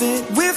We're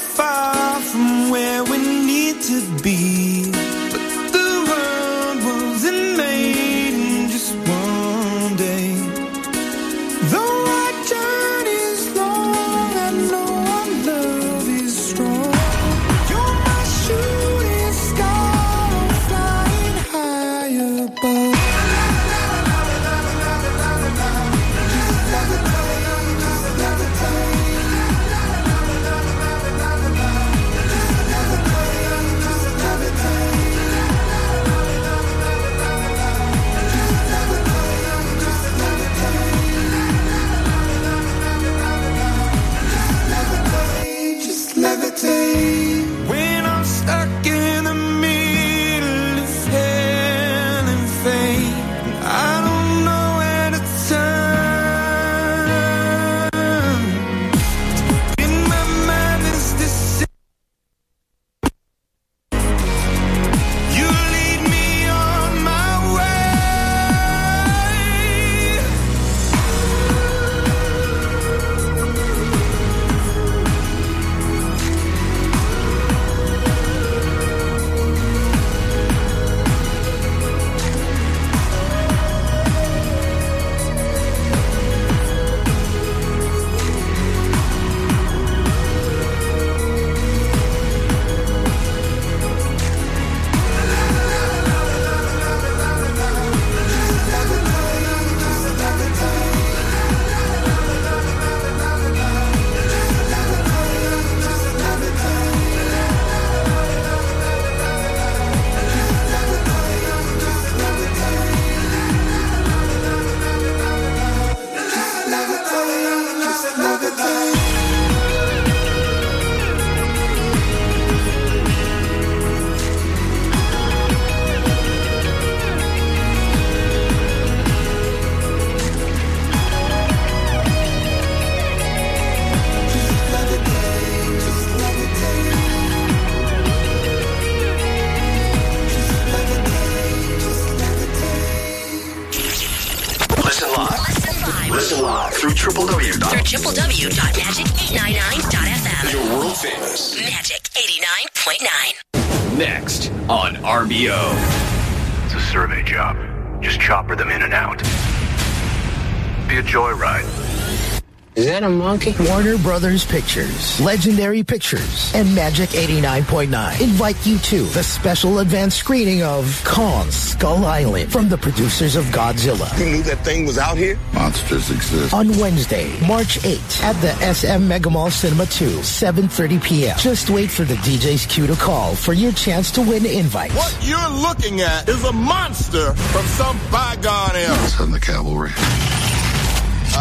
that? Warner Brothers Pictures, Legendary Pictures, and Magic 89.9 invite you to the special advance screening of Kong Skull Island from the producers of Godzilla. You knew that thing was out here? Monsters exist. On Wednesday, March 8th at the SM Megamall Cinema 2, 7.30 p.m. Just wait for the DJ's cue to call for your chance to win invites. What you're looking at is a monster from some bygone era. Send the cavalry.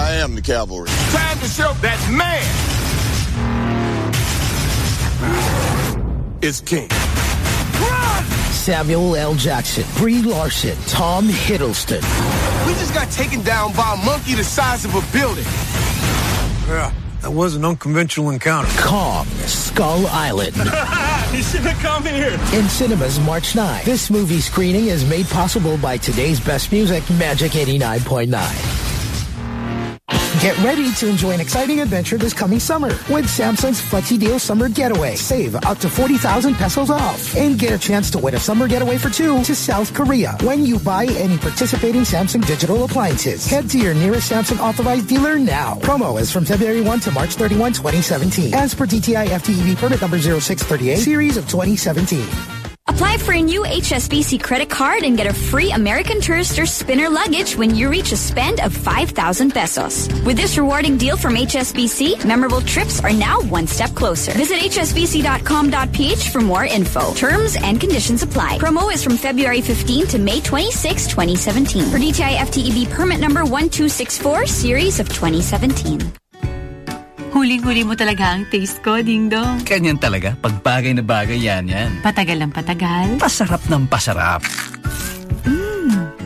I am the cavalry. Time to show that man is king. Samuel L. Jackson, Brie Larson, Tom Hiddleston, We just got taken down by a monkey the size of a building. Yeah, that was an unconventional encounter. Kong Skull Island. you should have come here. In cinemas March 9. This movie screening is made possible by today's best music, Magic 89.9. Get ready to enjoy an exciting adventure this coming summer with Samsung's Flexi Deal Summer Getaway. Save up to 40,000 pesos off and get a chance to win a summer getaway for two to South Korea when you buy any participating Samsung digital appliances. Head to your nearest Samsung authorized dealer now. Promo is from February 1 to March 31, 2017. As per DTI FTEB permit number 0638, series of 2017. Apply for a new HSBC credit card and get a free American Tourister spinner luggage when you reach a spend of 5,000 pesos. With this rewarding deal from HSBC, memorable trips are now one step closer. Visit hsbc.com.ph for more info. Terms and conditions apply. Promo is from February 15 to May 26, 2017. For DTI FTEB permit number 1264, series of 2017. Huling-huli mo talaga ang taste ko, Ding Dong. Ganyan talaga. Pag bagay na bagay yan yan. Patagal ng patagal. Pasarap ng pasarap.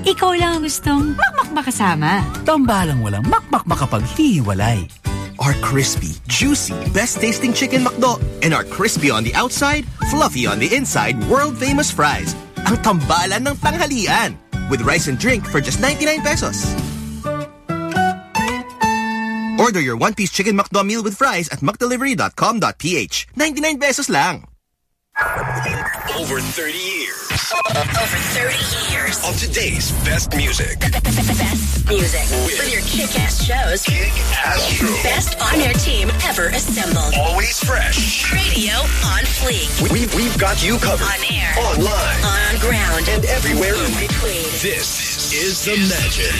Ikaw lang ang gustong makmak makasama. Tambalang walang makmak makapaghiwalay. Our crispy, juicy, best-tasting chicken McDo and our crispy on the outside, fluffy on the inside, world-famous fries. Ang tambalan ng tanghalian with rice and drink for just 99 pesos. Order your one-piece chicken McDo meal with fries at mcdelivery.com.ph. 99 pesos lang. Over 30 years. Over 30 years. Of today's best music. Best music. With, With your kick-ass shows. Kick-ass shows. Best on-air team ever assembled. Always fresh. Radio on fleek. We, we've got you covered. On air. Online. On ground. And everywhere in between. This is the magic.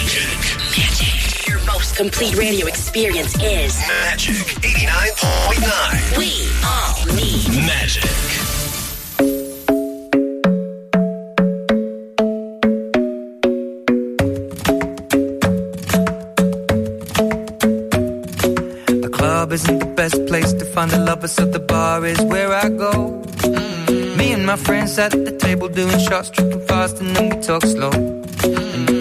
Magic. Your most complete radio experience is Magic 89.9. We all need Magic. The club isn't the best place to find the lovers, so the bar is where I go. Mm. Me and my friends sat at the table doing shots, tripping fast, and then we talk slow. And you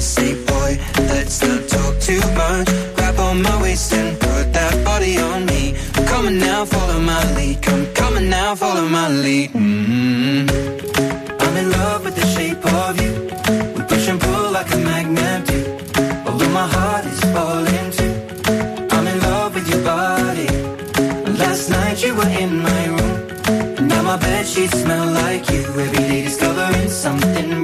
Say, boy, let's not talk too much. Grab on my waist and put that body on me. On now, follow my lead. Come, now, follow my lead. Mm-hmm. I'm in love with the shape of you. We push and pull like a magnet do. Although my heart is falling too. I'm in love with your body. Last night you were in my room. Now my bed sheets smell like you. Every day discovering something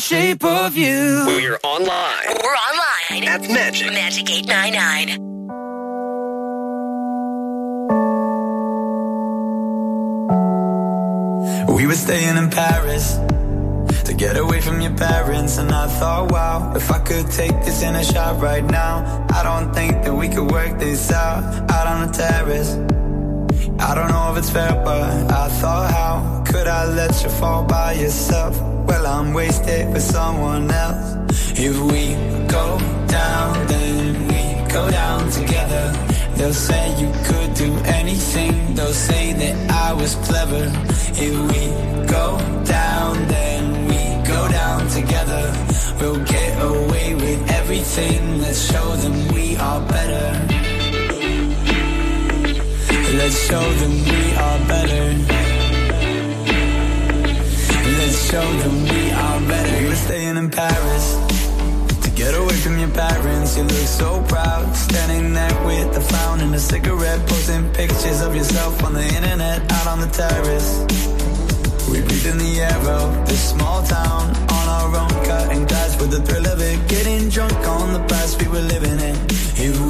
Shape of you. We're online. We're online. At Magic. Magic 899. We were staying in Paris to get away from your parents, and I thought, wow, if I could take this in a shot right now, I don't think that we could work this out out on the terrace. I don't know if it's fair, but I thought, how could I let you fall by yourself? Well, I'm wasted with someone else. If we go down, then we go down together. They'll say you could do anything. They'll say that I was clever. If we go down, then we go down together. We'll get away with everything. Let's show them we are better. Let's show them we are better. Let's show them we are better. We're staying in Paris. To get away from your parents, you look so proud. Standing there with a frown and a cigarette, posting pictures of yourself on the internet, out on the terrace. We breathe in the air of this small town on our own, cutting glass with the thrill of it. Getting drunk on the past we were living in. If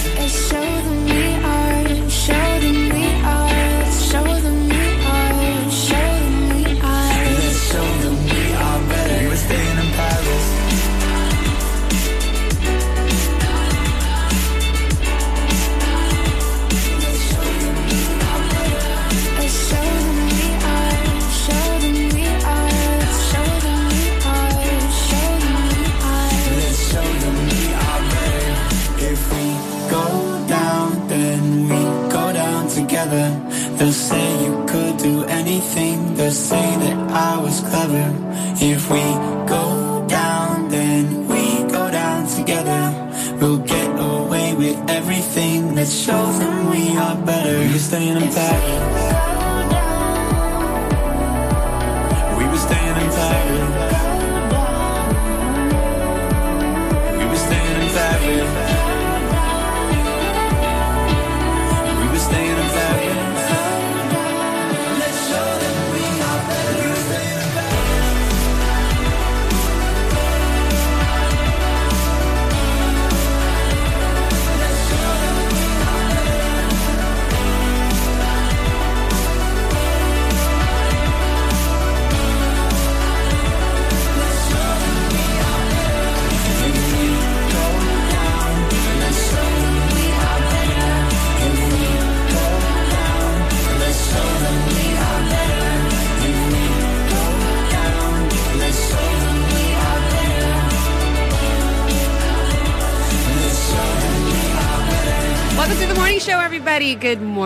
Staying in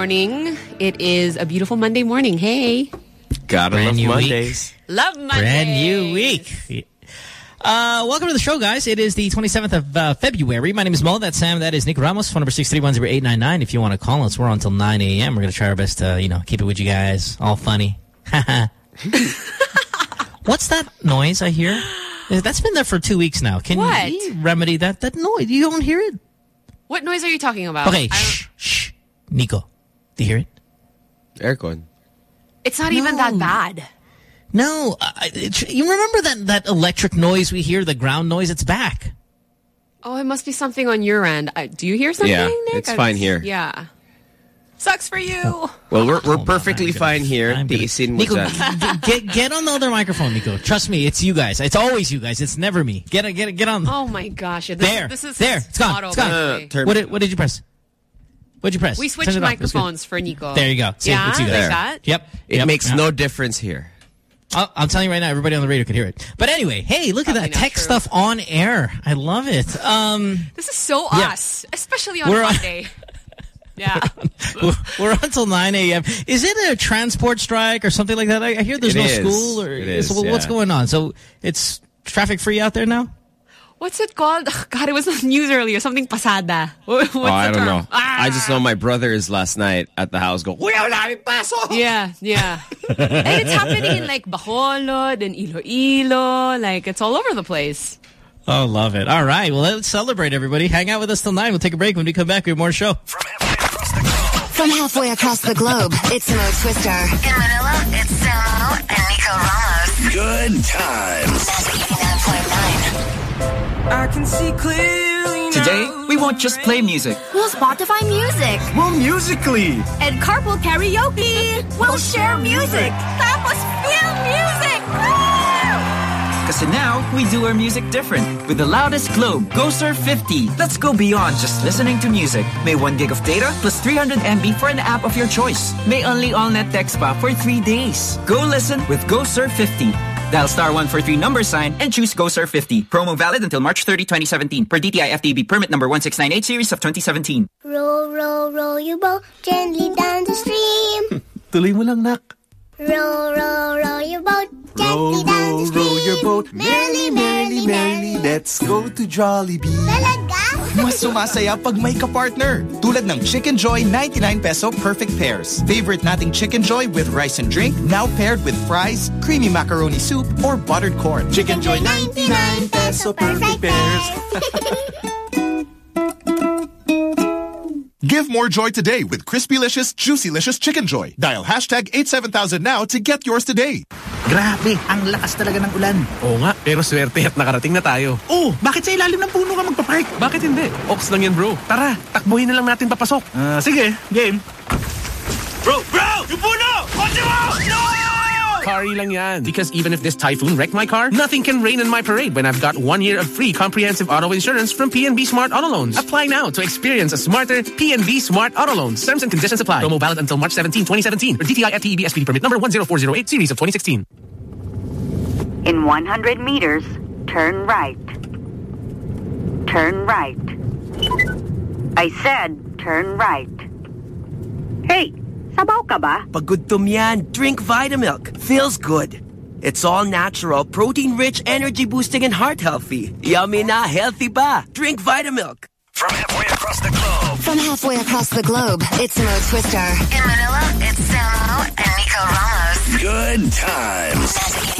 morning. It is a beautiful Monday morning. Hey. Gotta Brand love new week. Mondays. Love Monday. Brand new week. Uh, welcome to the show, guys. It is the 27th of uh, February. My name is Mo. That's Sam. That is Nick Ramos. Phone number 6310899. If you want to call us, we're on until 9 a.m. We're going to try our best to, you know, keep it with you guys. All funny. What's that noise I hear? That's been there for two weeks now. Can What? you remedy that? That noise. You don't hear it? What noise are you talking about? Okay, I don't- shh, shh. Nico, do you hear it? Aircon. It's not even that bad. No, I, it, you remember that that electric noise we hear, the ground noise? It's back. Oh, it must be something on your end. I, do you hear something, Yeah, Nick? it's I- fine here. Yeah. Sucks for you. Oh. Well, we're, we're Hold on, perfectly I'm gonna- fine here. I'm gonna- Nico, get get on the other microphone, Nico. Trust me, it's you guys. It's always you guys. It's never me. Get get get on. Oh my gosh. This, there, This is there. It's gone. It's gone. by the way. turn- what did what did you press? What did you press? We switched it off. That's good. microphones for Nico. There you go. See, yeah, it's you like that? Yep. It Yep. makes Yeah. no difference here. I'll, I'm telling you right now, everybody on the radio could hear it. But anyway, hey, look at that tech true. stuff on air. I love it. Um, This is so Yeah. us, especially on We're on- Monday. yeah. we're we're until 9 a.m. Is it a transport strike or something like that? I, I hear there's It no is. school. Or It is, so what's yeah. going on? So it's traffic free out there now. What's it called? Ugh, God, it was on the news earlier. Something pasada. What's oh, I the don't term? know. Ah! I just know my brother is last night at the house go, Uy, wala kaming pasok! Yeah, yeah. and it's happening in like Bacolod and Iloilo. Like it's all over the place. Oh, love it. All right. Well, let's celebrate, everybody. Hang out with us till 9. We'll take a break. When we come back, we have more show. From halfway across the globe, it's Mo Twister. In Manila, it's Samo and Nico Ramos. Good times. I can see clearly Today, we won't just play music. We'll Spotify music. We'll musically. And carpool karaoke. We'll share music. Tapos feel music. Kasi now, we do our music different. With the loudest globe, GoSurf 50. Let's go beyond just listening to music. May 1 gig of data plus 300 MB for an app of your choice. May only all-net text pa for 3 days. Go listen with GoSurf 50. Dial star 143 number sign and choose GoSurf 50. Promo valid until March 30, 2017 per DTI FDB permit number 1698 series of 2017. Roll, roll, roll your boat gently down the stream. Tuloy mo lang, nak. Roll, row, row your boat Row, row, the stream. row your boat. Merrily, merrily, merrily. Let's go to Jollibee. Talaga? Mas sumasaya pag may ka-partner. Tulad ng Chicken Joy 99 peso perfect pairs. Favorite nating Chicken Joy with rice and drink, now paired with fries, creamy macaroni soup, or buttered corn. Chicken Joy 99 peso perfect pairs. Give more joy today with Crispylicious, Juicylicious Chicken Joy. Dial hashtag 87000 now to get yours today. Grabe, ang lakas talaga ng ulan. Oo nga, pero swerte at nakarating na tayo. Oh, bakit sa ilalim ng puno ka magpapark? Bakit hindi? Ox lang yan bro. Tara, takbuhin na lang natin papasok. Ah, sige, game. Bro, bro! Yung puno! Kotse mo! No! Kari lang yan. Because even if this typhoon wrecked my car, nothing can rain in my parade when I've got one year of free comprehensive auto insurance from PNB Smart Auto Loans. Apply now to experience a smarter PNB Smart Auto Loans. Terms and conditions apply. Promo valid until March 17, 2017. Or DTI FTEB SPD permit number 10408 series of 2016. In 100 meters, turn right. Turn right. I said turn right. Hey, sabaw ka ba? Pagudtom yan. Drink Vitamilk. Feels good. It's all natural, protein-rich, energy-boosting, and heart-healthy. Yummy na, healthy pa. Drink Vitamilk. From halfway across the globe. From halfway across the globe, it's Mo Twister. In Manila, it's Samo and Nico Ramos. Good times.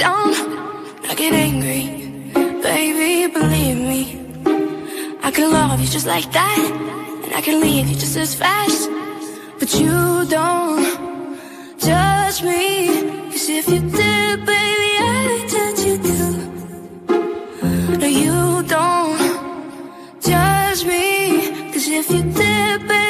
Down. I get angry. Baby, believe me. I can love you just like that. And I can leave you just as fast. But you don't judge me. Cause if you did, baby, I'd judge you too. No, you don't judge me. Cause if you did, baby,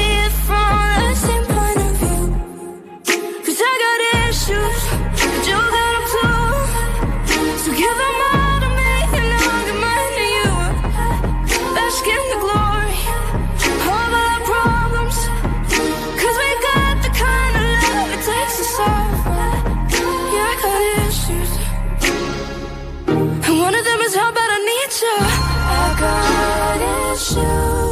I got issues.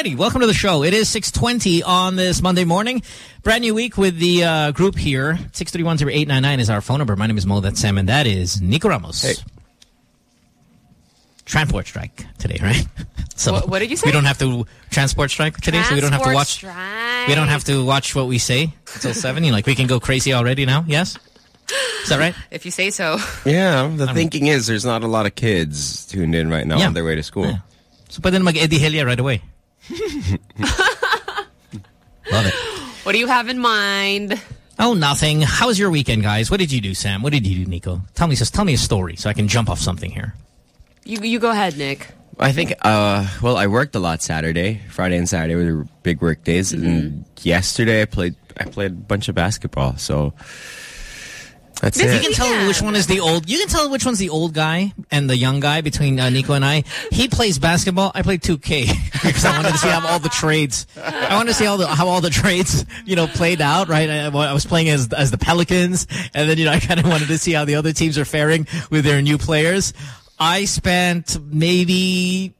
Alrighty, welcome to the show. It is 6.20 on this Monday morning. Brand new week with the uh, group here. 631-0899 is our phone number. My name is Mo, that's Sam, and that is Nico Ramos. Hey. Transport strike today, right? So What- what did you say? We don't have to transport strike today, so we don't have to watch. strike. We don't have to watch what we say until seven. You like we can go crazy already now. Yes, is that right? If you say so. Yeah, the thinking is there's not a lot of kids tuned in right now Yeah. on their way to school. So pwede na mag-Eddie Helia right away. Love it. What do you have in mind? Oh, nothing. How was your weekend, guys? What did you do, Sam? What did you do, Nico? Tell me, just tell me a story so I can jump off something here. You you go ahead, Nick. I think, uh, well, I worked a lot Saturday. Friday and Saturday were big work days. Mm-hmm. And yesterday I played I played a bunch of basketball. So that's You it. can tell which one is the old. You can tell which one's the old guy and the young guy between uh, Nico and I. He plays basketball. I play 2K because I wanted to see how all the trades. I wanted to see all the how all the trades you know played out. Right. I, I was playing as as the Pelicans, and then you know I kind of wanted to see how the other teams are faring with their new players. I spent maybe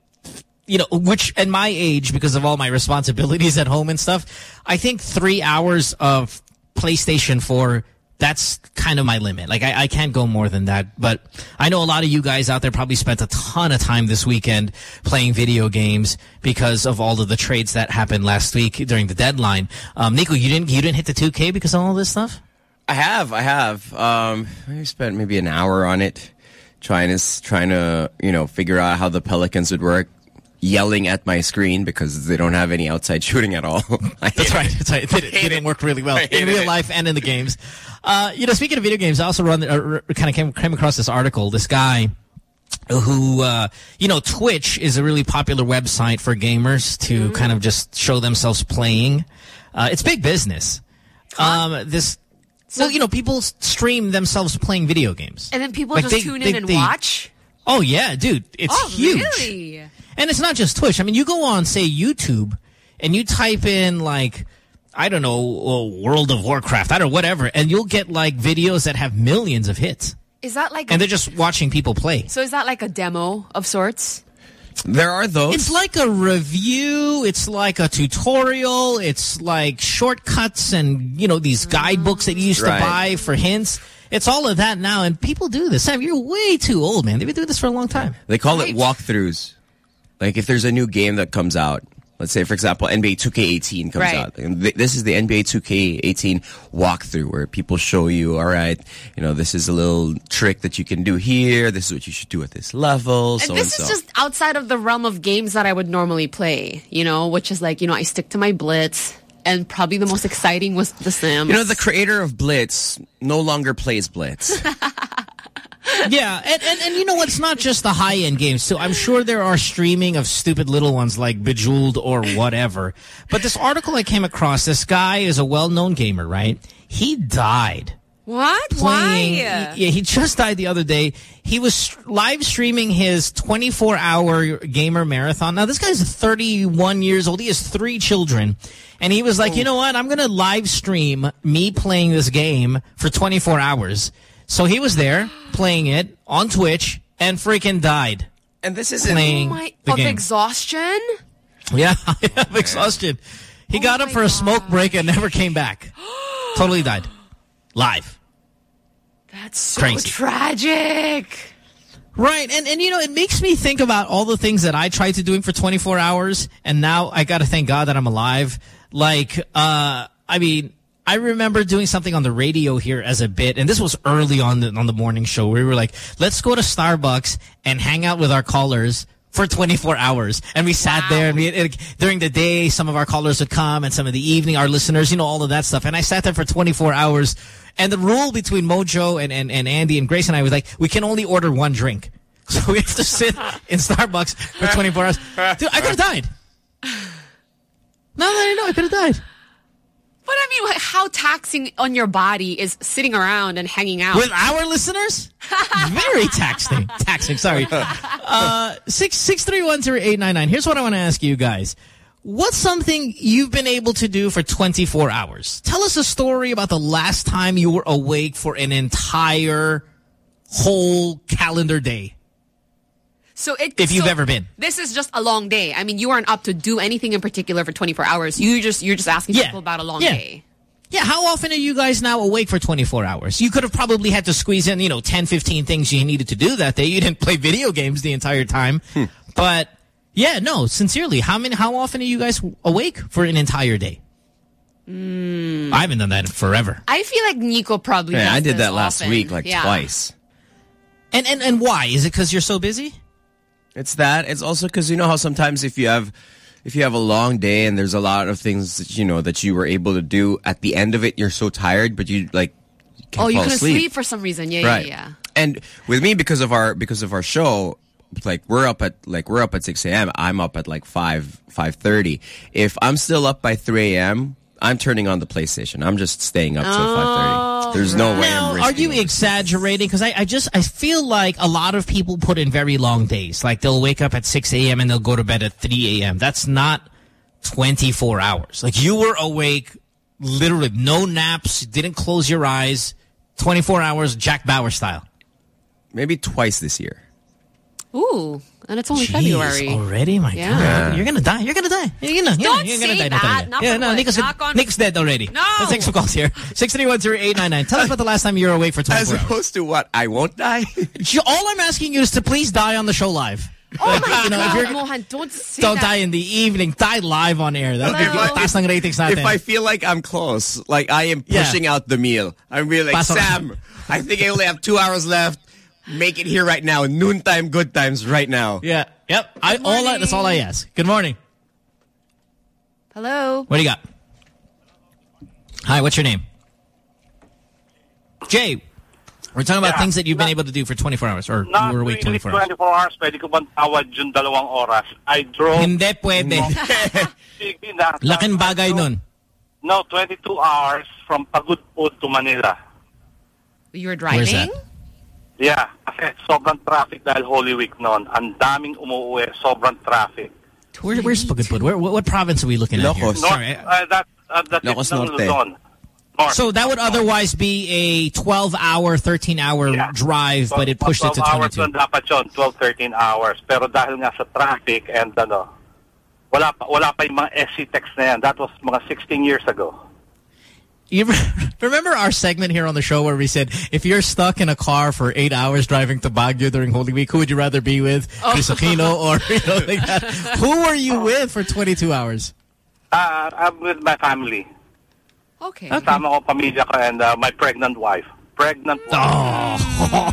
you know, which at my age, because of all my responsibilities at home and stuff, I think three hours of PlayStation 4, that's kind of my limit. Like, I, I can't go more than that. But I know a lot of you guys out there probably spent a ton of time this weekend playing video games because of all of the trades that happened last week during the deadline. Um, Nico, you didn't, you didn't hit the 2K because of all this stuff? I have, I have. Um, I spent maybe an hour on it, trying to trying to you know figure out how the Pelicans would work. Yelling at my screen because they don't have any outside shooting at all. That's right. That's right. It didn't, it didn't work really well in real it. life and in the games. Uh, you know, speaking of video games, I also run uh, kind of came, came across this article. This guy who, uh, you know, Twitch is a really popular website for gamers to kind of just show themselves playing. Uh, it's big business. Um, this, well, you know, people stream themselves playing video games. And then people Like, just they- tune they- in and they- watch? Oh yeah, dude, it's oh, huge. really? And it's not just Twitch. I mean, you go on, say, YouTube, and you type in, like, I don't know, uh, World of Warcraft, I don't know, whatever, and you'll get, like, videos that have millions of hits. Is that like And they're just watching people play. So is that like a demo of sorts? There are those. It's like a review. It's like a tutorial. It's like shortcuts and, you know, these guidebooks that you used Right. to buy for hints. It's all of that now, and people do this. Sam, you're way too old, man. They've been doing this for a long time. They call it walkthroughs. Like if there's a new game that comes out, let's say for example NBA 2K18 comes Right. out. And th- this is the NBA 2K18 walkthrough where people show you, all right, you know, this is a little trick that you can do here. This is what you should do at this level. And so this and is just outside of the realm of games that I would normally play, you know, which is like, you know, I stick to my Blitz, and probably the most exciting was The Sims. you know, the creator of Blitz no longer plays Blitz. yeah, and, and, and you know what? It's not just the high-end games. So I'm sure there are streaming of stupid little ones like Bejeweled or whatever. But this article I came across, this guy is a well-known gamer, right? He died. What? Playing, Why? Yeah, he just died the other day. He was live streaming his 24-hour gamer marathon. Now, this guy's 31 years old. He has three children. And he was like, oh. you know what? I'm going to live stream me playing this game for 24 hours. So he was there playing it on Twitch and freaking died. And this is playing Oh my, the of game. exhaustion? Yeah, of exhaustion. He Oh got up for a smoke break and never came back. totally died. Live. That's so Crazy. tragic. Right, and and you know, it makes me think about all the things that I tried to doing for 24 hours, and now I got to thank God that I'm alive. Like, uh, I mean, I remember doing something on the radio here as a bit, and this was early on the on the morning show. Where we were like, let's go to Starbucks and hang out with our callers for 24 hours. And we sat there and we, it, during the day, some of our callers would come and some of the evening, our listeners, you know, all of that stuff. And I sat there for 24 hours. And the rule between Mojo and, and, and Andy and Grace and I was like, we can only order one drink. So we have to sit in Starbucks for 24 hours. Dude, I could have died. That I know, I could have died. But I mean, how taxing on your body is sitting around and hanging out? With our listeners? Very taxing. Taxing, sorry. Uh, six six three one zero eight nine nine. Here's what I want to ask you guys. What's something you've been able to do for 24 hours? Tell us a story about the last time you were awake for an entire whole calendar day. So it, If you've so ever been. This is just a long day. I mean, you aren't up to do anything in particular for 24 hours. You just you're just asking Yeah. people about a long Yeah. day. Yeah, how often are you guys now awake for 24 hours? You could have probably had to squeeze in, you know, 10, 15 things you needed to do that day. You didn't play video games the entire time. But, yeah, no, sincerely, how many? how often are you guys awake for an entire day? Mm. I haven't done that in forever. I feel like Nico probably. Yeah, I did that last often. week like Yeah. twice. And, and, and why? Is it because you're so busy? It's that. It's also because you know how sometimes if you have if you have a long day and there's a lot of things that you know that you were able to do at the end of it, you're so tired, but you like you Oh, you couldn't asleep. sleep for some reason. Yeah, right. yeah, yeah. And with me because of our because of our show, like we're up at like we're up at six a.m. I'm up at like five five thirty. If I'm still up by three a.m., I'm turning on the PlayStation. I'm just staying up till five thirty. Oh. There's no way I'm Now, risking are you exaggerating? Because I, I just I feel like a lot of people put in very long days. Like they'll wake up at 6 a.m. and they'll go to bed at 3 a.m. That's not 24 hours. Like you were awake, literally no naps, didn't close your eyes, 24 hours, Jack Bauer style. Maybe twice this year. Ooh, and it's only Jeez, February already. My Yeah. God, you're gonna die. You're gonna die. You're gonna, Don't you're say gonna die. that. No, Knock yeah, no, wood. Nick's, Nick's dead already. No. Let's take some calls here. Six three one zero eight nine nine. Tell us about the last time you were awake for 24 As hours. opposed to what? I won't die. All I'm asking you is to please die on the show live. Oh my you know, if God, you're- Mohan, don't say Don't that. die in the evening. Die live on air. That'll Hello? give taas ng ratings natin. If I feel like I'm close, like I am Yeah. pushing out the meal, I'm really like, Pasok. Sam, I think I only have two hours left. Make it here right now. Noontime, good times right now. Yeah. Yep. I, all I, that's all I ask. Good morning. Hello. What do you got? Hi, what's your name? Jay. We're talking about Yeah. things that you've been able to do for 24 hours or you Not were awake 24 hours. 24 hours, pwede ko bang tawad yung dalawang oras? I drove... Hindi pwede. Sige. Laking bagay nun. No, 22 hours from Pagudpud to Manila. You were Where's driving? that? Yeah, kasi sobrang traffic dahil Holy Week noon. Ang daming umuwi, sobrang traffic. Where, where's Pagudpud? Where, what, what province are we looking at here? North, Sorry. uh, that, uh, that Locos is ng Norte. Luzon. North. So that would otherwise be a 12-hour, 13-hour drive, but it pushed it to 12 hours 22. dapat yun, 12, 13 hours. Pero dahil nga sa traffic and ano, wala pa, wala pa yung mga SC text na yan. That was mga 16 years ago. You remember our segment here on the show where we said, if you're stuck in a car for eight hours driving to Baguio during Holy Week, who would you rather be with? Oh. Kris Aquino or, you know, like that? Who were you with for 22 hours? Uh, I'm with my family. Okay. Kasama ko pamilya ko and uh, my pregnant wife. Pregnant wife.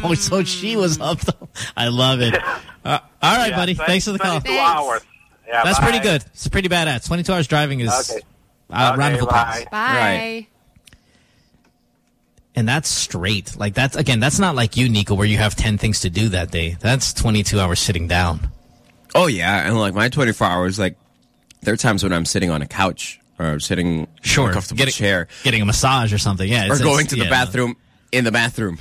Oh, so she was up. though. I love it. Uh, all right, Yeah, buddy. 20 Thanks for the call. 22 hours. Yeah, That's bye. pretty good. It's pretty badass. 22 hours driving is Okay. uh, round of applause. bye. Bye. Right. And that's straight. Like that's again, that's not like you, Nico, where you have 10 things to do that day. That's 22 hours sitting down. Oh yeah, and like my 24 hours, like there are times when I'm sitting on a couch or sitting Sure. in a comfortable Getting- chair, Getting a massage or something. Yeah. or going to the yeah, bathroom in the bathroom.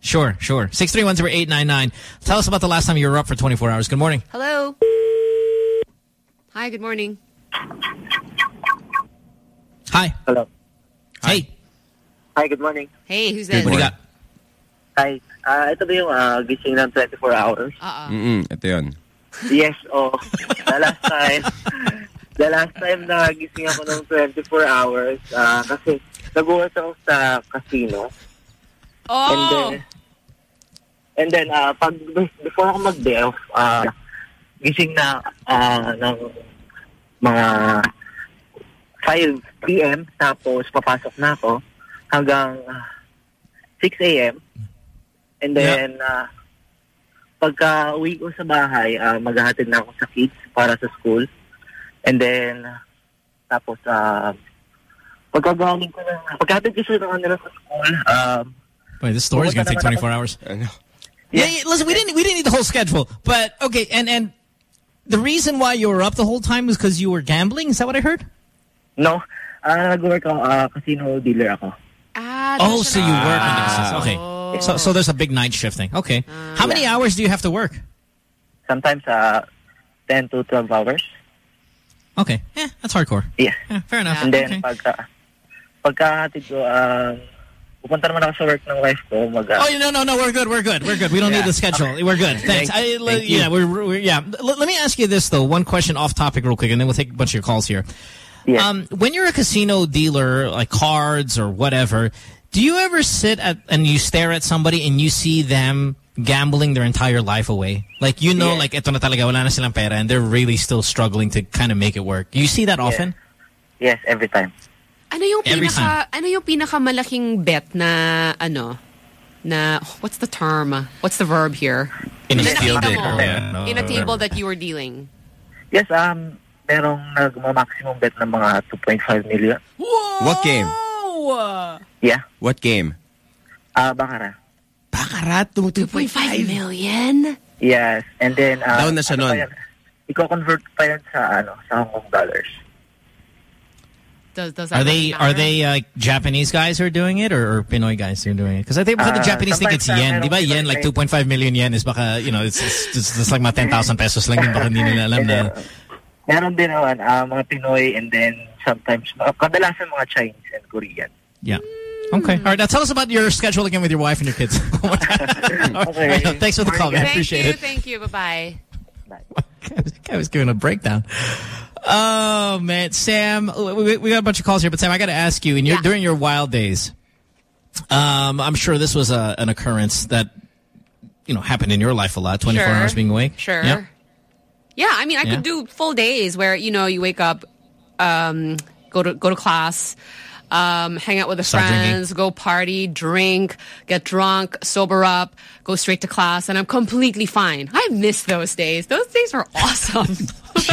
Sure, sure. 6310899. Tell us about the last time you were up for 24 hours. Good morning. Hello. Hi, good morning. Hi. Hello. Hey. Hi, good morning. Hey, who's What this? do you got? Hi. Ah, ito ba yung ah, gising ng 24 hours? Uh-uh. Mm-mm, ito yun. Yes, oh. the last time, the last time na gising ako ng 24 hours, ah, kasi nag-work ako sa casino. Oh! And then, and then, ah, pag, before ako mag-day off, ah, gising na ah, ng mga 5 p.m. Tapos, papasok na ako hanggang ah, 6 a.m. And then, ah, pagka uwi ko sa bahay, ah, maghahatid na ako sa kids para sa school. And then, tapos, uh, pagkagaling ko na, pagkahatid ko sila ng kanila sa school, um, Wait, this story's going to take 24 hours. Yeah, yeah, listen, we didn't we didn't need the whole schedule, but okay, and and the reason why you were up the whole time was because you were gambling. Is that what I heard? no, uh, nag-work ako, uh, casino dealer ako. Ah, Oh, so you work on the Ah. business. Okay, so so there's a big night shift thing. Okay, how many hours do you have to work? Sometimes, uh, 10 to 12 hours. Okay, yeah, that's hardcore. Yeah. fair enough. And then, Okay. pagka, pagkahatid ko, um, pupunta naman ako sa work ng wife ko. Mag, uh, Oh no no no, we're good, we're good, we're good. We don't Yeah. need the schedule. We're good. Thanks. Thank- I, thank you. yeah, we're, we're yeah. L let me ask you this though. One question off topic, real quick, and then we'll take a bunch of your calls here. Um, when you're a casino dealer, like cards or whatever, do you ever sit at and you stare at somebody and you see them gambling their entire life away? Like you know, Yeah. like eto na talaga wala na silang pera and they're really still struggling to kind of make it work. You see that often? Yes, every time. Ano yung Every pinaka ano yung pinakamalaking bet na ano na what's the term? What's the verb here? In a Na steel nakita bid mo, yeah, in a table that you were dealing. Yes, um, merong nag-maximum bet ng mga 2.5 million. What game? Yeah. What game? Ah, Baccarat. Baccarat, 2.5 million? Yes, and then... Uh, Down na siya ano nun. Iko-convert pa yan sa, ano, sa Hong Kong dollars. Does, does Are they really are matter? they uh, Japanese guys who are doing it or, or Pinoy guys who are doing it? Because I think baka the Uh, Japanese think it's uh, yen. Di ba yen like 2.5 million yen is baka you know it's it's, it's, it's like mga 10,000 pesos lang yun baka hindi nila alam na. Meron din naman, ah, mga Pinoy, and then sometimes, mga, kadalasan mga Chinese and Korean. Yeah. Okay. All right. Now tell us about your schedule again with your wife and your kids. All right, thanks for the call, man. Thank Appreciate you, it. thank you. Bye bye. I was giving a breakdown. Oh man, Sam, we, we got a bunch of calls here, but Sam, I got to ask you, in your, during your wild days, um, I'm sure this was a, an occurrence that you know happened in your life a lot. 24 Sure. hours being awake. Sure. Yeah. Yeah, I mean, I Yeah. could do full days where you know you wake up, um, go to go to class, um, hang out with the Start drinking. friends, go party, drink, get drunk, sober up, go straight to class, and I'm completely fine. I miss those days. Those days were awesome.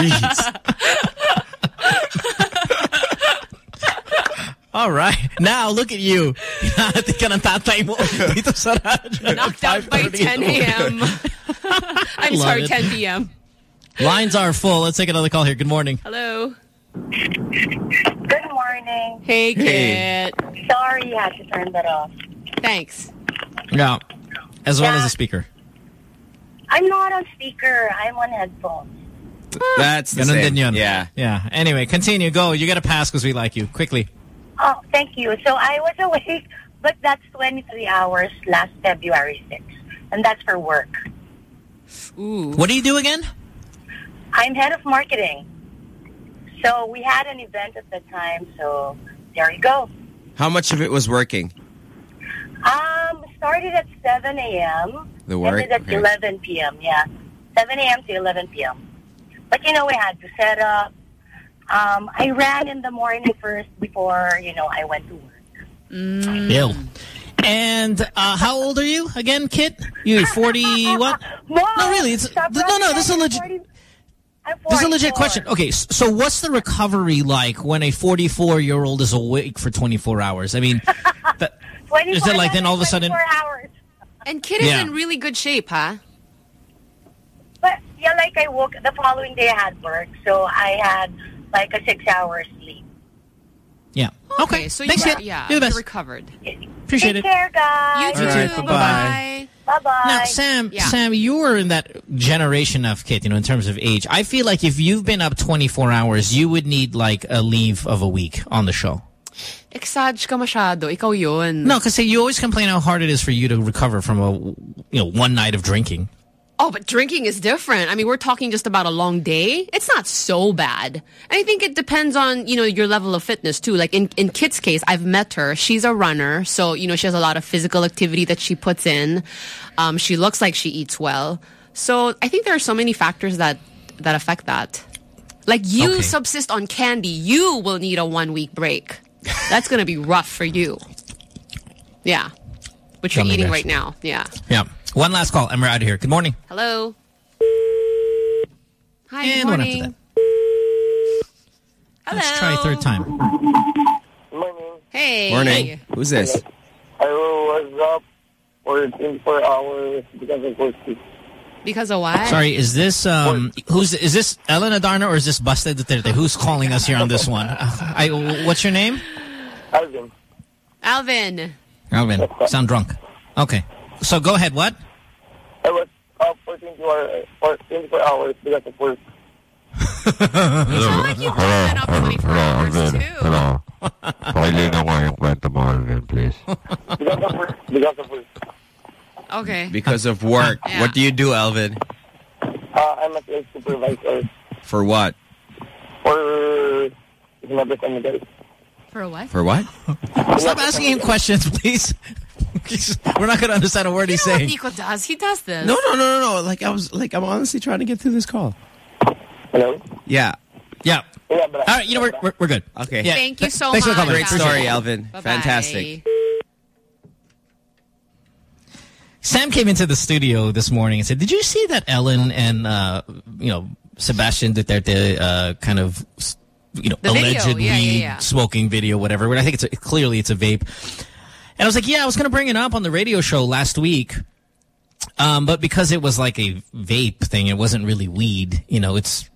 All right. Now look at you. Hinahanapin ka ng tatay mo dito sa radyo. Knocked out by 10 a.m. I'm sorry, it. 10 p.m. Lines are full. Let's take another call here. Good morning. Hello. Good morning. Hey, Hey. Sorry you had to turn that off. Thanks. Yeah. As well as a speaker. I'm not on speaker. I'm on headphones. Ah. That's the Ganun same. din yun. Yeah. Yeah. Anyway, continue. Go. You got to pass because we like you. Quickly. Oh, thank you. So I was awake, but that's 23 hours last February 6th. And that's for work. Ooh. What do you do again? I'm head of marketing. So we had an event at the time, so there you go. How much of it was working? Um, started at 7 a.m. The work? Ended at Okay. 11 p.m. Yeah, 7 a.m. to 11 p.m. But you know, we had to set up. Um, I ran in the morning first before you know I went to work. Mm. Ew. And uh, how old are you again, Kit? You're 40 what? No, really. It's no, no. This is a legit. This is a legit question. Okay, so what's the recovery like when a 44 year old is awake for 24 hours? I mean, that, is it like then all of a sudden? hours. And kid is Yeah. in really good shape, huh? But yeah, like I woke the following day I had work, so I had like a six hour sleep. Yeah. Okay, so Thanks, you Kit. yeah, You're the you're best. recovered. Appreciate Take it. care, guys. You too. right, bye-bye. Bye bye. Now, Sam, Sam, you were in that generation of kid, you know, in terms of age. I feel like if you've been up 24 hours, you would need like a leave of a week on the show. Exage ka masyado. Ikaw yun. No, because you always complain how hard it is for you to recover from a, you know, one night of drinking. Oh, but drinking is different. I mean, we're talking just about a long day. It's not so bad. And I think it depends on, you know, your level of fitness too. Like in, in Kit's case, I've met her. She's a runner. So, you know, she has a lot of physical activity that she puts in. Um, she looks like she eats well. So I think there are so many factors that, that affect that. Like you Okay. subsist on candy. You will need a one week break. That's going to be rough for you. Yeah. Which you're eating right now. Yeah. Yeah. One last call, and we're out of here. Good morning. Hello. Hi, And good one after morning. Let's try a third time. Morning. Hey. Morning. Who's this? I was up for 24 hours because of work. Because of what? Sorry, is this um who's is this Ellen Adarna or is this Baste Duterte? Who's calling us here on this one? I what's your name? Alvin. Alvin. Alvin. Sound drunk. Okay. So go ahead. What? I was up for 24, for 24 hours because of work. You sound like you've been up 24 hours too. Hello. Pakilinaw nga yung kwento mo, Alvin, please. Because of work. Because of work. Okay. Because of work. Yeah. What do you do, Alvin? Uh, I'm a sales supervisor For what? for Lumabas Amigay. For what? For what? Stop asking him questions, please. We're not going to understand a word he's You know what saying. Nico does? He does this. No, no, no, no, no. Like I was, like I'm honestly trying to get through this call. Hello. Yeah. Yeah. Yeah, All right, you know, we're, we're, we're good. Okay. Yeah. Thank you so Thanks for much. coming. Great Appreciate story. Alvin. Bye-bye. Fantastic. Sam came into the studio this morning and said, "Did you see that Ellen and uh, you know Sebastian Duterte uh, kind of you know The video. alleged Yeah, yeah, weed yeah. smoking video, whatever?" But I think it's a, clearly it's a vape. And I was like, "Yeah, I was going to bring it up on the radio show last week." Um, but because it was like a vape thing, it wasn't really weed. You know, it's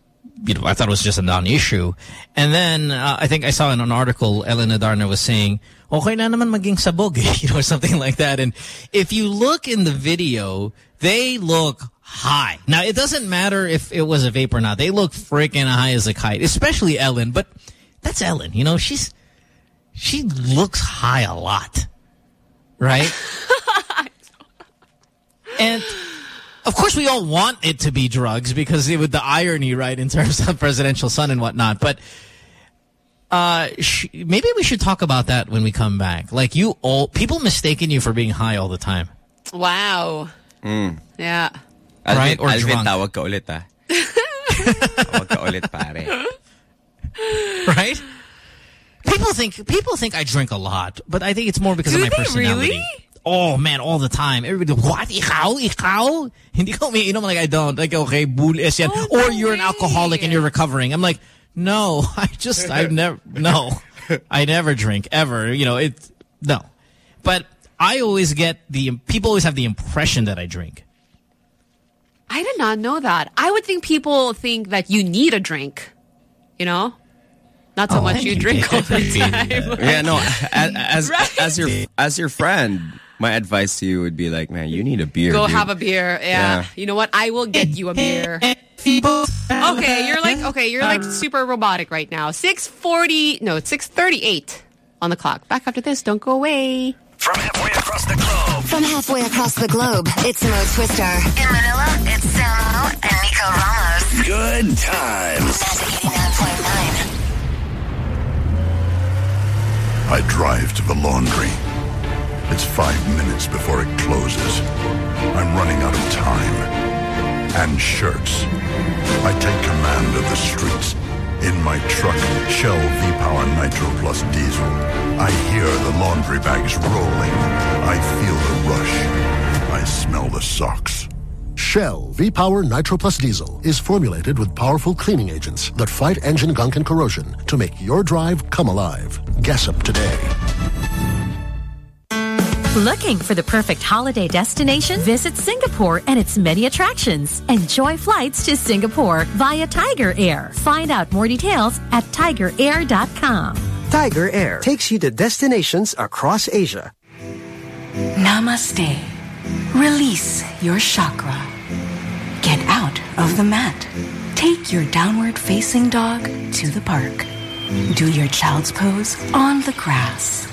you know, I thought it was just a non-issue. And then uh, I think I saw in an article, Ellen Adarna was saying, okay na naman maging sabog, eh," you know, or something like that. And if you look in the video, they look high. Now, it doesn't matter if it was a vape or not. They look freaking high as a kite, especially Ellen. But that's Ellen, you know, she's, she looks high a lot, right? and of course, we all want it to be drugs because it would the irony, right, in terms of presidential son and whatnot. But uh, sh maybe we should talk about that when we come back. Like you all, people mistaken you for being high all the time, Wow. Mm. Yeah. Alvin, Right, or Alvin, drunk. tawag ka ulit, ah. tawag ka ulit, pare. right? People think people think I drink a lot, but I think it's more because Do of my they personality. really? Oh man, all the time. Everybody, what? Ikaw? Ikaw? Hindi ko umiinom like I don't. Like, okay, bulis yan. Oh, or you're an alcoholic and you're recovering. I'm like, no, I just, I've never, no. I never drink, ever. You know, it, no. But I always get the, people always have the impression that I drink. I did not know that. I would think people think that you need a drink. You know? Not so Oh, much you drink all the time. Yeah, no. As as, Right? as your as your friend, my advice to you would be like, man, you need a beer. Go dude. have a beer. Yeah. Yeah. You know what? I will get you a beer. Okay, you're like okay, you're like super robotic right now. 6:40, no, it's 6:38 on the clock. Back after this, don't go away. From halfway across the globe. From halfway across the globe, it's Mo Twister. In Manila, it's Samo and Nico Ramos. Good times. 89.9. I drive to the laundry. It's five minutes before it closes. I'm running out of time. And shirts. I take command of the streets. In my truck, Shell V-Power Nitro Plus Diesel. I hear the laundry bags rolling. I feel the rush. I smell the socks. Shell V-Power Nitro Plus Diesel is formulated with powerful cleaning agents that fight engine gunk and corrosion to make your drive come alive. Gas up today. Looking for the perfect holiday destination? Visit Singapore and its many attractions. Enjoy flights to Singapore via Tiger Air. Find out more details at tigerair.com. Tiger Air takes you to destinations across Asia. Namaste. Release your chakra. Get out of the mat. Take your downward facing dog to the park. Do your child's pose on the grass.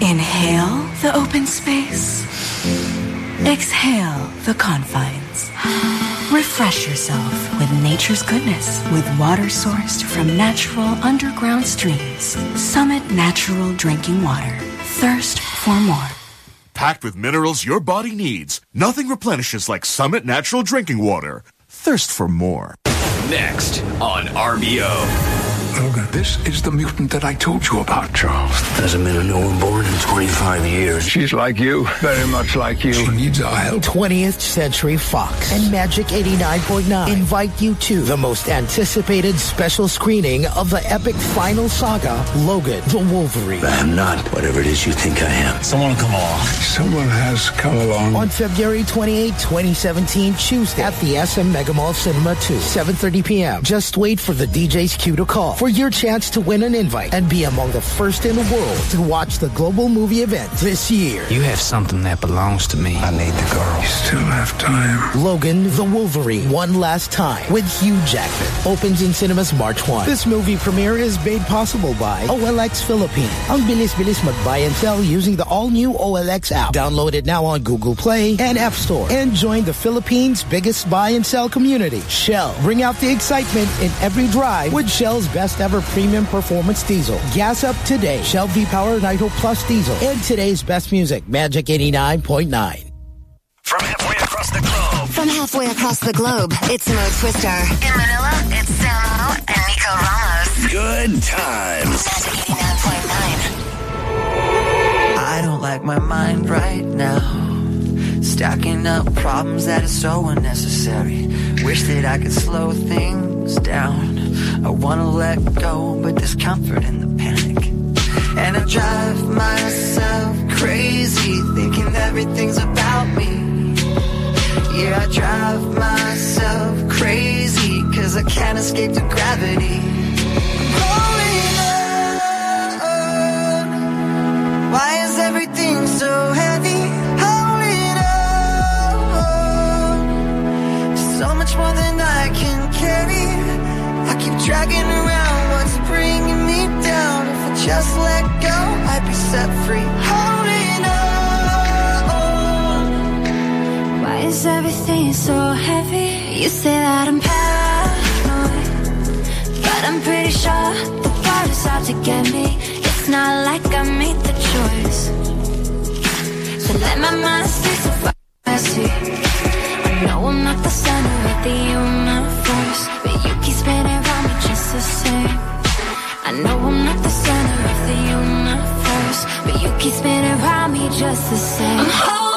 Inhale the open space. Exhale the confines. Refresh yourself with nature's goodness with water sourced from natural underground streams. Summit Natural Drinking Water. Thirst for more. Packed with minerals your body needs. Nothing replenishes like Summit Natural Drinking Water. Thirst for more. Next on RBO. Olga, this is the mutant that I told you about, Charles. Hasn't been a new born in 25 years. She's like you, very much like you. She needs our help. 20th Century Fox and Magic 89.9 invite you to the most anticipated special screening of the epic final saga, Logan the Wolverine. I am not whatever it is you think I am. Someone come along. Someone has come along. On February 28, 2017, Tuesday at the SM Megamall Cinema 2, 7.30 p.m. Just wait for the DJ's cue to call. For your chance to win an invite and be among the first in the world to watch the global movie event this year. You have something that belongs to me. I need the girl. You still have time. Logan the Wolverine, One Last Time with Hugh Jackman. Opens in cinemas March 1. This movie premiere is made possible by OLX Philippines. Ang bilis-bilis mag-buy and sell using the all-new OLX app. Download it now on Google Play and App Store. And join the Philippines' biggest buy and sell community. Shell. Bring out the excitement in every drive with Shell's best ever premium performance diesel. Gas up today. Shell V-Power Nitro Plus Diesel. And today's best music, Magic 89.9. From halfway across the globe. From halfway across the globe, it's Mo Twister. In Manila, it's Samo and Nico Ramos. Good times. Magic 89.9. I don't like my mind right now. Stacking up problems that are so unnecessary. Wish that I could slow things down. I wanna let go, but there's comfort in the panic. And I drive myself crazy, thinking everything's about me. Yeah, I drive myself crazy, cause I can't escape the gravity. On. Why is everything so heavy? Much more than I can carry. I keep dragging around what's bringing me down. If I just let go, I'd be set free. Holding on. Why is everything so heavy? You say that I'm paranoid, but I'm pretty sure the fire is out to get me. It's not like I made the choice. So let my mind stay so far I see. I know I'm not the center the universe, but you keep spinning around me just the same. I know I'm not the center of the universe, but you keep spinning around me just the same.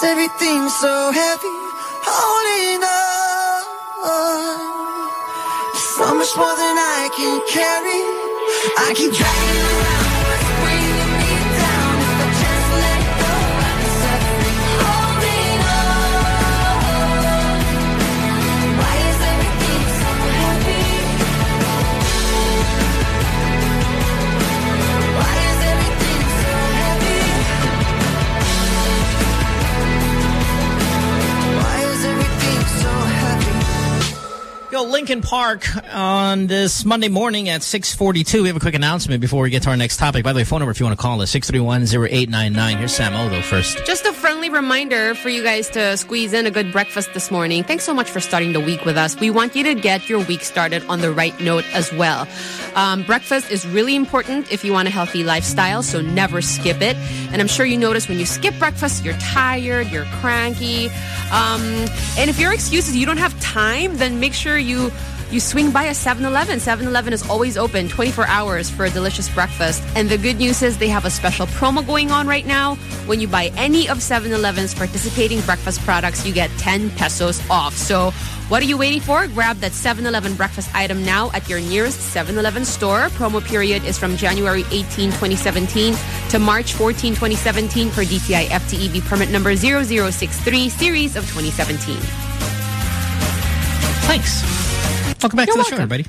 Why is everything so heavy? Holding on. So much more than I can carry. I keep dragging around Yo, Linkin Park on this Monday morning at 642. We have a quick announcement before we get to our next topic. By the way, phone number if you want to call us, 631-0899. Here's Sam Odo first. Just a friendly reminder for you guys to squeeze in a good breakfast this morning. Thanks so much for starting the week with us. We want you to get your week started on the right note as well. Um, breakfast is really important if you want a healthy lifestyle, so never skip it. And I'm sure you notice when you skip breakfast, you're tired, you're cranky. Um, and if your excuse is you don't have time, then make sure you you swing by a 7-Eleven. 7-Eleven is always open 24 hours for a delicious breakfast. And the good news is they have a special promo going on right now. When you buy any of 7-Eleven's participating breakfast products, you get 10 pesos off. So what are you waiting for? Grab that 7-Eleven breakfast item now at your nearest 7-Eleven store. Promo period is from January 18, 2017 to March 14, 2017 for DTI FTEB permit number 0063 series of 2017. Thanks. Welcome back to the show, everybody.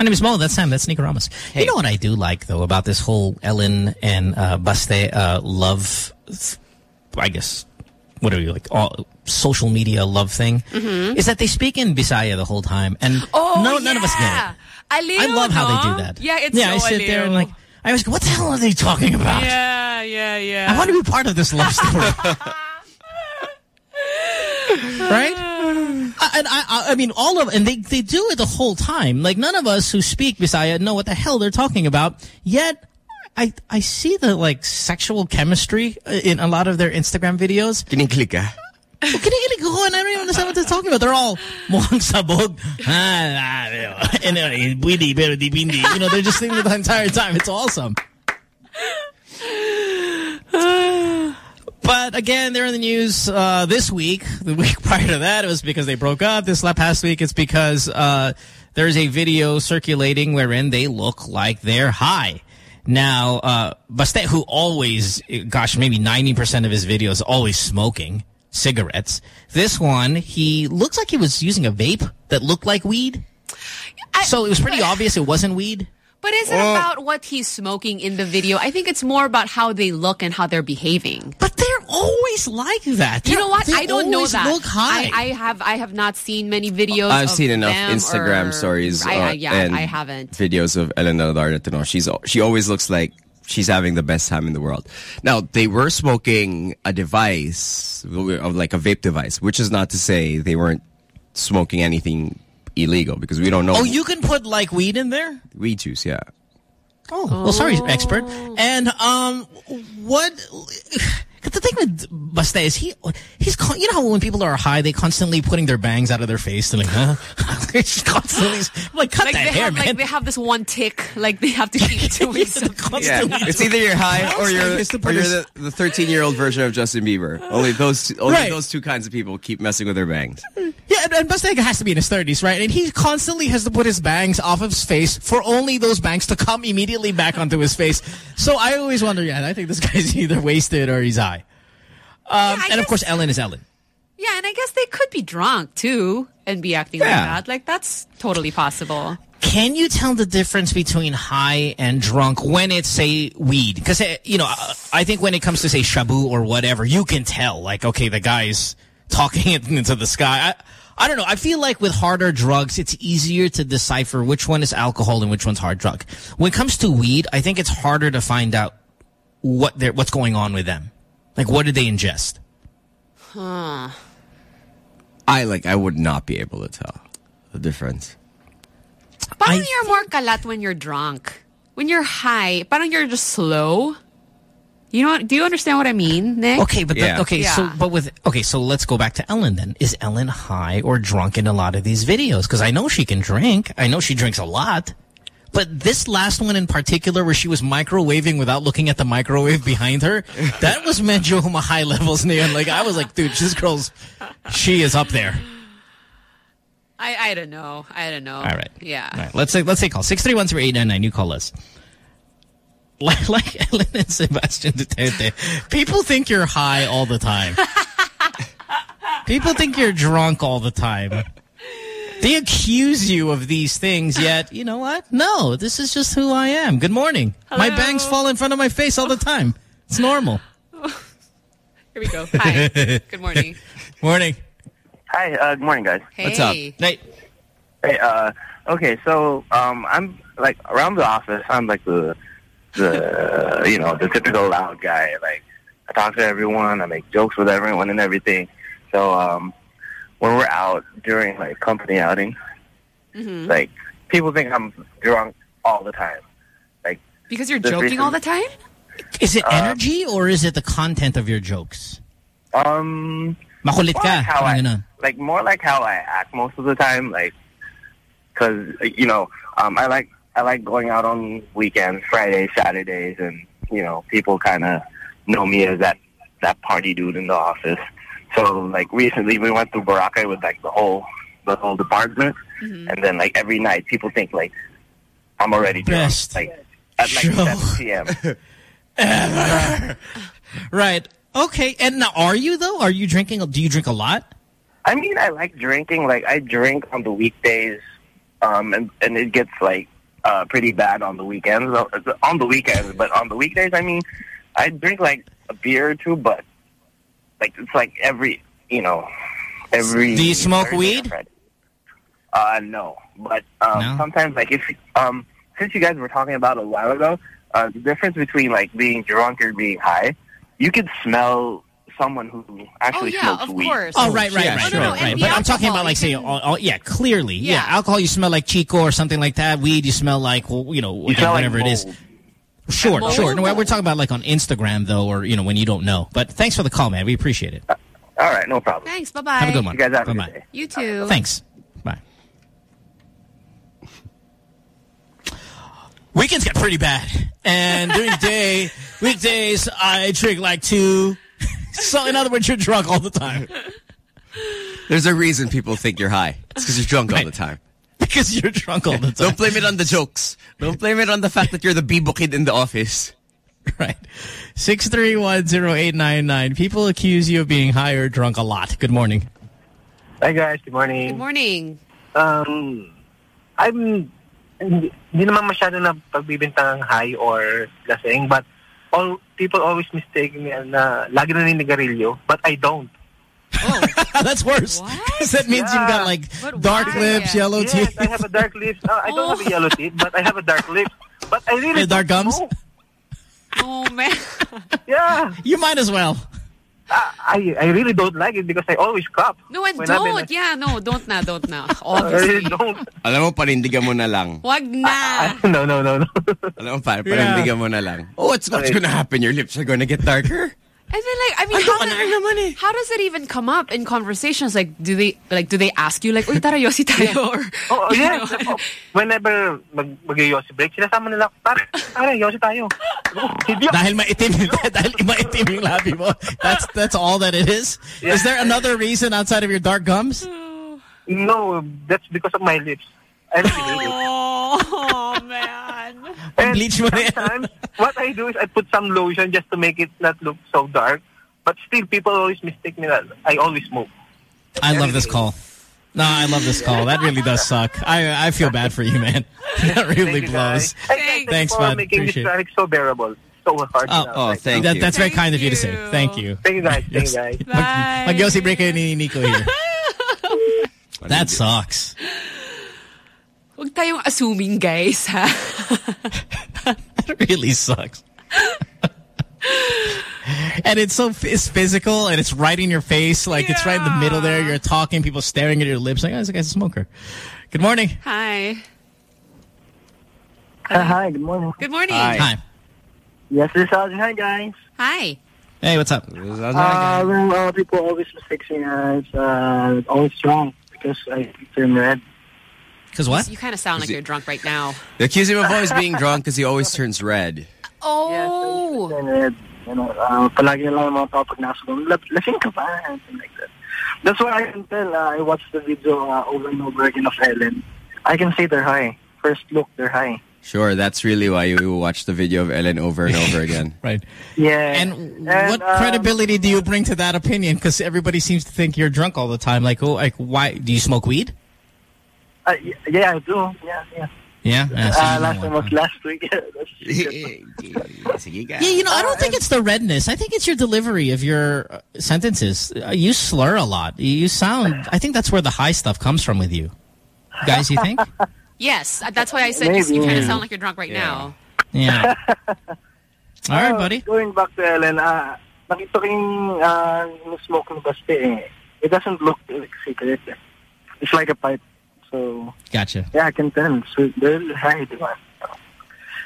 My name is Mo. That's Sam. That's Nico Ramos. You know what I do like, though, about this whole Ellen and uh, Baste uh, love, I guess, what are you, like, all, social media love thing? Mhm. Is that they speak in Bisaya the whole time, and Oh, no, none of us get it. I love how they do that. Yeah, it's yeah. so I sit there and like, I was go, what the hell are they talking about? Yeah, yeah, yeah. I want to be part of this love story. right? I, and I, I, I mean, all of, and they, they do it the whole time. Like, none of us who speak Bisaya know what the hell they're talking about. Yet, I, I see the, like, sexual chemistry in a lot of their Instagram videos. Kinikilig ka? Oh, kinikilig ko, and I don't even understand what they're talking about. They're all, mukhang sabog. Ah, ah, and, uh, buidi, pero di bindi. You know, they're just singing the entire time. It's awesome. But again, they're in the news uh, this week. The week prior to that, it was because they broke up. This past week, it's because uh, there's a video circulating wherein they look like they're high. Now, uh, Baste, who always, gosh, maybe 90% of his videos always smoking cigarettes. This one, he looks like he was using a vape that looked like weed. so it was pretty obvious it wasn't weed. But is it Oh. about what he's smoking in the video? I think it's more about how they look and how they're behaving. But they're always like that. You They're- know what? they I don't know that. look high. I, I have I have not seen many videos. I've of seen enough them Instagram or- stories. I, I, uh, yeah, and I haven't. Videos of Ellen Adarna to know she's she always looks like she's having the best time in the world. Now they were smoking a device of like a vape device, which is not to say they weren't smoking anything illegal because we don't know. Oh, you can put like weed in there? weed juice, yeah. Oh, well, sorry, expert. And um, what? The thing with Baste is he he's con- you know how when people are high they constantly putting their bangs out of their face they're like huh It's constantly I'm like cut like that they hair have man like they have this one tick like they have to keep doing something. Yeah, it's either you're high or you're Constantly to or you're the, the 13 year old version of Justin Bieber. Only those only Right. those two kinds of people keep messing with their bangs. yeah and, and Baste has to be in his 30s right and he constantly has to put his bangs off of his face for only those bangs to come immediately back onto his face so I always wonder yeah I think this guy's either wasted or he's high um, and of course Ellen is Ellen Yeah, and I guess they could be drunk too and be acting like that. Like that's totally possible. Can you tell the difference between high and drunk when it's, say, weed? Because, you know, I think when it comes to, say, shabu or whatever, you can tell, like, okay, the guy's talking it into the sky. I, I don't know. I feel like with harder drugs, it's easier to decipher which one is alcohol and which one's hard drug. When it comes to weed, I think it's harder to find out what they're, what's going on with them. Like, what did they ingest? Huh. I like I would not be able to tell the difference. Parang you're more kalat when you're drunk. When you're high, parang you're just slow. You know, what do you understand what I mean, Nick? Okay, but the, okay, so but with okay, so let's go back to Ellen then. Is Ellen high or drunk in a lot of these videos? Because I know she can drink. I know she drinks a lot. But this last one in particular, where she was microwaving without looking at the microwave behind her, that was medyo high levels yun. Like I was like, dude, this girl's, she is up there. I I don't know. I don't know. All right. Yeah. All right, let's say let's say call six three one zero eight nine nine. You call us. Like, like Ellen and Sebastian Duterte, people think you're high all the time. people think you're drunk all the time. They accuse you of these things, yet you know what? No, this is just who I am. Good morning. Hello. My bangs fall in front of my face all the time. It's normal. Here we go. Hi. Good morning. Morning. Hi, uh, good morning, guys. What's up? Hey. Hey. Hey, uh, okay, so um, I'm like around the office. I'm like the the you know the typical loud guy. Like I talk to everyone. I make jokes with everyone and everything. So um, when we're out during like company outings, Mhm. like people think I'm drunk all the time. Like Because you're joking reason- all the time? Is it Uh, energy or is it the content of your jokes? um, Makulit more ka. like how I, ganun. like more like how I act most of the time. Like because you know um, I like I like going out on weekends, Fridays, Saturdays, and you know people kind of know me as that that party dude in the office. So like recently we went to Boracay with like the whole the whole department, and then like every night people think like I'm already drunk, like at like show. 7 p.m. Ever. Right. Okay. And now, are you though? Are you drinking? Do you drink a lot? I mean, I like drinking. Like, I drink on the weekdays, um, and and it gets like uh, pretty bad on the weekends. Uh, On the weekends, but on the weekdays, I mean, I drink like a beer or two, but like it's like every, you know, every. Do you smoke weed? Uh, no, but um, No? sometimes, like if um, since you guys were talking about a while ago, uh, the difference between like being drunk or being high, you could smell someone who actually Oh, yeah, smokes of weed. course. Oh, right, right, Yeah, right, sure. right, No, no, right. But the I'm talking about like say, can- oh, oh, yeah, clearly, yeah. Yeah. alcohol. You smell like Chico or something like that. Weed, you smell like, well, you know, You smell like whatever it is. Mold. Sure, Mold? sure. No, we're talking about like on Instagram though, or you know, when you don't know. But thanks for the call, man. We appreciate it. Uh, all right, no problem. Thanks. Bye bye. Have a good one. You guys have a Bye-bye. good day. You too. Uh, thanks. Bye. Weekends get pretty bad, and during the day, weekdays, I drink like two. So, in other words, you're drunk all the time There's a reason people think you're high. It's because you're drunk all the time. Because you're drunk all the time. Don't blame it on the jokes. Don't blame it on the fact that you're the Bibo kid in the office. Right. Six three one zero eight nine nine. People accuse you of being high or drunk a lot. Good morning. Hi guys, good morning. Good morning. Um, I'm hindi, hindi naman masyado na pagbibintang high or lasing, but all people always mistake me na lagi na ninigarilyo, but I don't. That's worse. 'Cause that means you've got like But dark why? lips, yellow yes, teeth. I have a dark lips. Uh, I don't have a yellow teeth, but I have a dark lips. But I really Hey, dark gums? smoke. Oh man. Yeah, You might as well. I I really don't like it because I always cough. No, and When I'm in don't. Yeah, no, don't na, don't na. I really Obviously. don't. Alam mo, panindigan mo na lang. Wag na. no, no, no, no. Alam mo, pa, panindigan mo na lang. Oh, what's, what's gonna happen? Your lips are gonna get darker. And then like, I mean, how, does, how does it even come up in conversations? Like, do they like do they ask you like, "Uy, tara yosi tayo?" Or Oh, oh yes. Oh, Whenever mag mag-yosi break, sinasama nila, pare, pare, yosi tayo. Oh, Hindi ako. Dahil maitim, dahil maitim yung labi mo. That's that's all that it is. Is there another reason outside of your dark gums? Oh. No, that's because of my lips. I really hate it. oh man. And Bleach mo na yan. sometimes, what I do is I put some lotion just to make it not look so dark. But still, people always mistake me that I always smoke. I love this call. No, I love this call. That really does suck. I I feel bad for you, man. That really Thank you, blows. guys. And thank you Thanks, for bud. making Appreciate this it. traffic so bearable. So hard. Oh, oh, right thank now. you. That, that's very kind of you to say. Thank you. Thank you, guys. Thank you, guys. Bye. Mag-yossi break kayo ni Nico here. That sucks. Huwag tayong assuming, guys, ha? That really sucks. and it's so it's physical and it's right in your face. Like it's right in the middle there. You're talking, people staring at your lips like, oh, this guy's a smoker. Good morning. Hi. Uh, hi, good morning. Good morning. Hi. Yes, this is Ozzy. Hi, guys. Hi. Hey, what's up? Uh, well, uh, people always mistake me as uh, always strong because I turn red. Because what? You kind of sound like you're drunk right now. They accuse him of always being drunk because he always turns red. Oh. Turn red. You know, uh, palagi lang yung mga tao pag nasa ko, "La- lasing ka ba? Something like that. That's why I can tell. Uh, I watched the video uh, over and over again of Ellen. I can say they're high. First look, they're high. Sure, that's really why you watch the video of Ellen over and over again. Right. Yeah. And, And, what um, credibility do you bring to that opinion? Because everybody seems to think you're drunk all the time. Like, oh, like why do you smoke weed? Uh, yeah, I do. Yeah, yeah. Yeah. Yeah, so Uh, last know time was last week. Yeah, you know, I don't think it's the redness. I think it's your delivery of your uh, sentences. Uh, you slur a lot. You sound. I think that's where the high stuff comes from with you, guys. You think? Yes, uh, that's why I said you, you kind of sound like you're drunk right now. Yeah. All right, Uh, buddy. Going back to Ellen, uh, nakita ko yung uh, smoke ng Baste eh. It doesn't look like a cigarette. It's like a pipe. So, Gotcha. yeah, I can tell. So, they're high, di ba?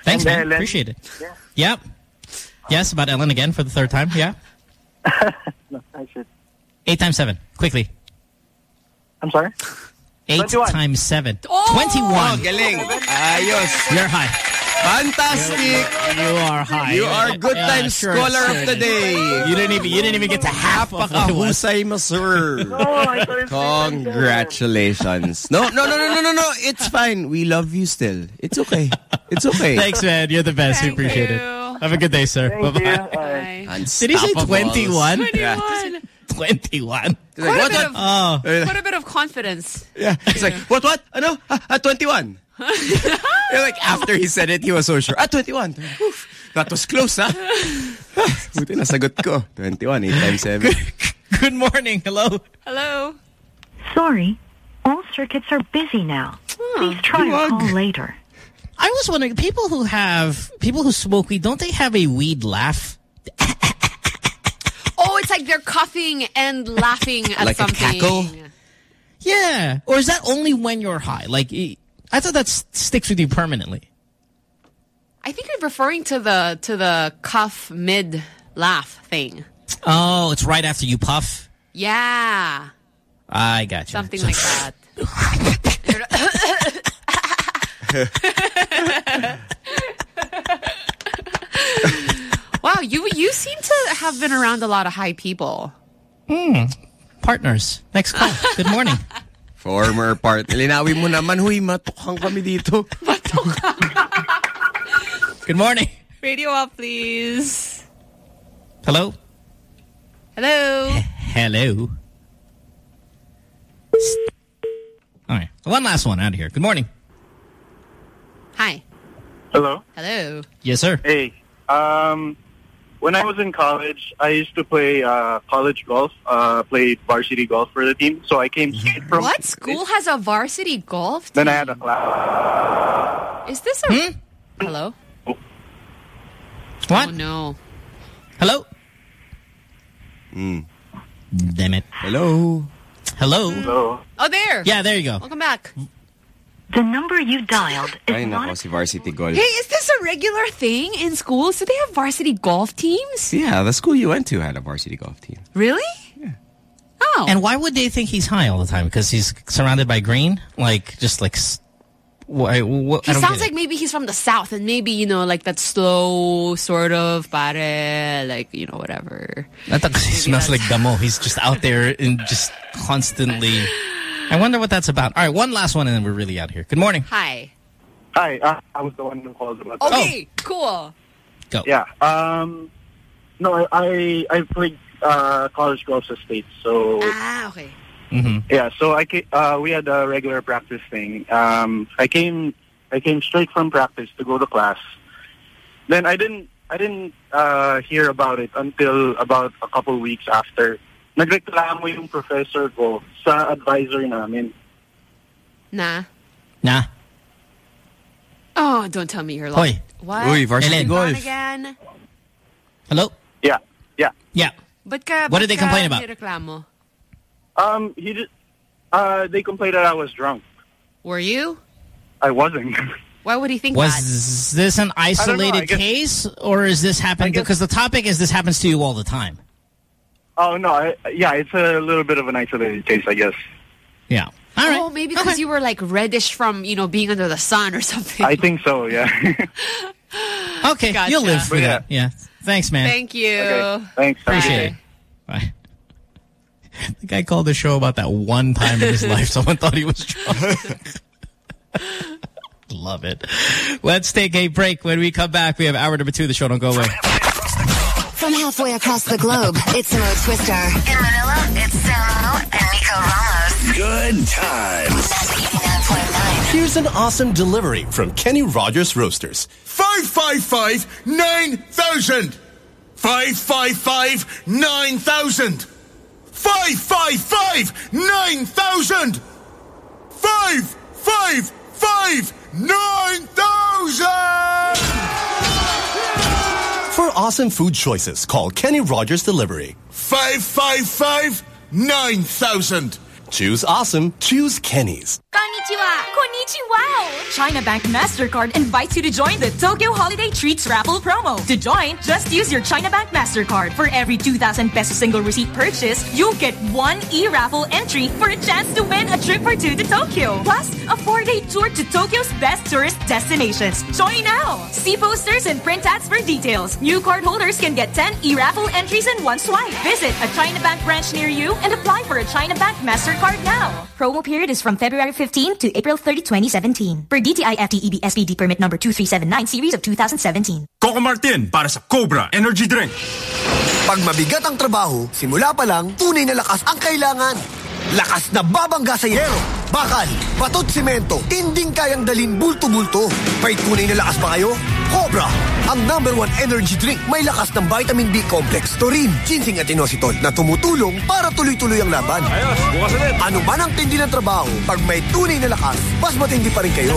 Thanks, And man. Ellen- Appreciate it. Yeah. Yep. Yes, about Ellen again for the third time. Yeah. No, I should. Eight times seven. Quickly. I'm sorry? Eight 21. times seven. Oh! Twenty-one. Oh, galing. Ayos. You're high. Fantastic. You are high. You are good Yeah, time sure, scholar sure of the it is. day. You didn't even you didn't even get to half of what it was. Napakahusay mo, sir. No, I thought it's Congratulations. No, no, no, no, no, no, no. It's fine. We love you still. It's okay. It's okay. Thanks, man. You're the best. Thank we appreciate you. it. Have a good day, sir. Thank Bye you. bye. Bye. Did he say Unstoppables. 21? Yeah. 21. 21. He's like, a what, bit what? of- Oh. Quite a bit of confidence. Yeah. It's like, what, what? Ano? Ah, ah, 21. You're like, after he said it, he was so sure. Ah, 21. Oof, that was close, ha? Buti nasagot ko. 21, 8 times 7. Good morning. Hello. Hello. Sorry, all circuits are busy now. Please try a call later. I was wondering, people who have, people who smoke weed, don't they have a weed laugh? Oh, it's it's like they're coughing and laughing at Like a something. cackle? Yeah. Or is that only when you're high? Like, I thought that s- sticks with you permanently. I think you're referring to the to the cuff mid laugh thing. Oh, it's right after you puff? Yeah, I got you. something So- like that. wow, you you seem to have been around a lot of high people. Hmm. Partners. Next call. Good morning. Former part. Linawin mo naman, huy, matukhang kami dito. Good morning. Radio off, please. Hello? Hello. Hello. All right. One last one out of here. Good morning. Hi. Hello. Hello. Yes, sir. Hey, um, when I was in college, I used to play uh, college golf. Uh, played varsity golf for the team. So I came straight from. What school has a varsity golf? Then I had a class. Is this a hello? Oh. What? Oh no. Hello? Mm. Damn it. Hello? Hello? Hello? Oh, there. Yeah, there you go. Welcome back. The number you dialed is Ay, not nako, si Varsity Golf. Hey, is this a regular thing in schools? Do they have varsity golf teams? Yeah, the school you went to had a varsity golf team. Really? Yeah. Oh. And why would they think he's high all the time? Because he's surrounded by green? Like, just like... Why, what, He sounds like maybe he's from the south and maybe, you know, like that slow sort of pare, like, you know, whatever. I thought 'cause he smells like damo. He's just out there and just constantly... I wonder what that's about. All right, one last one and then we're really out here. Good morning. Hi. Hi, uh, I was the one who called about that. Okay, cool. Go. Yeah. Um, no, I I played uh, college golf at state, so Ah, okay. Mm-hmm. yeah. So I ca- uh, we had a regular practice thing. Um, I came I came straight from practice to go to class. Then I didn't I didn't uh, hear about it until about a couple weeks after. Nagreklamo yung professor ko sa advisor namin. Nah. Nah. Oh, don't tell me you're Hoy. lost. What? Uy, varsity What's golf. again? Hello? Yeah, yeah. Yeah. Ba't ka, What did they complain about? nireklamo? Um, he did. Uh, they complained that I was drunk. Were you? I wasn't. Why would he think that? Was this an isolated guess- case or is this happening? Because the topic is this happens to you all the time. Oh no, I, yeah, it's a little bit of an isolated case, I guess. Yeah. All right. Oh, maybe because you were like reddish from, you know, being under the sun or something. I think so. Yeah. Okay, Gotcha. you'll live for yeah. that. Yeah. Thanks, man. Thank you. Okay, thanks. Have a good Appreciate day. it. Bye. The guy called the show about that one time in his life someone thought he was drunk. Love it. Let's take a break. When we come back, we have hour number two of the show. Don't go away. From halfway across the globe, it's Mo Twister. In Manila, it's Samo and Nico Ramos. Good times. Here's an awesome delivery from Kenny Rogers Roasters. 555 9000. 555 9000. 555 9000. 555 9000. For awesome food choices, call Kenny Rogers Delivery. 555 9000. Choose awesome. Choose Kenny's. Konnichiwa! Konnichiwa! China Bank MasterCard invites you to join the Tokyo Holiday Treats Raffle promo. To join, just use your China Bank MasterCard. For every 2,000 peso single receipt purchase, you'll get one e-raffle entry for a chance to win a trip for two to Tokyo. Plus, a four-day tour to Tokyo's best tourist destinations. Join now! See posters and print ads for details. New card holders can get 10 e-raffle entries in one swipe. Visit a China Bank branch near you and apply for a China Bank MasterCard now. Promo period is from February 15 to April 30, 2017. Per DTI FTEB SPD permit number 2379 series of 2017. Coco Martin para sa Cobra Energy Drink. Pag mabigat ang trabaho, simula pa lang, tunay na lakas ang kailangan. Lakas na babangga sa yero, bakal, batot simento, tinding kayang dalin bulto-bulto. May tunay na lakas ba kayo? Cobra, ang number one energy drink may lakas ng vitamin B complex, taurine, ginseng at inositol na tumutulong para tuloy-tuloy ang laban. Ayos, bukas ulit. Ano man ang tindi ng trabaho, pag may tunay na lakas, mas matindi pa rin kayo.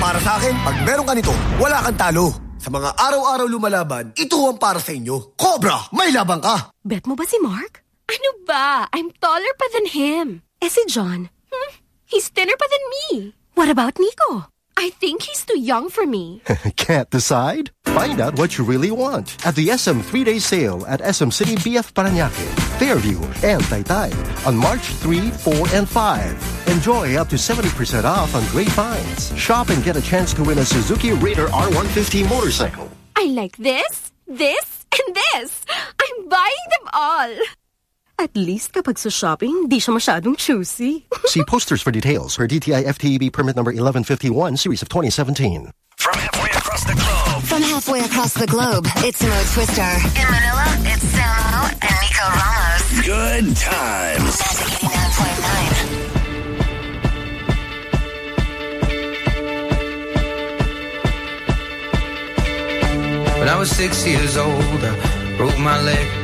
Para sa akin, pag meron ka nito, wala kang talo. Sa mga araw-araw lumalaban, ito ang para sa inyo. Cobra, may labang ka! Bet mo ba si Mark? Ano ba? I'm taller pa than him. Eh si John? Hmm, he's thinner pa than me. What about Nico? I think he's too young for me. Can't decide? Find out what you really want at the SM three-day sale at SM City BF Paranaque, Fairview, and Taytay on March 3, 4, and 5. Enjoy up to 70% off on great finds. Shop and get a chance to win a Suzuki Raider R150 motorcycle. I like this, this, and this. I'm buying them all. At least kapag sa shopping, di siya masyadong choosy. See posters for details for DTI FTEB permit number 1151 series of 2017. From halfway across the globe. From halfway across the globe, it's Mo Twister. In Manila, it's Samo and Nico Ramos. Good times. 89.9. When I was six years old, I broke my leg.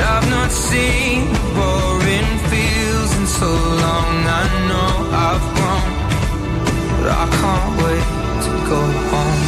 I've not seen fields in so long. I know I've grown, but I can't wait to go home.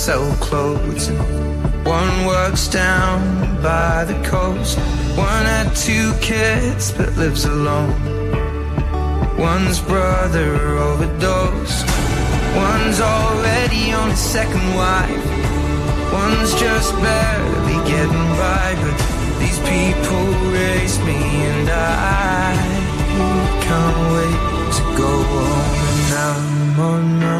Sell clothes, one works down by the coast. One had two kids but lives alone. One's brother overdosed. One's already on his second wife. One's just barely getting by, but these people raise me and I can't wait to go home. And I'm on my.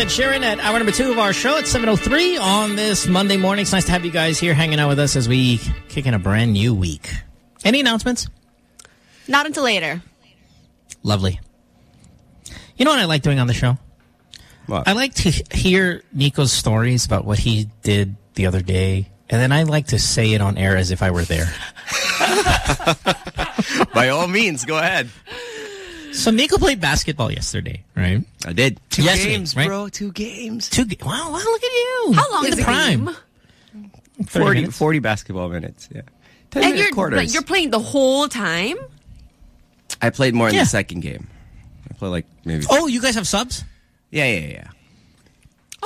Ed Sheeran at hour number two of our show at 7.03 on this Monday morning. It's nice to have you guys here hanging out with us as we kick in a brand new week. Any announcements? Not until later. Lovely. You know what I like doing on the show? What? I like to hear Nico's stories about what he did the other day, and then I like to say it on air as if I were there. By all means, go ahead. So Nico played basketball yesterday, right? I did. Two Yesterday, games, right? bro. Two games. Two. Ga wow, wow! Look at you. How long In is the the prime? game? 40, 40 basketball minutes. Yeah. 10 And minute you're quarters. but you're playing the whole time. I played more in Yeah. the second game. I played like maybe. Oh, you guys have subs? Yeah, yeah, yeah.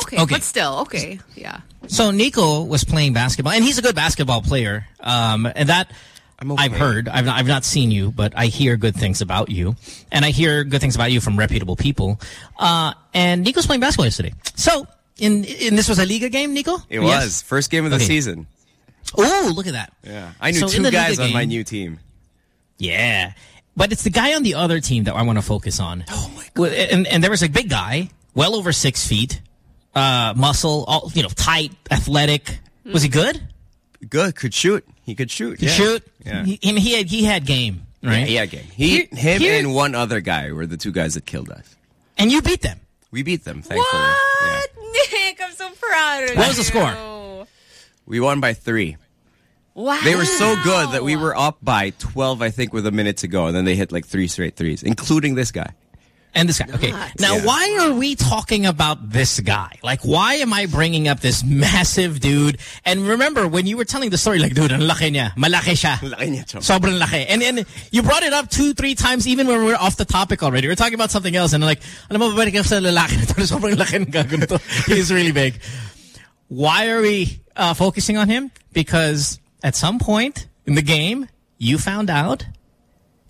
Okay, Okay. but still, okay, yeah. So Nico was playing basketball, and he's a good basketball player. Um, and that I've heard. I've not, I've not seen you, but I hear good things about you, and I hear good things about you from reputable people. Uh, and Nico's playing basketball yesterday. So, in in this was a Liga game, Nico. It Yes? was. First game of the Okay. season. Oh, look at that. Yeah. I knew So two guys Liga on my new team. Yeah. But it's the guy on the other team that I want to focus on. Oh my god! And, and there was a big guy, well over six feet, uh, muscle, all you know, tight, athletic. Was he good? Good. Could shoot. He could shoot. Could yeah. shoot. Yeah. He, I mean, he had he had game, right? Yeah, he had game. He, Here- him, here- and one other guy were the two guys that killed us. And you beat them. We beat them, thankfully. What, Nick? I'm so proud of What was the score? We won by three. Wow. They were so good that we were up by 12, I think, with a minute to go. And then they hit like three straight threes, including this guy. And this guy. Okay. Now, Yeah. why are we talking about this guy? Like, why am I bringing up this massive dude? And remember, when you were telling the story, like, dude, ang laki niya. Malaki siya. Laki niya, chum. Sobrang laki. And, and you brought it up two, three times, even when we were off the topic already. We are talking about something else. And I'm like, alam mo, babalik ako sa lalaki na to. Sobrang laki ng gago to. He's really big. Why are we uh, focusing on him? Because at some point in the game, you found out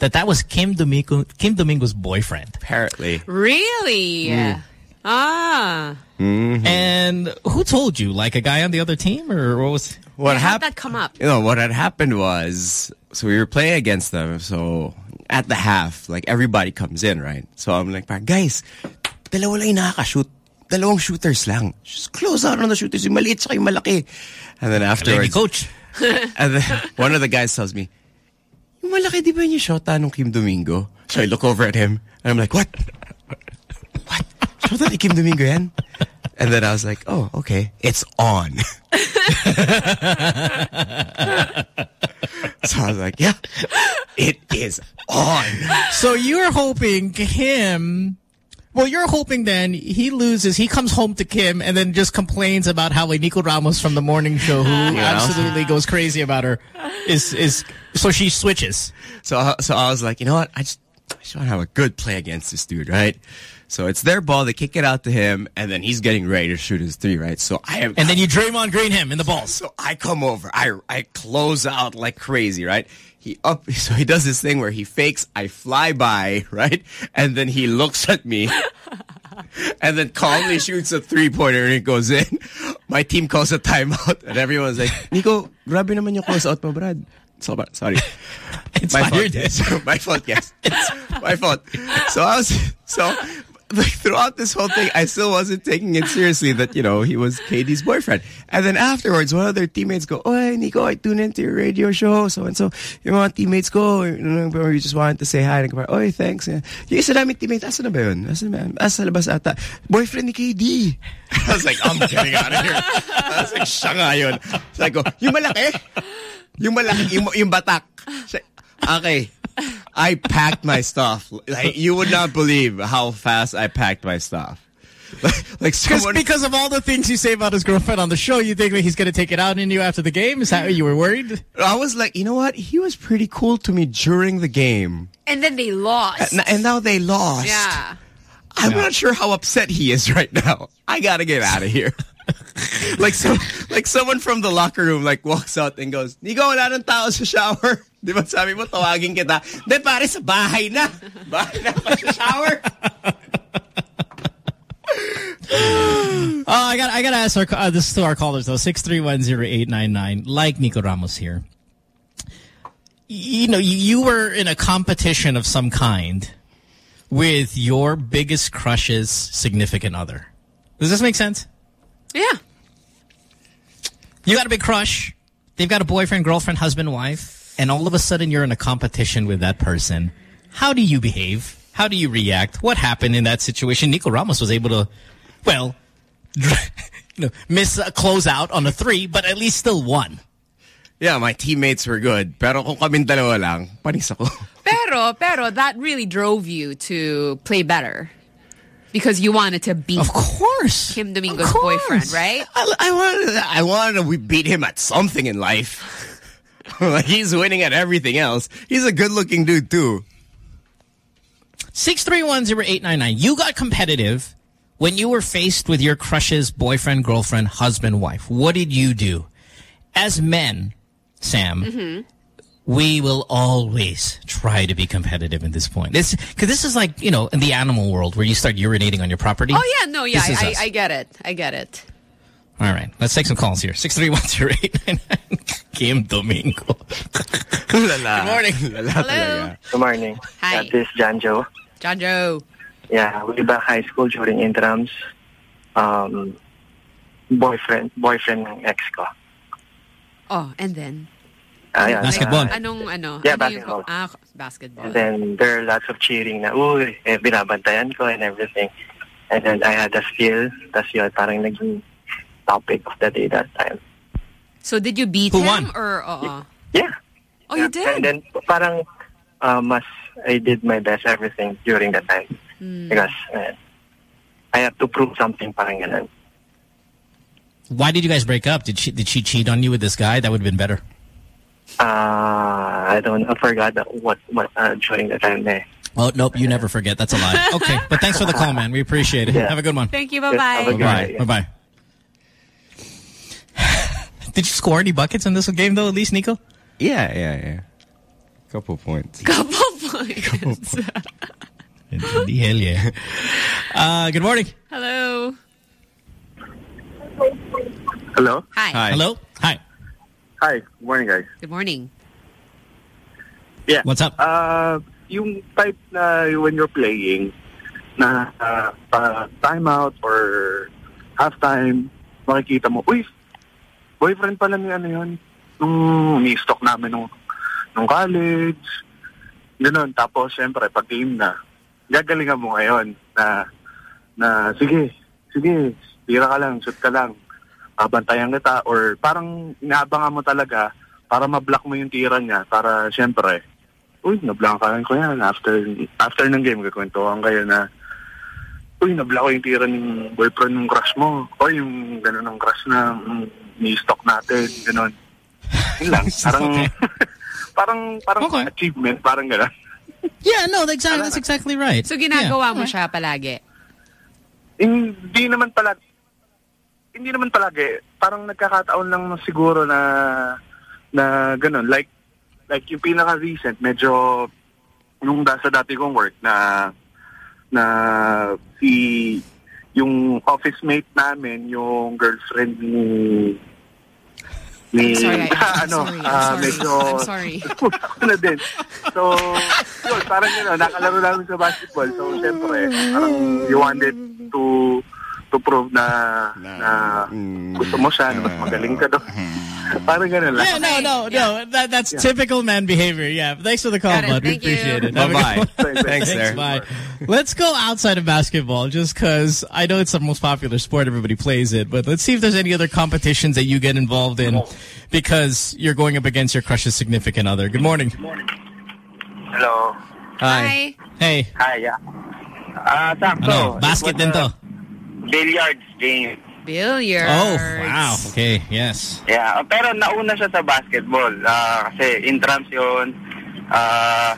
that that was Kim Domingo, Kim Domingo's boyfriend. Apparently. Really? Mm. Ah. And who told you? Like a guy on the other team, or what was? What How'd happened? that come up? You know, what had happened was, so we were playing against them. So at the half, like everybody comes in, right? So I'm like, guys, dalawa lang yung nakaka-shoot. Dalawang shooters lang. Just close out on the shooters. Yung maliit tsaka yung malaki. And then afterwards, coach. and then one of the guys tells me, yung malaki di ba yung shota nung Kim Domingo? So I look over at him and I'm like, what? What? Shota ni Kim Domingo yan? And then I was like, oh, okay. It's on. so I was like, yeah, it is on. So you're hoping Kim. Well, you're hoping then he loses, he comes home to Kim, and then just complains about how a Nico Ramos from the morning show, who absolutely goes crazy about her, is is so she switches. So, I- so I was like, you know what? I just, I just want to have a good play against this dude, right? So it's their ball. They kick it out to him, and then he's getting ready to shoot his three, right? So I am, And then you Draymond Green him in the balls. So I come over. I I close out like crazy, right? He up so he does this thing where he fakes, I fly by, right? And then he looks at me and then calmly shoots a three pointer and it goes in. My team calls a timeout and everyone's like, Nico, grabe naman yung close out mo, Brad. So, sorry. It's my fault. Yes. my fault, yes. It's my fault. So I was so like throughout this whole thing, I still wasn't taking it seriously that, you know, he was KD's boyfriend. And then afterwards, one of their teammates go, Oh, Nico, I tuned into your radio show. So and so, yung mga teammates go, or you just wanted to say hi. And go, oh, thanks. Yeah. Yung isa naming teammate, asa na ba yun? Asa na ba? Asa labas ata? Boyfriend ni KD. I was like, I'm getting out of here. I was like, siya nga yun. So I go, yung malaki? Yung malaki, yung, yung batak. Okay. I packed my stuff. Like you would not believe how fast I packed my stuff. Like, like Because someone, because of all the things you say about his girlfriend on the show, you think that he's going to take it out on you after the game? Is that what you were worried? I was like, you know what? He was pretty cool to me during the game, And then they lost. and, and now they lost. yeah. I'm not sure how upset he is right now. I gotta get out of here. like so, like someone from the locker room like walks out and goes, Nico, wala nang tao sa shower. Di ba sabi mo, tawagin kita. Di pare, sa bahay na. Bahay na pa sa shower. Oh, I got I got to ask our uh, this to our callers though six three one zero eight nine nine. Like Nico Ramos here, you know you, you were in a competition of some kind with your biggest crush's significant other. Does this make sense? Yeah. You got a big crush. They've got a boyfriend, girlfriend, husband, wife, and all of a sudden you're in a competition with that person. How do you behave? How do you react? What happened in that situation? Nico Ramos was able to, well, you know, miss a closeout on a three, but at least still won. Yeah, my teammates were good. Pero kung kaming dalawa lang, panis ako. Pero, pero that really drove you to play better. Because you wanted to beat Of course. Kim Domingo's boyfriend, right? I, I wanted, I wanted to beat him at something in life. like he's winning at everything else. He's a good-looking dude too. 6310899. You got competitive when you were faced with your crush's boyfriend, girlfriend, husband, wife. What did you do? As men, Sam, Mm-hmm. We will always try to be competitive at this point. This because this is like you know in the animal world where you start urinating on your property. Oh, yeah, no, yeah, I. I, I get it. I get it. All right, let's take some calls here. Six three one zero eight nine nine. Kim Domingo. Good morning. Hello. Good morning. Hi. Uh, this is Janjo. Joe. John Joe. Yeah, way back high school during intrams, um, boyfriend, boyfriend ng ex ko. Oh, and then? Ah, yeah, Basketball. uh, Anong, ano? Yeah, ano yung- basketball. ah, basketball. And then there are lots of cheering na, uy, eh, binabantayan ko and everything. And then I had a steal, tas yun, parang naging topic of the day that time. So did you beat Who him? won? Or, oo. Yeah. Oh, you did? And then parang uh, mas I did my best everything during that time. Hmm. Because uh, I have to prove something parang ganun. Why did you guys break up? Did she did she cheat on you with this guy? That would have been better. Uh, I don't, I forgot that what, what, uh, during the time there. Oh nope, you never forget. That's a lie. Okay, but thanks for the call, man. We appreciate it. Yeah. Have a good one. Thank you. Have a Bye-bye. good Bye. Yeah. Bye bye. Did you score any buckets in this game though? At least Nico. Yeah, yeah, yeah. Couple points. Couple points. Hindi hell yeah. Uh, good morning. Hello. Hello? Hi. Hi. Hello. Hi. Hi. Good morning, guys. Good morning. Yeah. What's up? Uh, yung type na when you're playing, na uh, uh, timeout or halftime, makikita mo, uy, boyfriend pala ni ano yun, nung ni-stock namin nung, nung college, ganun. Tapos, syempre, pag game na, gagalingan mo ngayon na, na, sige, sige, tira ka lang, shoot ka lang, babantayan kita, or parang inaabangan mo talaga para ma-block mo yung tira niya, para syempre, uy, nablankahan ko yan. After, after ng game, kakwentuhan kayo na, uy, nablock ko yung tira ng boyfriend ng crush mo. O yung gano'n ng crush na mm, ni-stock natin, gano'n. Yun lang. Parang, parang, parang Okay. achievement, parang gano'n. Yeah, no, exactly. That's exactly right. So ginagawa mo siya palagi? Hindi naman pala, hindi naman palagi. Parang nagkakataon lang siguro na, na gano'n. Like, like yung pinaka-recent, medyo, nung sa dati kong work na, na si, yung office mate namin, yung girlfriend ni, ni, sorry, ano, sorry, ah, sorry. medyo, I'm sorry. na din. So, yun, parang yun, nakalaro namin sa basketball. So, syempre, parang you wanted to to prove na, na gusto mo siya, na mas magaling ka doon. parang gano'n lang. Yeah, no, no, no. That, that's typical man behavior. Yeah. Thanks for the call, Got it. bud. We Thank you. appreciate it. Have a good Bye-bye. Thanks, sir. Bye. Let's go outside of basketball just because I know it's the most popular sport. Everybody plays it. But let's see if there's any other competitions that you get involved in because you're going up against your crush's significant other. Good morning. Good morning. Hello. Hi. Hey. Hi, yeah. Ah, sakto. Ano? Basket din to. Billiards game. Billiards. Oh, wow. Okay. Yes. Yeah, pero nauna siya sa basketball ah, kasi intrams yun. Ah,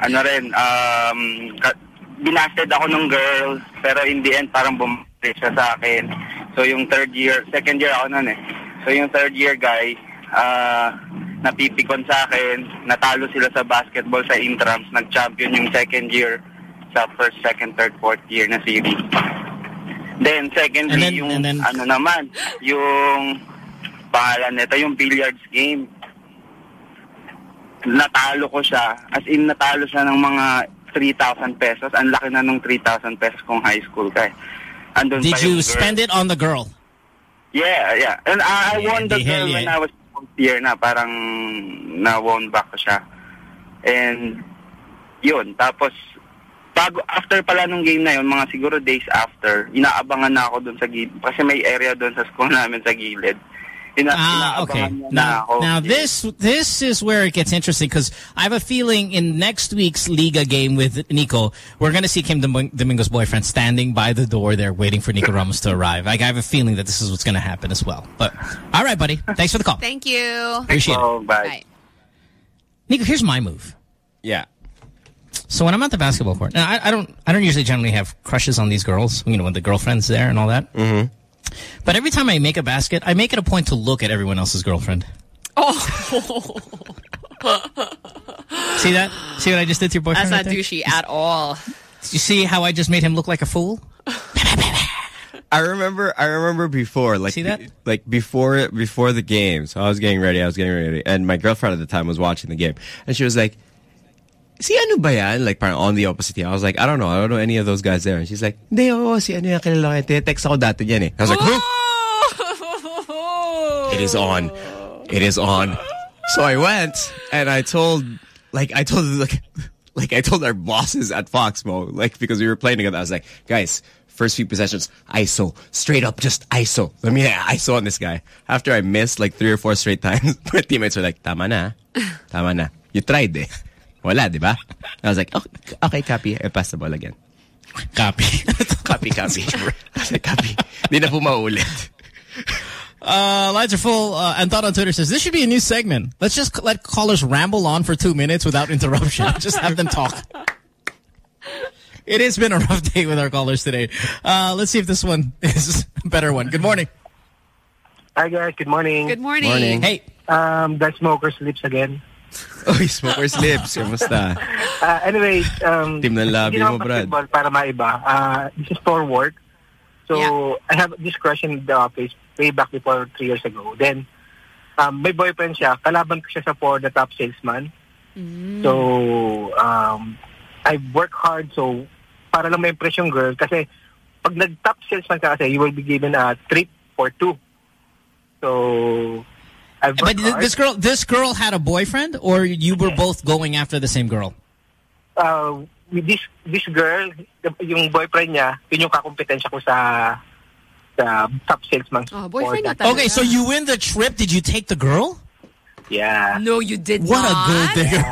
ano rin, um, binasted ako ng girl, pero in the end parang bumalik siya sa akin. So yung third year, second year ako nun eh. So yung third year guy, ah, napipikon sa akin, natalo sila sa basketball sa intrams, nag-champion yung second year sa first, second, third, fourth year na series. Then secondly, And then- yung and then- ano naman, yung pangalan nito, yung billiards game. Natalo ko siya. As in, natalo siya ng mga 3,000 pesos. Ang laki na nung 3,000 pesos kung high school ka eh. andun Did you girl. spend it on the girl? Yeah, yeah. And I, I Yeah, won the di hell girl when yeah. I was year na parang na-won back ko siya. And yun, tapos bago after pala nung game na yun, mga siguro days after, inaabangan na ako dun sa gilid. Kasi may area dun sa school namin sa gilid. Ina Ah, okay. inaabangan niya na Now, now this this is where it gets interesting because I have a feeling in next week's Liga game with Nico, we're going to see Kim Dom- Domingo's boyfriend standing by the door there waiting for Nico Ramos to arrive. Like, I have a feeling that this is what's going to happen as well. But all right, buddy. Thanks for the call. Thank you. Appreciate it. Bye. Nico, here's my move. Yeah. So when I'm at the basketball court, and I, I don't, I don't usually generally have crushes on these girls. You know, when the girlfriend's there and all that. Mm-hmm. But every time I make a basket, I make it a point to look at everyone else's girlfriend. Oh. See that? See what I just did to your boyfriend? That's right not there? douchey at all. Did you see how I just made him look like a fool? I remember. I remember before, like, See that? like before before the game. So I was getting ready. I was getting ready, and my girlfriend at the time was watching the game, and she was like, "Si ano ba yan?" Like, parang on the opposite team. I was like, "I don't know. I don't know any of those guys there." And she's like, "Hindi, oo, si ano yan kilala ko. Text ako dati yan eh." I was like, "Huh?" It is on. It is on. So I went and I told, like, I told like, like I told our bosses at Foxmo, like because we were playing together. I was like, guys, first few possessions, ISO, straight up, just ISO. Let me ISO on this guy. After I missed like three or four straight times, my teammates were like, tama na, tama na. You tried eh. Wala, di ba? I was like, okay, okay copy. I pass the ball again. Copy. copy, copy. I said, copy. Di na po maulit. Uh, lines are full. Uh, and Thought on Twitter says, this should be a new segment. Let's just let callers ramble on for two minutes without interruption. just have them talk. It has been a rough day with our callers today. Uh, let's see if this one is a better one. Good morning. Hi guys, good morning. Good morning. Morning. Hey. Um, that smoker sleeps again. Uy, smoker's lips. Kamusta? Uh, anyway, um, Team ng labi ginawa mo, Brad. basketball para maiba. Uh, this is for work. So, I have this crush in the office way back before three years ago. Then, um, may boyfriend siya. Kalaban ko siya sa for the top salesman. So, um, I work hard. So, para lang ma-impress yung girl. Kasi, pag nag-top salesman ka kasi, you will be given a trip for two. So, I've But th- this girl, this girl had a boyfriend, or you were both going after the same girl? uh, this this girl, the- yung boyfriend niya, yun yung kakompetensya ko sa sa top salesman. Oh, boyfriend Okay, so you win the trip. Did you take the girl? Yeah. No, you did not. What not. a gold digger.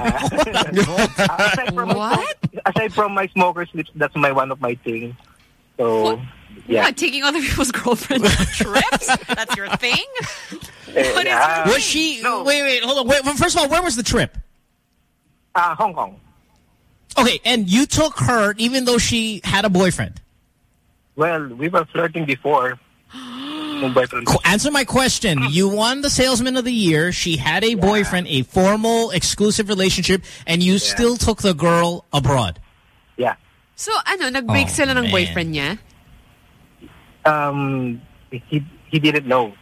aside from What? My, aside from my smoker's lips, that's my one of my things. So, yeah. What, taking other people's girlfriends on trips? That's your thing? What is yeah. Was she? Wait, wait, hold on. Wait, well, first of all, where was the trip? Uh, Hong Kong. Okay, and you took her even though she had a boyfriend. Well, we were flirting before. Yung boyfriend. Answer my question. You won the Salesman of the Year. She had a boyfriend, a formal, exclusive relationship, and you still took the girl abroad. Yeah. So, ano, nag-break Oh, sila ng man. boyfriend niya? Um, he he didn't know.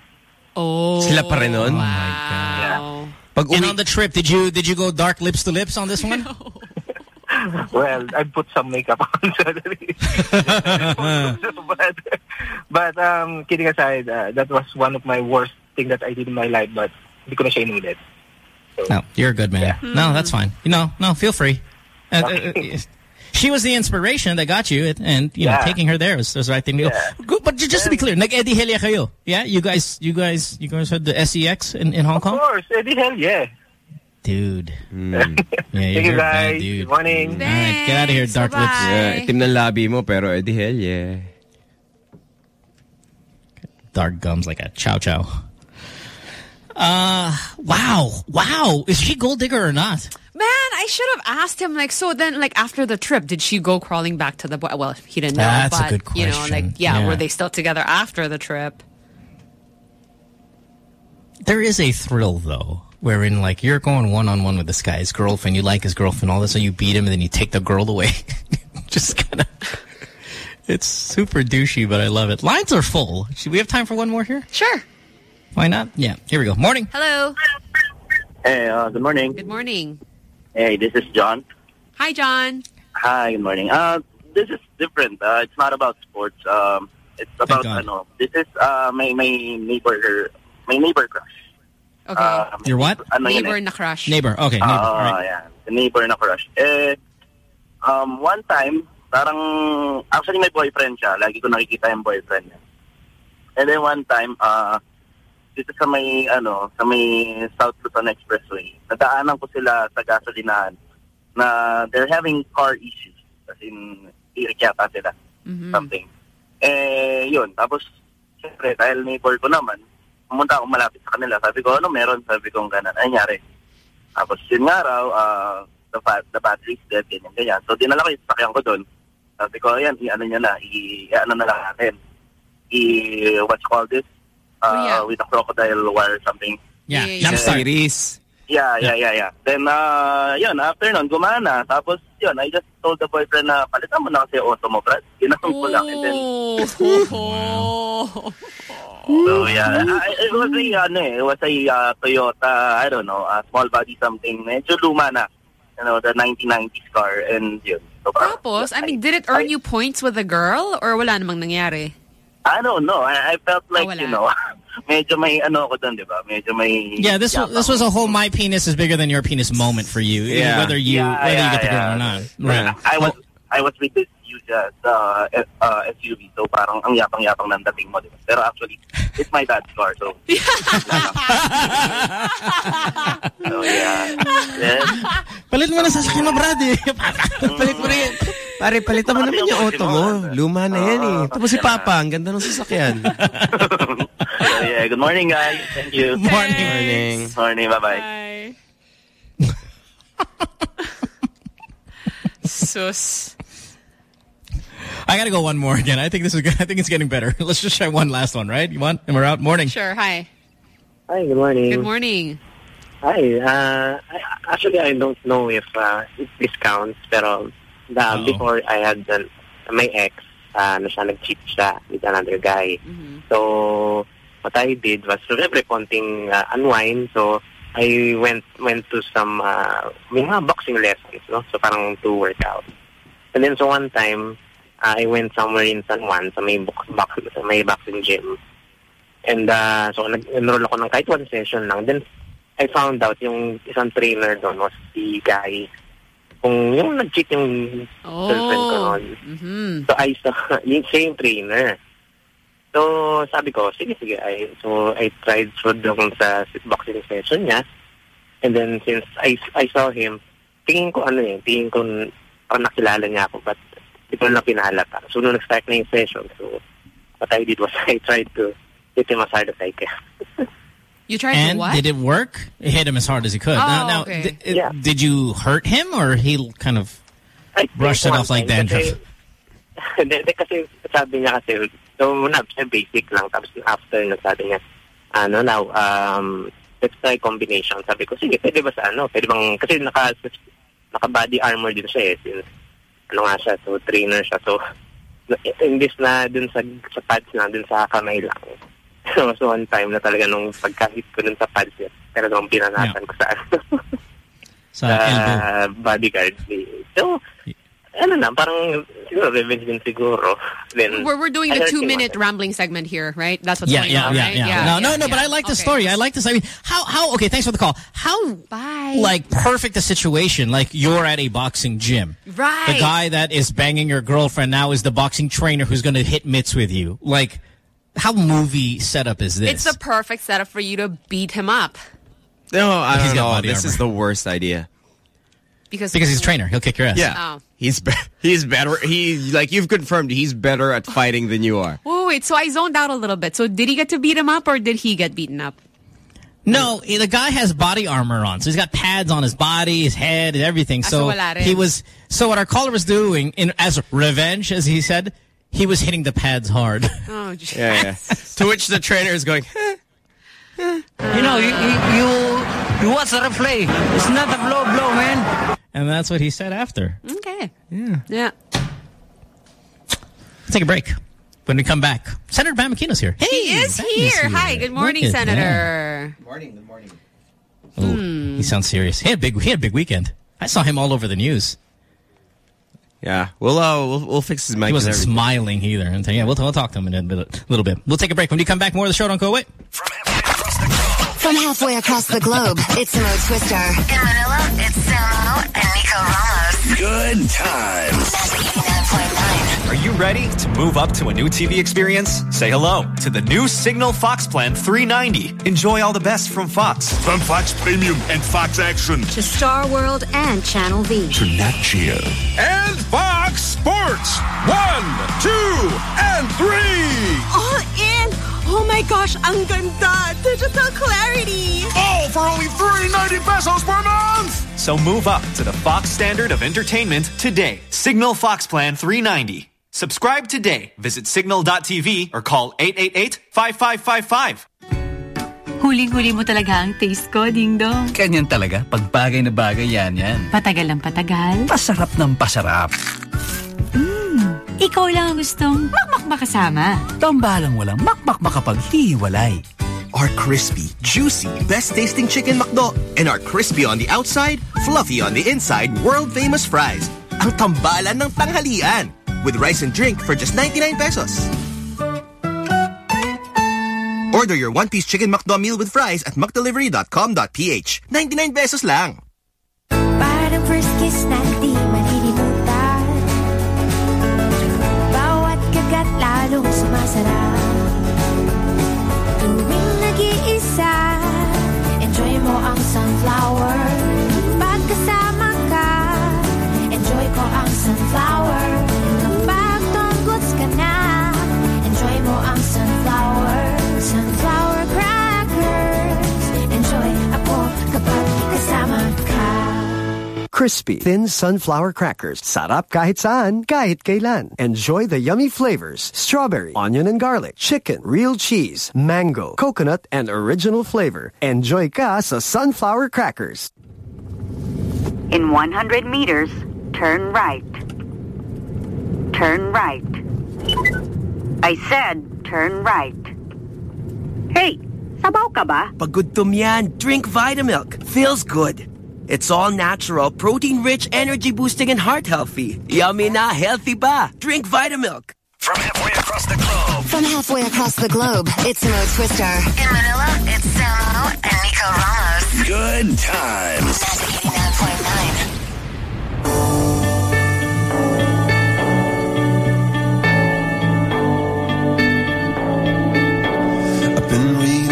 Oh. Sila pa rin nun? Yeah. Pag And on the trip, did you did you go dark lips to lips on this one? Well, I put some makeup on suddenly. but, but um, kidding aside, uh, that was one of my worst thing that I did in my life. But hindi ko na siya inulit. No, you're a good man. No, that's fine. You know, no, feel free. Uh, uh, uh, she was the inspiration that got you, and you know, Yeah. taking her there was, was the right thing to do. Good, but just to be clear, nag-Eddie Helia kayo. Yeah, you guys, you guys, you guys had the SEX in, in Hong Kong? Of course, Eddie, hell yeah. dude. Hmm. Yeah, Thank you're you bad guys. dude. Good morning. All right, get out of here, dark lips. Yeah, itim ng labi mo, pero edi hell yeah. Dark gums like a chow chow. Uh, wow, wow. Is she gold digger or not? Man, I should have asked him, like, so then, like, after the trip, did she go crawling back to the boy? Well, he didn't know, That's a but, good you know, like, yeah, Yeah. were they still together after the trip? There is a thrill though, wherein like you're going one on one with this guy, his girlfriend, you like his girlfriend, all this, so you beat him and then you take the girl away. Just kind of. It's super douchey, but I love it. Lines are full. Should we have time for one more here? Sure. Why not? Yeah. Here we go. Morning. Hello. Hey, uh, good morning. Good morning. Hey, this is John. Hi, John. Hi, good morning. Uh, this is different. Uh, it's not about sports. Um, It's about ano. This is uh my my neighbor my neighbor crush. Okay. Uh, Your what? Ano Neighbor eh. na crush. Neighbor. Okay, neighbor. Ah, All right. yeah. The neighbor na crush. Eh, um, one time, parang, actually may boyfriend siya. Lagi ko nakikita yung boyfriend niya. And then one time, uh, dito sa may, ano, sa may South Luzon Expressway, nadaanan ko sila sa gasolinahan na they're having car issues. As in, irik yata sila. Something. Eh, yun. Tapos, siyempre, dahil neighbor ko naman, pumunta ako malapit sa kanila. Sabi ko, ano meron? Sabi ko, ganun. Ay, nangyari. Tapos yun nga raw, uh, the, the battery is dead, ganyan, ganyan. So dinala ko yung sasakyan ko doon. Sabi ko, ayan, i-ano nyo na, i-ano na lang natin. I, what you call this? Uh, With a crocodile or something. Yeah, Yeah, jump yeah. start. Yeah, yeah, yeah, yeah. Then, uh, yun, after nun, gumana. Tapos, yun, I just told the boyfriend na, palitan mo na kasi yung auto mo, Brad. Ginasong ko lang. And then, so, yeah. I, it was a, ano eh, it was a uh, Toyota, I don't know, a small body something. Medyo luma na. You know, the 1990s car. And yun. So, parang- Tapos, I mean, did it earn you points with a girl or wala namang nangyari? I don't know. I, I felt like, wala. you know, medyo may ano ko doon, di ba? Medyo may... Yeah, this was, this was a whole my penis is bigger than your penis moment for you. Yeah. Whether you Yeah, whether yeah, you get the girl or not. Right. I was I was with this huge uh, uh, uh, SUV, so parang ang yapang-yapang ng dating mo, di ba? Pero actually, it's my dad's car, so... so, yeah. Then, Palit mo na sa sasakyan mo, Brad. eh. Palit mo na yan. Pare, palitan mo naman yung auto mo. Luma na yan eh. Tapos si Papa, ang ganda ng sasakyan. so, yeah. Good morning, guys. Thank you. Morning. Morning. Morning. Bye-bye. Sus. I gotta go one more again. I think this is good. I think it's getting better. Let's just try one last one, right? You want? And we're out. Morning. Sure, hi. Hi, good morning. Good morning. Hi, uh, I- actually I don't know if uh, if this counts, pero the, before I had done, my ex, uh, na siya nag-cheat siya with another guy. So, what I did was, so every konting uh, unwind, so I went went to some uh, may mga boxing lessons, no? So parang to work out. And then so one time, uh, I went somewhere in San Juan sa may box, box sa may boxing gym. And uh, so nag-enroll ako ng kahit one session lang. Then I found out yung isang trainer doon was si guy. Kung yung nag-cheat yung girlfriend ko noon. Mm-hmm. So I saw yung same trainer. So sabi ko, sige, sige. I, so I tried for doon sa boxing session niya. And then since I I saw him, tingin ko ano eh, tingin ko parang nakilala niya ako but di ko na pinalata. So nung nag-start na yung session, so what I did was I tried to hit him as hard as I can. You tried and what? did it work? It hit him as hard as he could. Oh, now, now okay. di- it- did you hurt him or he kind of brushed it off like time dandruff? Kasi, hindi, hindi, kasi sabi niya kasi, so muna, basic lang. Tapos after, nagsabi niya, ano now, um, let's try combination. Sabi ko, sige, pwede ba sa ano? Pwede bang, kasi naka, naka body armor din siya eh. Since, ano nga siya, so trainer siya. So, imbis na dun sa, sa pads lang, dun sa kamay lang. So, so one time na talaga nung pagkahit ko dun sa pads, yun, talagang pinanasan ko sa ano. Sa elbow. bodyguard. So, ano na, parang siguro revenge din siguro. Then, We're, we're doing I the two-minute rambling segment here, right? That's what's yeah, going yeah, on, yeah, right? yeah, No, no, no. But I like the Okay. story. I like this. I mean, how, how? Okay, thanks for the call. How, Bye. like, perfect the situation? Like, you're at a boxing gym. Right. The guy that is banging your girlfriend now is the boxing trainer who's going to hit mitts with you. Like, how movie setup is this? It's the perfect setup for you to beat him up. No, I don't got know. This armor. is the worst idea. Because because he's a trainer. He'll kick your ass. Yeah. Oh. He's be he's better. He like you've confirmed he's better at fighting than you are. Oh, wait, so I zoned out a little bit. So did he get to beat him up or did he get beaten up? No, the guy has body armor on, so he's got pads on his body, his head, and everything. Ah, So so wala rin. he was. So what our caller was doing, in as revenge, as he said, he was hitting the pads hard. Oh, Yeah, yeah. to which the trainer is going. You know, you, you, you, you watch the replay. It's not a blow blow, man. and that's what he said after. Okay. Yeah. Yeah. Let's take a break. When we come back, Senator Bam Aquino's here. Hey, he is Bam here. Hi, good morning, Look at Senator. Morning, good morning. Oh, he hmm. sounds serious. He had a big. He had a big weekend. I saw him all over the news. Yeah, we'll uh, we'll we'll fix his mic. He wasn't smiling either. And yeah, we'll, we'll talk to him in a bit- little bit. We'll take a break. When you come back, more of the show. Don't go away. From halfway across the globe, it's Mo Twister. In Manila, it's Samo and Nico Ramos. Good times. Are you ready to move up to a new TV experience? Say hello to the new Cignal Fox Plan 390. Enjoy all the best from Fox. From Fox Premium and Fox Action. To Star World and Channel V. To Nat Geo. And Fox Sports. One, two, and three. Oh, all in! Oh my gosh, ang ganda! Digital clarity! All for only 390 pesos per month. So move up to the Fox standard of entertainment today. Cignal Fox Plan 390. Subscribe today. Visit cignal.tv or call 888-5555. Huling-huli mo talaga ang taste ko, Dingdong. Ganyan talaga. Pag bagay na bagay yan, yan. Patagal ang patagal. Pasarap ng pasarap. Hmm. Ikaw lang ang gustong makmak makasama. Tambalang walang makmak makapaghihiwalay. Our crispy, juicy, best tasting chicken McDo and our crispy on the outside, fluffy on the inside, world famous fries. Ang tambalan ng tanghalian with rice and drink for just 99 pesos. Order your one-piece chicken McDo meal with fries at mcdelivery.com.ph. 99 pesos lang. Sunflower Pagkasama ka Enjoy ko ang sunflower Crispy, thin sunflower crackers. Sarap kahit saan, kahit kailan. Enjoy the yummy flavors. Strawberry, onion and garlic, chicken, real cheese, mango, coconut, and original flavor. Enjoy ka sa sunflower crackers. In 100 meters, turn right. Turn right. I said turn right. Hey, sabaw ka ba? Pag gutom yan, drink Vitamilk. Feels good. It's all natural, protein-rich, energy-boosting, and heart-healthy. Yummy na, healthy pa. Drink Vitamilk. From halfway across the globe, From halfway across the globe, it's Mo Twister. In Manila, it's Samo and Nico Ramos. Good times. Magic 89.9. I've been reading books of old,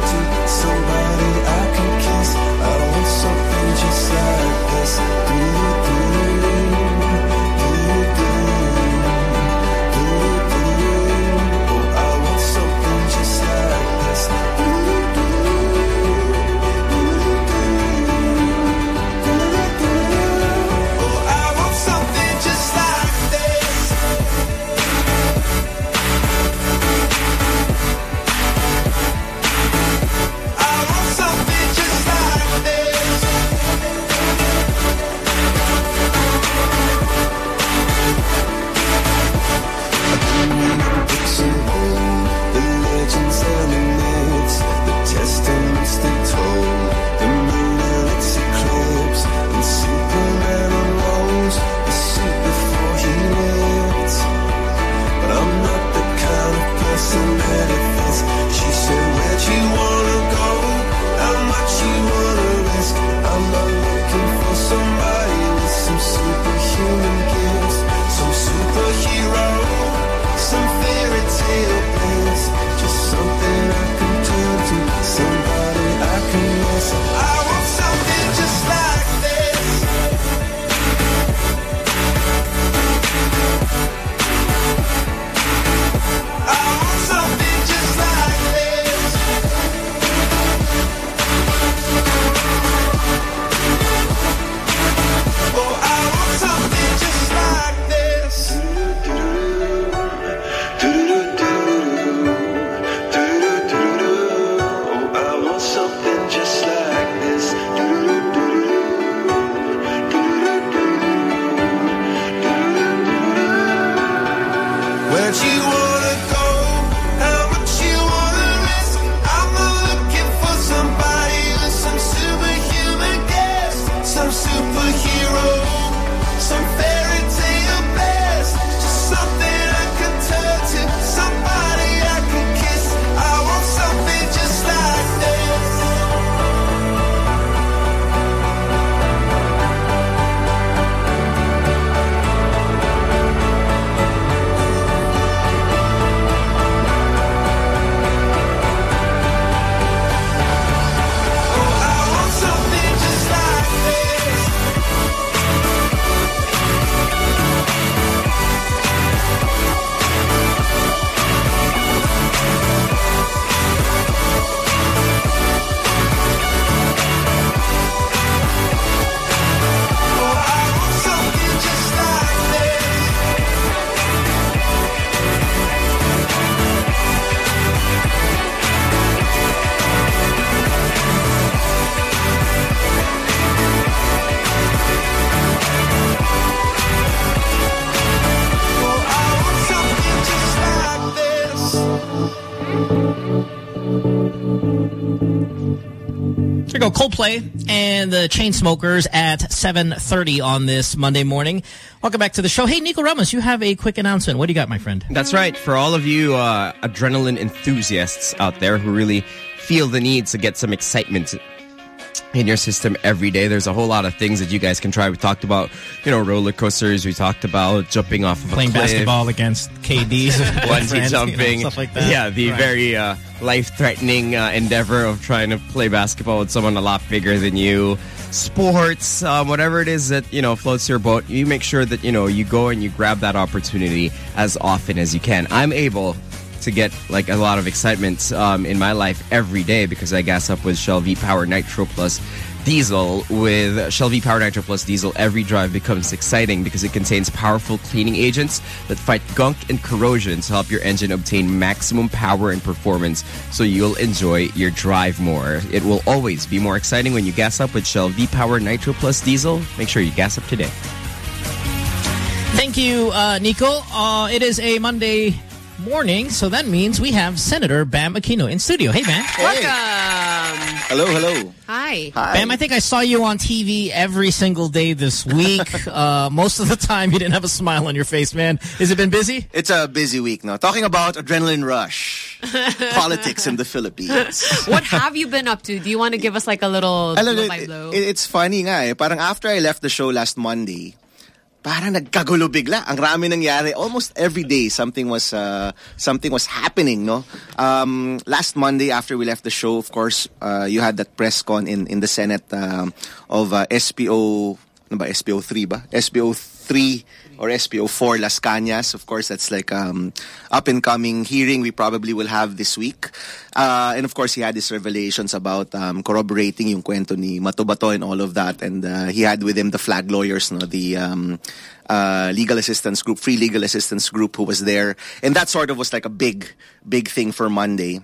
to, Coldplay and the Chainsmokers at 7.30 on this Monday morning. Welcome back to the show. Hey, Nico Ramos, you have a quick announcement. What do you got, my friend? That's right. For all of you uh, adrenaline enthusiasts out there who really feel the need to get some excitement in your system every day. There's a whole lot of things that you guys can try. We talked about, you know, roller coasters. We talked about jumping off of Playing basketball against KD's. Bungee friends, you know, jumping. stuff like that. Yeah, the Right. very uh, life-threatening uh, endeavor of trying to play basketball with someone a lot bigger than you. Sports, um, whatever it is that, you know, floats your boat, you make sure that, you know, you go and you grab that opportunity as often as you can. I'm able to get like a lot of excitement um, in my life every day because I gas up with Shell V Power Nitro Plus Diesel. With Shell V Power Nitro Plus Diesel, every drive becomes exciting because it contains powerful cleaning agents that fight gunk and corrosion to help your engine obtain maximum power and performance so you'll enjoy your drive more. It will always be more exciting when you gas up with Shell V Power Nitro Plus Diesel. Make sure you gas up today. Thank you, uh, Nico. Uh, it is a Monday morning, so that means we have Senator Bam Aquino in studio. Hey, Bam. Welcome. Hello, hello. Hi. Bam, I think I saw you on TV every single day this week. uh, most of the time, you didn't have a smile on your face, man. Has it been busy? It's a busy week now. Talking about adrenaline rush, politics in the Philippines. what have you been up to? Do you want to give us like a little Alam blow mo, by it- blow? it- it's funny nga eh. Parang after I left the show last Monday, parang nagkagulo bigla. Ang rami nangyari. Almost every day, something was uh, something was happening, no? Um, last Monday, after we left the show, of course, uh, you had that press con in, in the Senate um, of uh, SPO, ano ba, SPO 3 ba? SPO 3 or SPO 4 Lascañas. Of course, that's like um, up and coming hearing we probably will have this week. Uh, and of course, he had his revelations about um, corroborating yung kwento ni Matobato and all of that. And uh, he had with him the FLAG lawyers, no, the um, uh, legal assistance group, free legal assistance group who was there. And that sort of was like a big, big thing for Monday.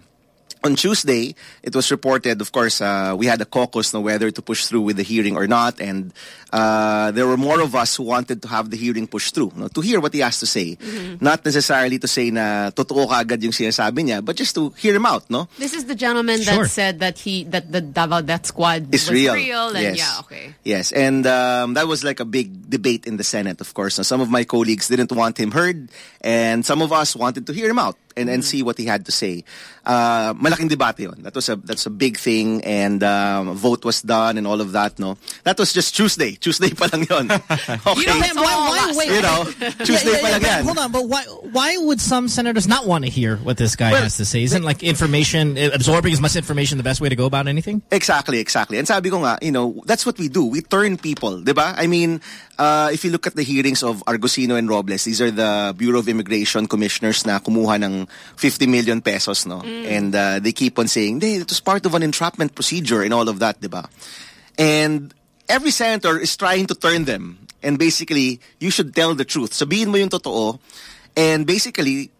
On Tuesday, it was reported, of course, uh, we had a caucus on whether to push through with the hearing or not. And uh, there were more of us who wanted to have the hearing pushed through, no, to hear what he has to say. Mhm. Not necessarily to say na totoo kaagad yung sinasabi niya, but just to hear him out, no? This is the gentleman Sure. that said that he that the Davao Death Squad It's was real. and Yes. yeah, okay. Yes, and um, that was like a big debate in the Senate, of course. Now, some of my colleagues didn't want him heard, and some of us wanted to hear him out and, and see what he had to say. Uh, malaking debate yun. That was a that's a big thing, and um, vote was done and all of that. No, that was just Tuesday. Tuesday pa lang yun. Okay, Bam, why, why, wait, you know, Tuesday Yeah, yeah, pa lang yan. Hold on, but why why would some senators not want to hear what this guy has to say? Isn't like information, absorbing as much information the best way to go about anything? Exactly, exactly. And sabi ko nga, you know, that's what we do. We turn people, di ba? I mean, uh, if you look at the hearings of Argosino and Robles, these are the Bureau of Immigration commissioners na kumuha ng 50 million pesos, no? And uh, they keep on saying, hey, it was part of an entrapment procedure and all of that, di ba? And every senator is trying to turn them. And basically, you should tell the truth. Sabihin mo yung totoo. And basically,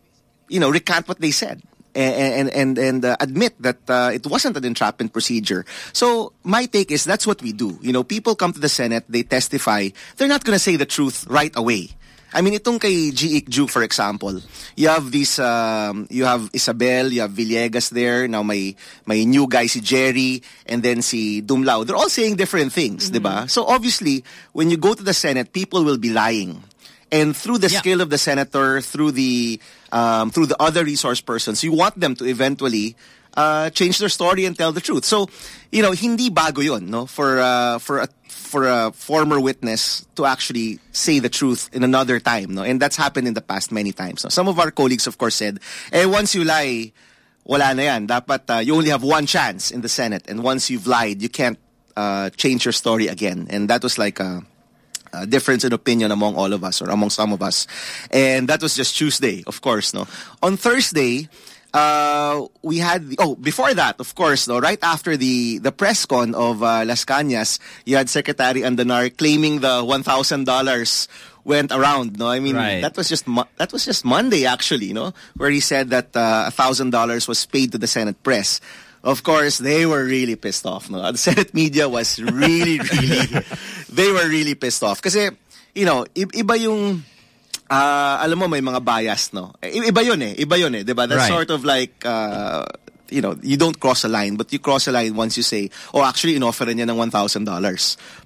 you know, recant what they said and and and, and uh, admit that uh, it wasn't an entrapment procedure. So my take is that's what we do. You know, people come to the Senate, they testify. They're not going to say the truth right away. I mean, itong kay G. Ju, for example, you have this, um, you have Isabel, you have Villegas there, now may, may new guy si Jerry, and then si Dumlao. They're all saying different things, di ba? So obviously, when you go to the Senate, people will be lying. And through the skill of the senator, through the um, through the other resource persons, you want them to eventually uh, change their story and tell the truth. So, you know, hindi bago yon, no? For uh, for a for a former witness to actually say the truth in another time, no? And that's happened in the past many times. No? Some of our colleagues, of course, said, "Eh, once you lie, wala na yan. Dapat uh, you only have one chance in the Senate, and once you've lied, you can't uh, change your story again." And that was like a uh, difference in opinion among all of us or among some of us. And that was just Tuesday, of course, no. On Thursday, uh, we had oh before that, of course, no. Right after the the press con of uh, Lascañas, you had Secretary Andanar claiming the one thousand dollars went around. No, I mean Right. that was just that was just Monday actually, no, where he said that uh, a thousand dollars was paid to the Senate press. Of course, they were really pissed off. No, the Senate media was really, really, they were really pissed off. Because, you know, iba yung, ah, alam mo, may mga bias, no? I- Iba yun eh, iba yun eh, di ba? That's Right. sort of like, uh, you know, you don't cross a line, but you cross a line once you say, oh, actually, inofferan niya ng $1,000.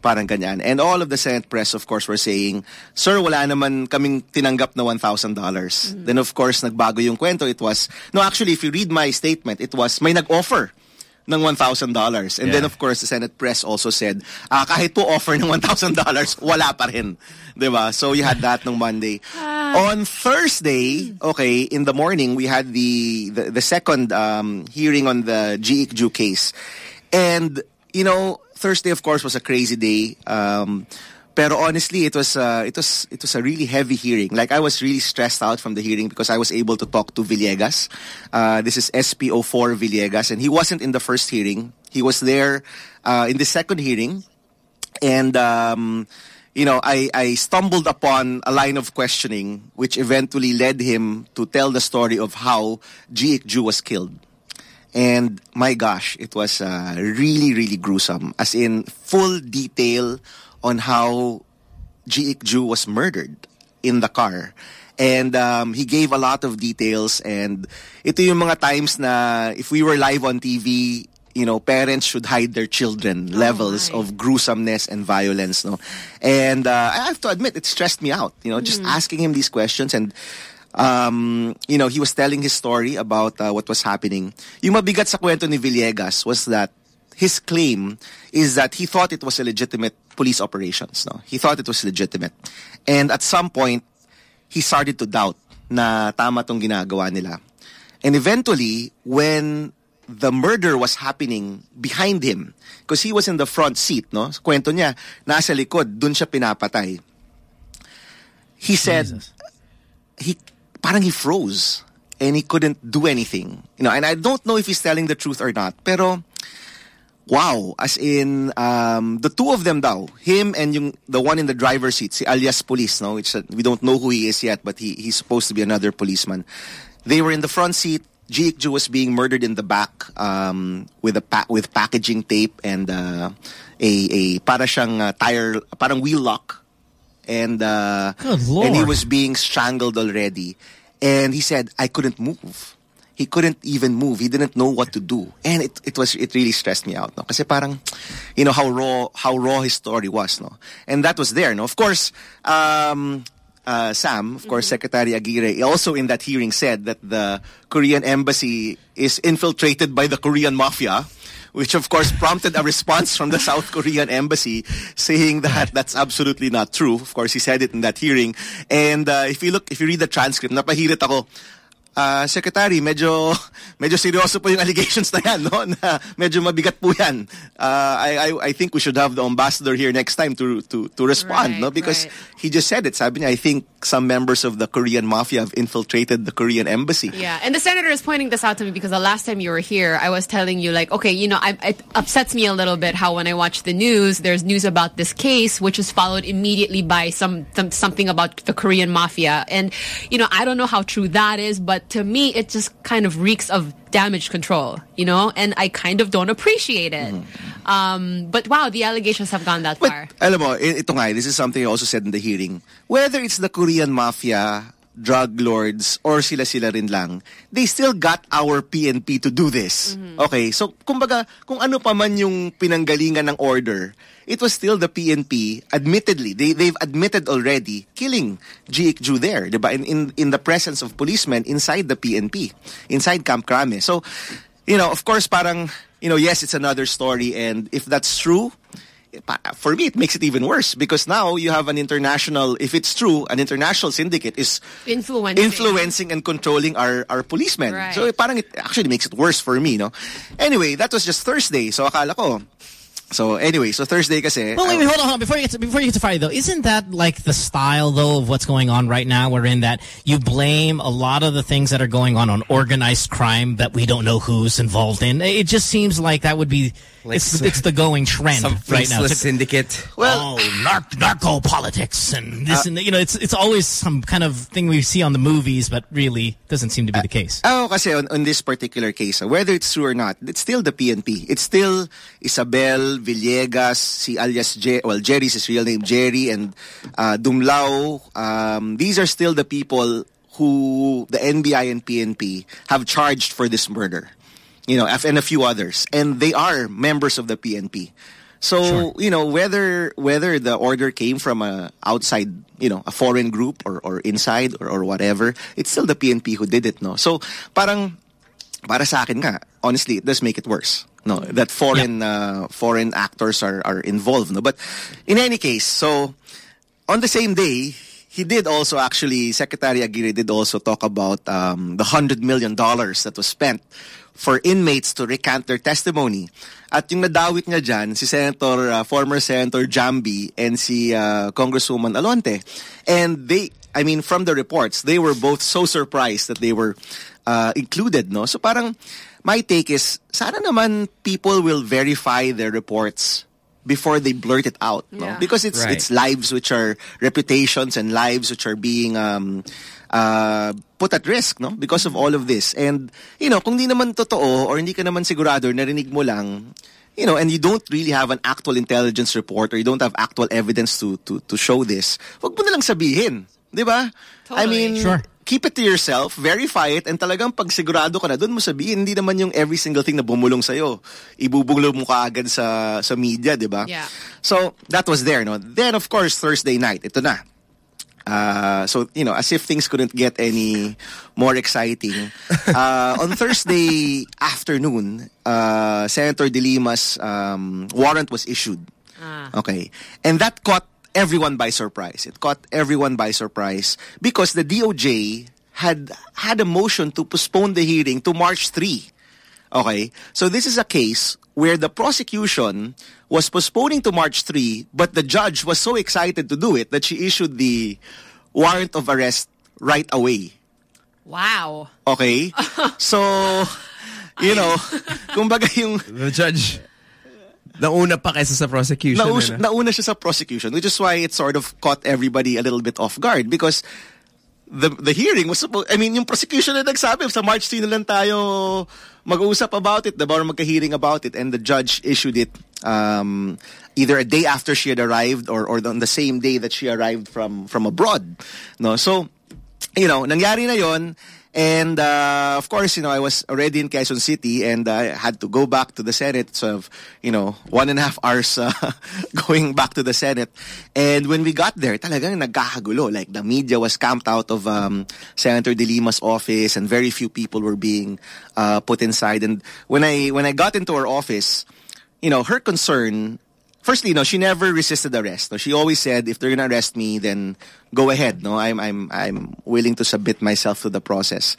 Parang ganyan. And all of the Senate press, of course, were saying, sir, wala naman kaming tinanggap na $1,000. dollars Then, of course, nagbago yung kwento. It was, no, actually, if you read my statement, it was, may nag-offer ng $1,000. And Yeah. then, of course, the Senate press also said, ah, kahit po offer ng $1,000, wala pa rin. Diba? So, you had that nung Monday. On Thursday, okay, in the morning, we had the the, the second um, hearing on the G Ju case. And, you know, Thursday, of course, was a crazy day. Um, pero honestly, it was uh, it was it was a really heavy hearing. Like I was really stressed out from the hearing because I was able to talk to Villegas. Uh, this is SPO4 Villegas, and he wasn't in the first hearing. He was there uh, in the second hearing, and um, you know, I, I stumbled upon a line of questioning which eventually led him to tell the story of how Joo was killed. And my gosh, it was uh, really, really gruesome. As in, full detail on how Jee Ick Joo was murdered in the car. And um, he gave a lot of details. And ito yung mga times na if we were live on TV, you know, parents should hide their children levels of gruesomeness and violence. No, and uh, I have to admit, it stressed me out. You know, just asking him these questions and. Um, you know, he was telling his story about uh, what was happening. Yung mabigat sa kwento ni Villegas was that his claim is that he thought it was a legitimate police operations. No, he thought it was legitimate, and at some point, he started to doubt na tama tong ginagawa nila. And eventually, when the murder was happening behind him, because he was in the front seat, no? Kwento niya, nasa likod, dun siya pinapatay. He said, he parang he froze and he couldn't do anything. You know, and I don't know if he's telling the truth or not, pero wow, as in um, the two of them daw, him and yung the one in the driver's seat, si alias police, no, which uh, we don't know who he is yet, but he he's supposed to be another policeman. They were in the front seat. Jee Ick Joo was being murdered in the back um, with a pa- with packaging tape and uh, a a para siyang uh, tire, parang wheel lock and uh, and he was being strangled already. And he said, I couldn't move. He couldn't even move. He didn't know what to do. And it, it was it really stressed me out. No? Kasi parang, you know, how raw how raw his story was. No? And that was there. No? Of course, um, uh, Sam, of course, Secretary Aguirre, also in that hearing said that the Korean embassy is infiltrated by the Korean mafia which of course prompted a response from the South Korean embassy saying that that's absolutely not true. Of course, he said it in that hearing. And uh, if you look, if you read the transcript, napahirit ako. Uh, Secretary, medyo medyo seryoso po yung allegations na yan, no? Na medyo mabigat po yan. Uh, I, I I think we should have the ambassador here next time to to to respond, no? Because he just said it. Sabi niya, I think some members of the Korean mafia have infiltrated the Korean embassy. Yeah, and the senator is pointing this out to me because the last time you were here, I was telling you like, okay, you know, I, it upsets me a little bit how when I watch the news, there's news about this case, which is followed immediately by some, some something about the Korean mafia, and you know, I don't know how true that is, but to me, it just kind of reeks of damage control, you know, and I kind of don't appreciate it. Um, but wow, the allegations have gone that far. Alam mo, ito nga, this is something I also said in the hearing. Whether it's the Korean mafia, drug lords, or sila-sila rin lang, they still got our PNP to do this. Mm-hmm. Okay, so kumbaga, kung ano pa man yung pinanggalingan ng order, it was still the PNP, admittedly, they, they've admitted already, killing Jee Ick Joo there, di ba? In, in, in the presence of policemen inside the PNP, inside Camp Crame. So, you know, of course, parang, you know, yes, it's another story, and if that's true, for me, it makes it even worse because now you have an international, if it's true, an international syndicate is Influencing. influencing and controlling our, our policemen. Right. So parang it actually makes it worse for me, no? Anyway, that was just Thursday. So akala ko. So anyway, so Thursday kasi. Well, wait, wait, hold on, hold on. Before you get to, before you get to Friday, though, isn't that like the style though of what's going on right now? Wherein that you blame a lot of the things that are going on on organized crime that we don't know who's involved in. It just seems like that would be Like it's some- it's the going trend right now. It's- syndicate. oh, narc narco politics and this and you know it's it's always some kind of thing we see on the movies, but really doesn't seem to be the case. Oh, kasi on, on this particular case, uh, whether it's true or not, it's still the PNP. It's still Isabel Villegas, si alias Jer well, Jerry's his real name, Jerry, and uh, Dumlao. Um, these are still the people who the NBI and PNP have charged for this murder. you know, and a few others, and they are members of the PNP. So you know whether whether the order came from a outside, you know, a foreign group or or inside or, or whatever, it's still the PNP who did it, no. So parang para sa akin nga, honestly, it does make it worse. No, that foreign uh, foreign actors are are involved. No, but in any case, so on the same day, he did also actually Secretary Aguirre did also talk about um, the hundred million dollars that was spent for inmates to recant their testimony. At yung nadawit niya dyan, si Senator, uh, former Senator Jamby and si uh, Congresswoman Alonte. And they, I mean, from the reports, they were both so surprised that they were uh, included, no? So parang, my take is, sana naman people will verify their reports before they blurt it out, no? Because it's Right. it's lives which are reputations and lives which are being um, uh, put at risk, no? Because of all of this. And, you know, kung di naman totoo or hindi ka naman sigurado, narinig mo lang, you know, and you don't really have an actual intelligence report or you don't have actual evidence to to to show this, wag mo na lang sabihin. Di ba? I mean, Sure. Keep it to yourself, verify it, and talagang pag sigurado ka na, doon mo sabihin, hindi naman yung every single thing na bumulong sa'yo, ibubulong mo ka agad sa, sa media, di ba? Yeah. So, that was there, no? Then, of course, Thursday night, ito na. Uh, so, you know, as if things couldn't get any more exciting. Uh, on Thursday afternoon, uh, Senator De Lima's um, warrant was issued. Okay. And that caught everyone by surprise. It caught everyone by surprise because the DOJ had had a motion to postpone the hearing to March 3. Okay? So this is a case where the prosecution was postponing to March 3, but the judge was so excited to do it that she issued the warrant of arrest right away. Wow. Okay? so, you know, kumbaga yung The judge, nauna pa kaysa sa prosecution. Naus- eh, no? nauna siya sa prosecution, which is why it sort of caught everybody a little bit off guard because the the hearing was supposed, I mean, yung prosecution na nagsabi, sa March 3 na lang tayo mag-uusap about it, diba, or magka-hearing about it, and the judge issued it um, either a day after she had arrived or, or on the same day that she arrived from from abroad. No? So, you know, nangyari na yon And uh, of course, you know, I was already in Quezon City and I had to go back to the Senate. So, you know, one and a half hours uh, going back to the Senate. And when we got there, talagang nagkakagulo. Like the media was camped out of um, Senator De Lima's office and very few people were being uh, put inside. And when I when I got into her office, you know, her concern firstly, no, she never resisted arrest. No, she always said, if they're gonna arrest me, then go ahead. No, I'm I'm I'm willing to submit myself to the process.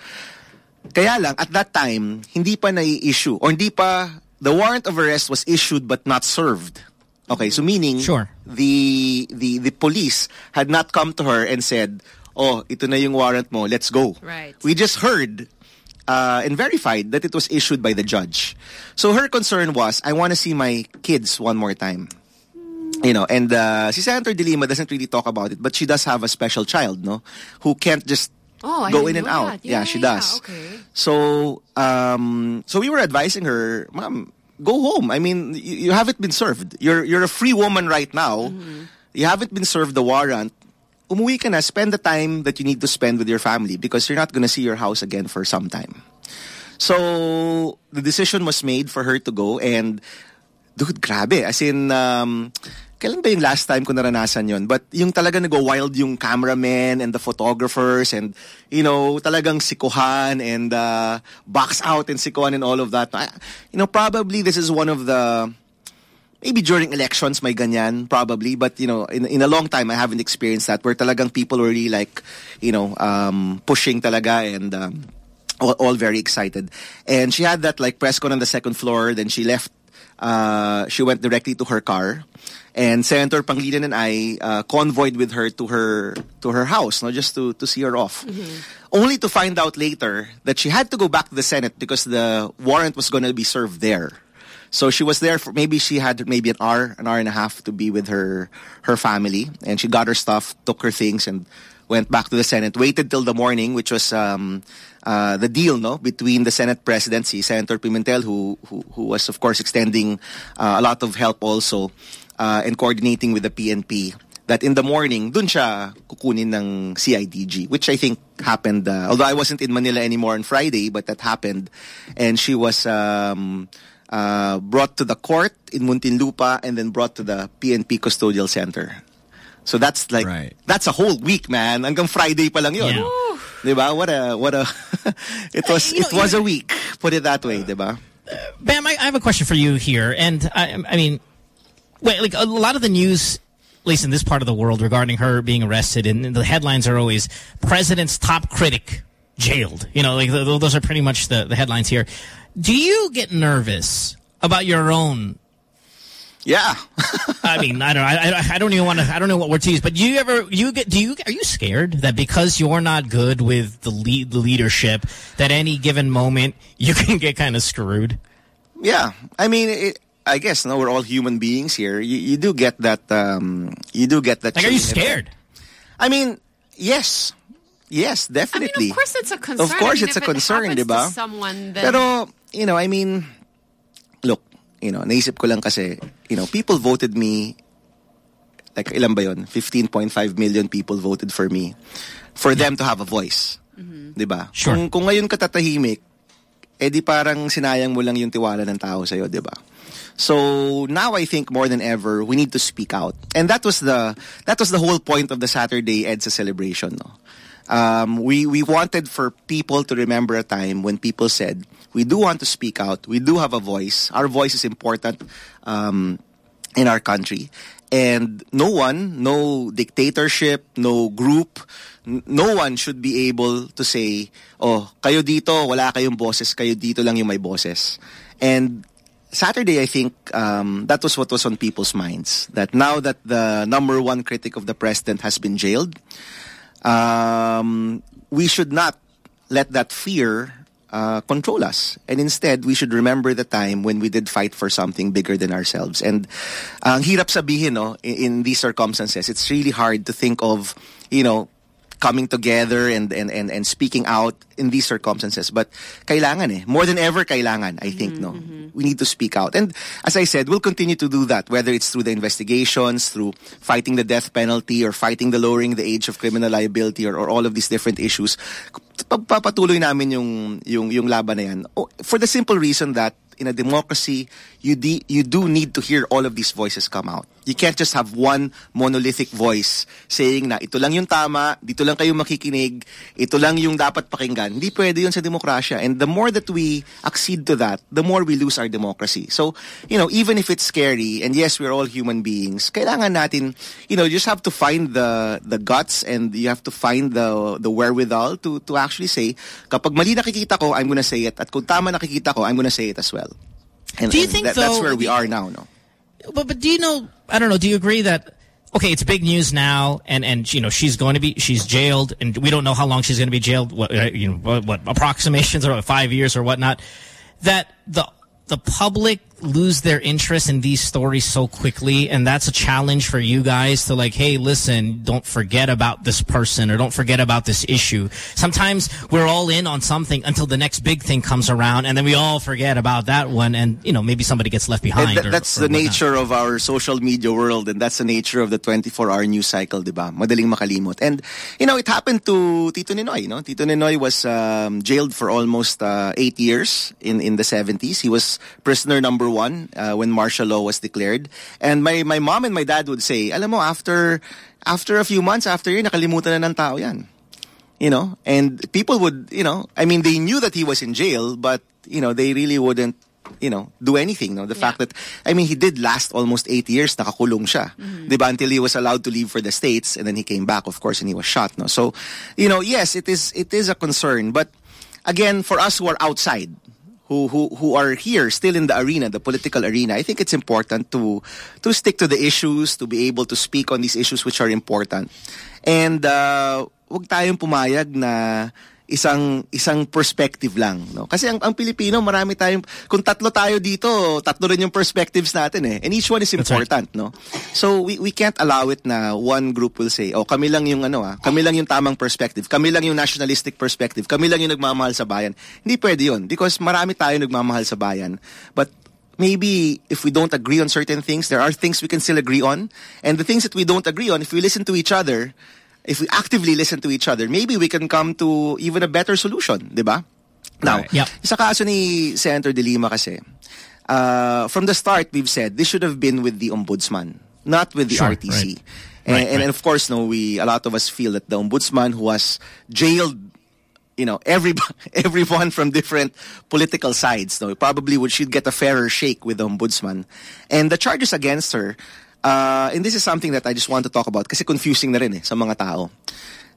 Kaya lang, at that time, hindi pa nai-issue or hindi pa the warrant of arrest was issued but not served. Okay, so meaning Sure. the the the police had not come to her and said, "Oh, ito na yung warrant mo. Let's go." Right. We just heard uh, and verified that it was issued by the judge. So her concern was, I want to see my kids one more time. You know, and uh, si Senator De Lima doesn't really talk about it, but she does have a special child, no? Who can't just Oh, go in and out. that. Yeah, she yeah, does. okay. So, um, so we were advising her, Mom, go home. I mean, you, you haven't been served. You're you're a free woman right now. You haven't been served the warrant. Umuwi ka na, spend the time that you need to spend with your family because you're not gonna see your house again for some time. So, the decision was made for her to go and dude, grabe. As in, um, kailan ba yung last time ko naranasan yon? But yung talaga nag-wild yung cameramen and the photographers and, you know, talagang sikuhan and uh, box out and sikuhan and all of that. I- You know, probably this is one of the, maybe during elections may ganyan, probably. But, you know, in, in a long time, I haven't experienced that where talagang people were really like, you know, um, pushing talaga and um, all, all very excited. And she had that like press con on the second floor. Then she left. Uh, she went directly to her car, and Senator Pangilinan and I uh, convoyed with her to her to her house, no, just to to see her off. Only to find out later that she had to go back to the Senate because the warrant was going to be served there. So she was there for maybe she had maybe an hour, an hour and a half to be with her her family, and she got her stuff, took her things, and went back to the Senate. Waited till the morning, which was um, uh, the deal, no, between the Senate presidency, Senator Pimentel, who who, who was of course extending uh, a lot of help also uh, and coordinating with the PNP. that in the morning, dun siya kukunin ng CIDG, which I think happened, uh, although I wasn't in Manila anymore on Friday, but that happened. And she was um, uh, brought to the court in Muntinlupa and then brought to the PNP Custodial Center. So that's like, that's a whole week, man. Hanggang Friday pa lang yun. Yeah. Diba? What a, what a, it was, it was a week. Put it that way, diba? Bam, I, I have a question for you here. And I, I mean, wait, like a lot of the news, at least in this part of the world, regarding her being arrested, and the headlines are always "President's top critic jailed." You know, like th those are pretty much the, the headlines here. Do you get nervous about your own? Yeah. I mean, I don't. I, I don't even want to. I don't know what word to use. But do you ever? You get? Do you? Are you scared that because you're not good with the lead, the leadership, that any given moment you can get kind of screwed? Yeah, I mean, it, I guess no, we're all human beings here. You, you do get that. Um, you do get that. Like, are you scared? I mean, yes, yes, definitely. Of course, it's a concern. Of course, I mean, it's a it concern, happens diba? Someone, then Pero, you know, I mean, look, you know, naisip ko lang kasi, you know, people voted me, like, ilan ba yun? 15.5 million people voted for me for them to have a voice. Diba? Sure. Kung, kung ngayon ka tatahimik, eh parang sinayang mo lang yung tiwala ng tao sa'yo, diba? So now I think more than ever we need to speak out, and that was the that was the whole point of the Saturday EDSA celebration. No, um, we we wanted for people to remember a time when people said we do want to speak out, we do have a voice, our voice is important um, in our country, and no one, no dictatorship, no group, no one should be able to say, oh, kayo dito, wala kayong boses, kayo dito lang yung may boses. And Saturday, I think um, that was what was on people's minds. That now that the number one critic of the president has been jailed, um, we should not let that fear uh, control us. And instead, we should remember the time when we did fight for something bigger than ourselves. And uh, ang hirap sabihin, no, in, in these circumstances, it's really hard to think of, you know, coming together and, and, and, and speaking out in these circumstances. But kailangan eh. More than ever kailangan, I think, no? We need to speak out. And as I said, we'll continue to do that, whether it's through the investigations, through fighting the death penalty, or fighting the lowering the age of criminal liability, or, or all of these different issues. Pagpapatuloy namin yung, yung, yung laban na yan. For the simple reason that in a democracy, you, de- you do need to hear all of these voices come out. You can't just have one monolithic voice saying na ito lang yung tama, dito lang kayo makikinig, ito lang yung dapat pakinggan. Hindi pwede yun sa demokrasya. And the more that we accede to that, the more we lose our democracy. So, you know, even if it's scary, and yes, we're all human beings, kailangan natin, you know, you just have to find the the guts and you have to find the the wherewithal to to actually say, kapag mali nakikita ko, I'm gonna say it. At kung tama nakikita ko, I'm gonna say it as well. And, Do you and think, that- that's where we are now, no? But but do you know? I don't know. Do you agree that? Okay, it's big news now, and and you know she's going to be she's jailed, and we don't know how long she's going to be jailed. What uh, you know what, what approximations or five years or whatnot. That the the public lose their interest in these stories so quickly, and that's a challenge for you guys to like, hey, listen, don't forget about this person or don't forget about this issue. Sometimes we're all in on something until the next big thing comes around, and then we all forget about that one, and you know maybe somebody gets left behind. That- or- that's or the whatnot. nature of our social media world and that's the nature of the 24-hour news cycle, di ba? Madaling makalimot. And, you know, it happened to Tito Ninoy, know, Tito Ninoy was um, jailed for almost uh, eight years in, in the 70s. He was prisoner number one uh, when martial law was declared. And my, my mom and my dad would say, alam mo, after, after a few months after yun, nakalimutan na ng tao yan. You know? And people would, you know, I mean, they knew that he was in jail, but, you know, they really wouldn't you know, do anything. No? The fact that, I mean, he did last almost eight years, nakakulong siya. Diba? Until he was allowed to leave for the States and then he came back, of course, and he was shot. No? So, you know, yes, it is, it is a concern. But again, for us who are outside, who, who, who are here still in the arena, the political arena, I think it's important to, to stick to the issues, to be able to speak on these issues which are important. And, uh, wag tayong pumayag na isang isang perspective lang no? Kasi ang ang Pilipino marami tayong kung tatlo tayo dito tatlo rin yung perspectives natin eh. And each one is important no? So we we can't allow it na one group will say oh kami lang yung ano ah kami lang yung tamang perspective kami lang yung nationalistic perspective kami lang yung nagmamahal sa bayan. Hindi pwede yun because marami tayo nagmamahal sa bayan. But maybe if we don't agree on certain things, there are things we can still agree on. And the things that we don't agree on, if we listen to each other, if we actively listen to each other, maybe we can come to even a better solution, di ba? Now, Right. Yep. sa kaso ni Senator De Lima kasi, uh, from the start, we've said this should have been with the ombudsman, not with the Sure, RTC. right. And, Right, and, right. of course, no, we a lot of us feel that the ombudsman who was jailed, you know, every everyone from different political sides, no, probably would should get a fairer shake with the ombudsman. And the charges against her, uh, and this is something that I just want to talk about kasi confusing na rin eh, sa mga tao.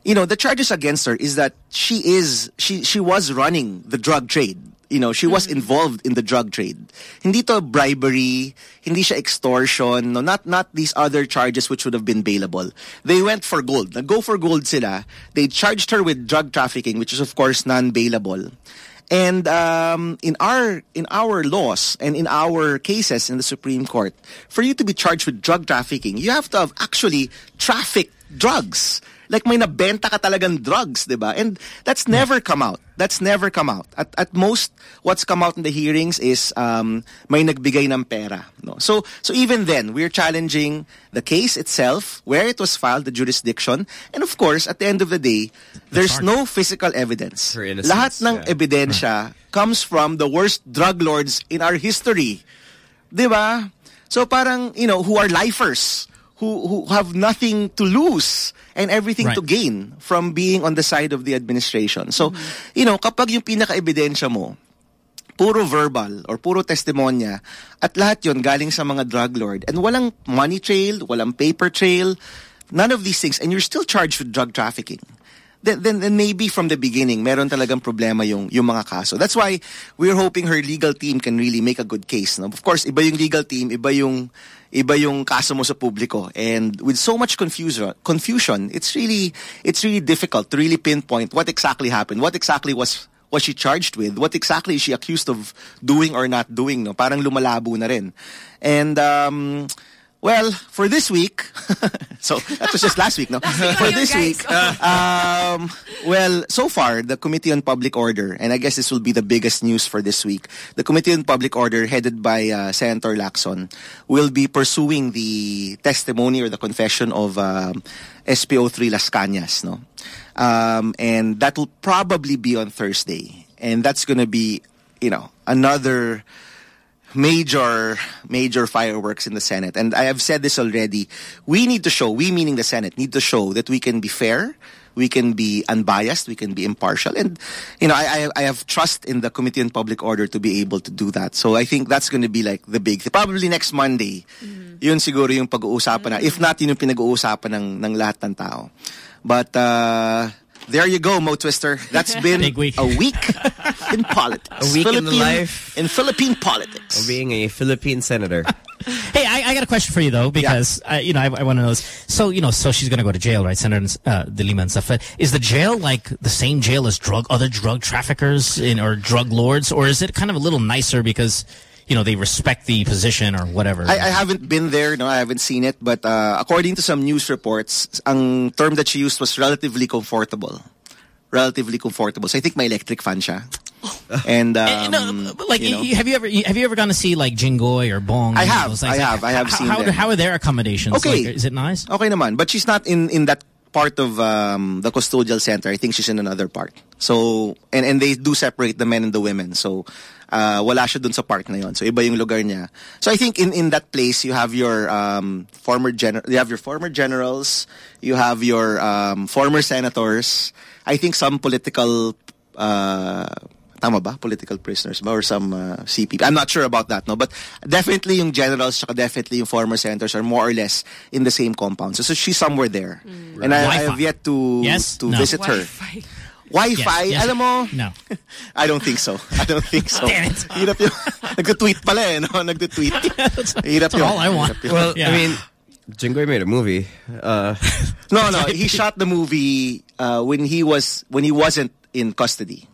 You know, the charges against her is that she is she she was running the drug trade. You know, she was involved in the drug trade. Hindi to bribery, hindi siya extortion, no, not not these other charges which would have been bailable. They went for gold. Nag-go for gold sila. They charged her with drug trafficking, which is of course non-bailable. And um, in our in our laws and in our cases in the Supreme Court, for you to be charged with drug trafficking, you have to have actually trafficked drugs. Like may nabenta ka talagang drugs, di ba? And that's never come out. That's never come out. At, at most, what's come out in the hearings is um, may nagbigay ng pera. No? So, so even then, we're challenging the case itself, where it was filed, the jurisdiction, and of course, at the end of the day, there's no physical evidence. Lahat ng yeah. ebidensya comes from the worst drug lords in our history. Di ba? So parang, you know, who are lifers, who, who have nothing to lose and everything Right. to gain from being on the side of the administration. So, mm-hmm. you know, kapag yung pinaka-ebidensya mo, puro verbal or puro testimonya at lahat yon galing sa mga drug lord and walang money trail, walang paper trail, none of these things and you're still charged with drug trafficking. Then, then, then maybe from the beginning, meron talagang problema yung, yung mga kaso. That's why we're hoping her legal team can really make a good case. No? Of course, iba yung legal team, iba yung, iba yung kaso mo sa publiko. And with so much confusion, confusion, it's really, it's really difficult to really pinpoint what exactly happened, what exactly was was she charged with? What exactly is she accused of doing or not doing? No, parang lumalabo na rin. And um, well, for this week, so that was just last week, no? for this week, um, well, so far the Committee on Public Order, and I guess this will be the biggest news for this week. The Committee on Public Order, headed by uh, Senator Lacson, will be pursuing the testimony or the confession of um, SPO3 Lascañas, no? Um, and that will probably be on Thursday. And that's going to be, you know, another major, major fireworks in the Senate. And I have said this already. We need to show, we meaning the Senate, need to show that we can be fair, we can be unbiased, we can be impartial. And, you know, I, I, I have trust in the Committee on Public Order to be able to do that. So I think that's going to be like the big thing. Probably next Monday, yun siguro yung pag-uusapan na. If not, yun yung pinag-uusapan ng, ng lahat ng tao. But, uh, there you go, Mo Twister. That's been Big week. a week in politics. A week in Philippine- life. in Philippine politics. Of being a Philippine senator. Hey, I, I got a question for you though, because uh, you know I, I want to know. This. So you know, so she's going to go to jail, right? Senator uh, De Lima and stuff. But Is the jail like the same jail as drug other drug traffickers in, or drug lords, or is it kind of a little nicer because you know they respect the position or whatever? I, I haven't been there, no, I haven't seen it, but uh, according to some news reports, ang term that she used was relatively comfortable. Relatively comfortable. So I think my electric fan siya. And um, no, but, like, you know, have you ever have you ever gone to see like Jingoy or Bong? I have, those I have, I have how, seen how, how are their accommodations? Okay. Like, is it nice? Okay naman, but she's not in in that part of um, the custodial center. I think she's in another part. So and and they do separate the men and the women. So uh, wala siya dun sa part na yon. So iba yung lugar niya. So I think in in that place you have your um, former general, you have your former generals, you have your um, former senators. I think some political uh, tama ba? Political prisoners ba? Or some uh, CP. I'm not sure about that, no? But definitely yung generals tsaka definitely yung former senators are more or less in the same compound. So, so she's somewhere there. And I, I have yet to, Yes? to No. visit her. Wi-Fi? Yes, yes. Alam mo? No. I don't think so. I don't think so. Damn it. Hirap yung... Nagtutweet pala eh, no? Nagtutweet. Hirap That's yun. all I want. Hirap. Well, Yeah. I mean, Jingoy made a movie. Uh, No, no. He shot the movie uh, when he was when he wasn't in custody.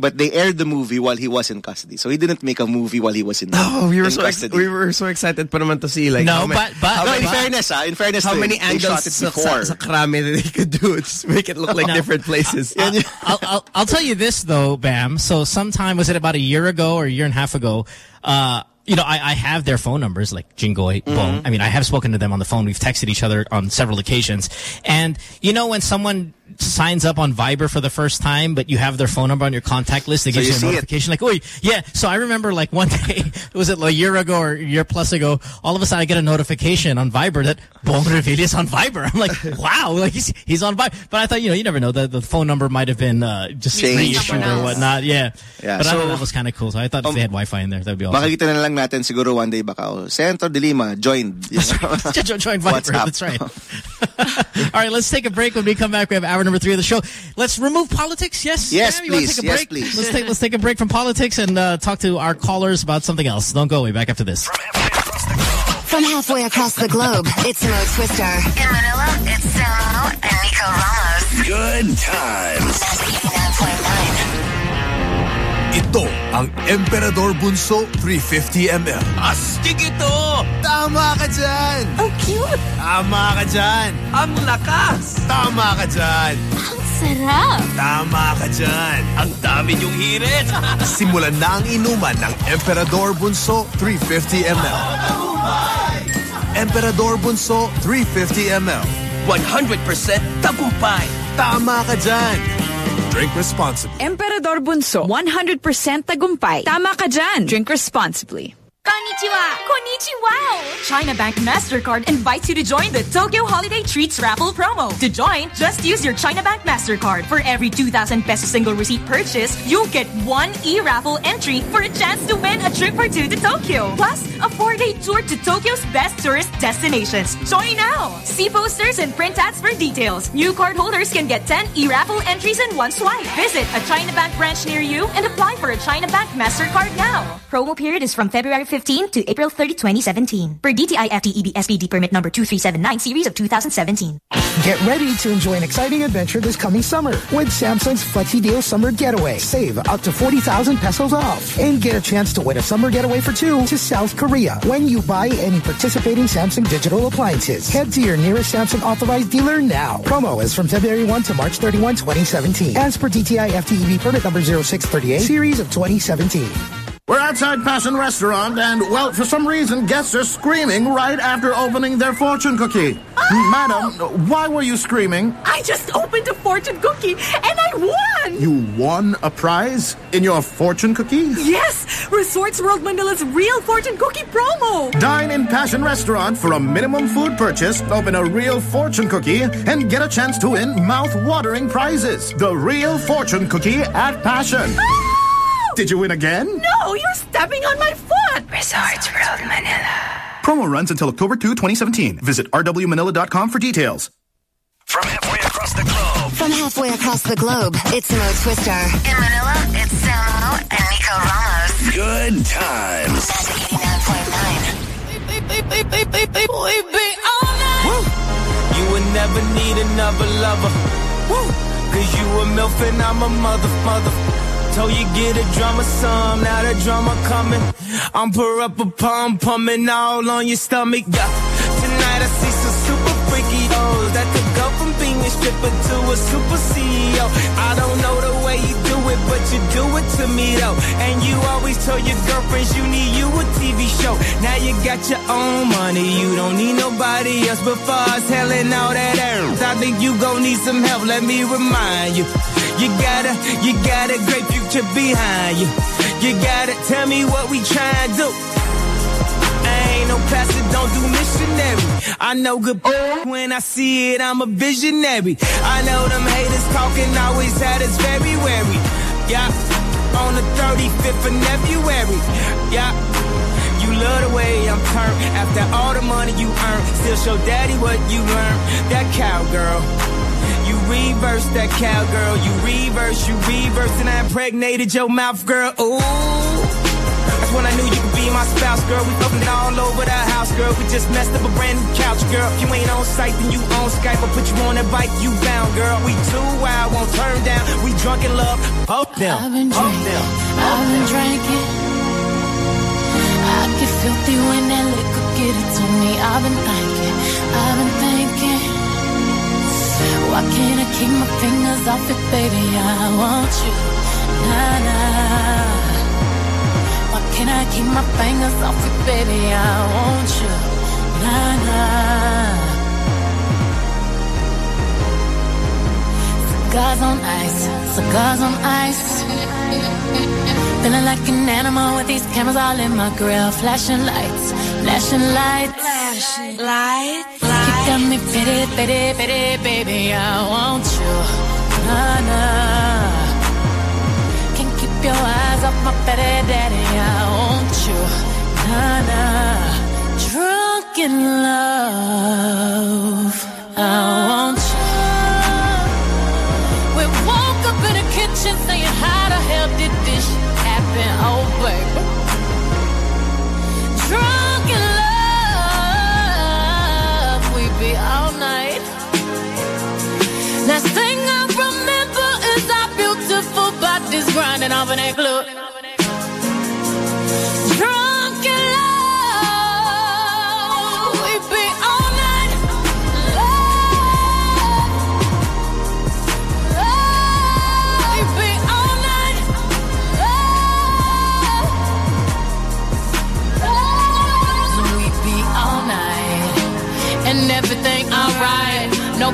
But they aired the movie while he was in custody. So he didn't make a movie while he was in, oh, we were in so ex- custody. we were so excited pa naman to see like No, how many, but- but- how no, many, in fairness, ah, in fairness, how many him, they angles shot it sa, before. sa, sa krami that they could do to make it look like No. different places. I'll, I'll, I'll tell you this though, Bam. So sometime was it about a year ago or a year and a half ago? Uh, you know, I, I have their phone numbers, like Jingoy, Mm-hmm. Bong. I mean, I have spoken to them on the phone. We've texted each other on several occasions. And, you know, when someone signs up on Viber for the first time, but you have their phone number on your contact list, they So give you you, see a it. notification like, oh, yeah. So I remember like one day, it was it a year ago or a year plus ago, all of a sudden I get a notification on Viber that Bong Revilla is on Viber. I'm like, wow, like he's, he's on Viber. But I thought, you know, you never know. The, the phone number might have been uh, just Changed. reissued or whatnot. Yeah. Yeah, but I thought that was kind of cool. So I thought if they had Wi-Fi in there, that'd be awesome. Makikita na lang natin siguro one day baka, oh, Senator De Lima joined. You know? Jo- Join Viber. That's right. All right, let's take a break. When we come back, we have hour number three of the show. Let's remove politics. Yes. Yes, Sam, please. Take a Yes, break? please. Let's take let's take a break from politics and uh, talk to our callers about something else. Don't go away. Back after this. From halfway across the globe, it's Mo Twister. In Manila, it's Samo and Nico Ramos. Good times. 89.9. Ito ang Emperador Bunso 350ml. Astig ito! Tama ka dyan! Ang cute! Tama ka dyan! Ang lakas! Tama ka dyan! Ang sarap! Tama ka dyan! Ang dami niyong hirit! Simulan na ang inuman ng Emperador Bunso 350ml. Emperador Bunso 350ml. 100% tagumpay! Tama ka dyan! Drink responsibly. Emperador Bunso, 100% tagumpay. Tama ka dyan. Drink responsibly. Konnichiwa! Konnichiwa! China Bank MasterCard invites you to join the Tokyo Holiday Treats Raffle promo. To join, just use your China Bank MasterCard. For every 2,000 peso single receipt purchase, you'll get one e-raffle entry for a chance to win a trip or two to Tokyo. Plus, a four-day tour to Tokyo's best tourist destinations. Join now! See posters and print ads for details. New card holders can get 10 e-raffle entries in one swipe. Visit a China Bank branch near you and apply for a China Bank MasterCard now. Promo period is from February 15 to April 30, 2017. Per DTI FTEB permit number 2379 series of 2017. Get ready to enjoy an exciting adventure this coming summer with Samsung's Flexi Deal Summer Getaway. Save up to 40,000 pesos off and get a chance to win a summer getaway for two to South Korea when you buy any participating Samsung digital appliances. Head to your nearest Samsung authorized dealer now. Promo is from February 1 to March 31, 2017. As per DTI FTEB permit number 0638 series of 2017. We're outside Passion Restaurant, and, well, for some reason, guests are screaming right after opening their fortune cookie. Oh! Madam, why were you screaming? I just opened a fortune cookie and I won! You won a prize in your fortune cookie? Yes! Resorts World Manila's real fortune cookie promo! Dine in Passion Restaurant for a minimum food purchase, open a real fortune cookie, and get a chance to win mouth-watering prizes. The real fortune cookie at Passion. Ah! Did you win again? No, you're stepping on my foot! Resorts World Manila. Promo runs until October 2, 2017. Visit rwmanila.com for details. From halfway across the globe, From halfway across the globe, it's Mo Twister. In Manila, it's Samo and Nico Ramos. Good times. 89.9. Woo! You would never need another lover. Woo! Cause you a MILF and I'm a mother, mother. Told you get a drama some, now the drama coming. I'm pour up a pump, pumping all on your stomach. Yeah. Tonight I see some super freaky O's that could go from being a stripper to a super CEO. I don't know the way you do it, but you do it to me though. And you always tell your girlfriends you need you a TV show. Now you got your own money, you don't need nobody else but us selling all that air. I think you gon' need some help, let me remind you. You gotta, you got a great future behind you. You gotta tell me what we tryin' to do. I ain't no pastor, don't do missionary. I know good boy when I see it, I'm a visionary. I know them haters talking always had us very wary. Yeah, on the 35th of February. Yeah. You love the way I'm turned after all the money you earn. Still show daddy what you learned. That cowgirl. Reverse that cowgirl. You reverse, you reverse, and I impregnated your mouth, girl. Ooh. That's when I knew you could be my spouse, girl. We fucking all over the house, girl. We just messed up a brand new couch, girl. If you ain't on site, then you on Skype. I'll put you on that bike, you bound, girl. We too wild, won't turn down. We drunk in love. Hope them. I've been Hope drinking. them. I've been drinking. I get filthy when that liquor get it to me. I've been thinking, I've been thinking. Why can't I keep my fingers off it, baby? I want you, nah nah. Why can't I keep my fingers off you, baby? I want you. Nah, nah. Cigars on ice, cigars on ice. Feeling like an animal with these cameras all in my grill. Flashing lights, flashing lights. Flashing lights. You got me pity, pity, pity, baby. I want you. Nah, nah. Can't keep your eyes off my petty daddy. I want you. Nah, nah. Drunk in love. I want kitchen saying, How the hell did this happen? Oh, baby. Drunk in love, we be all night. Last thing I remember is our beautiful bodies grinding off in that club.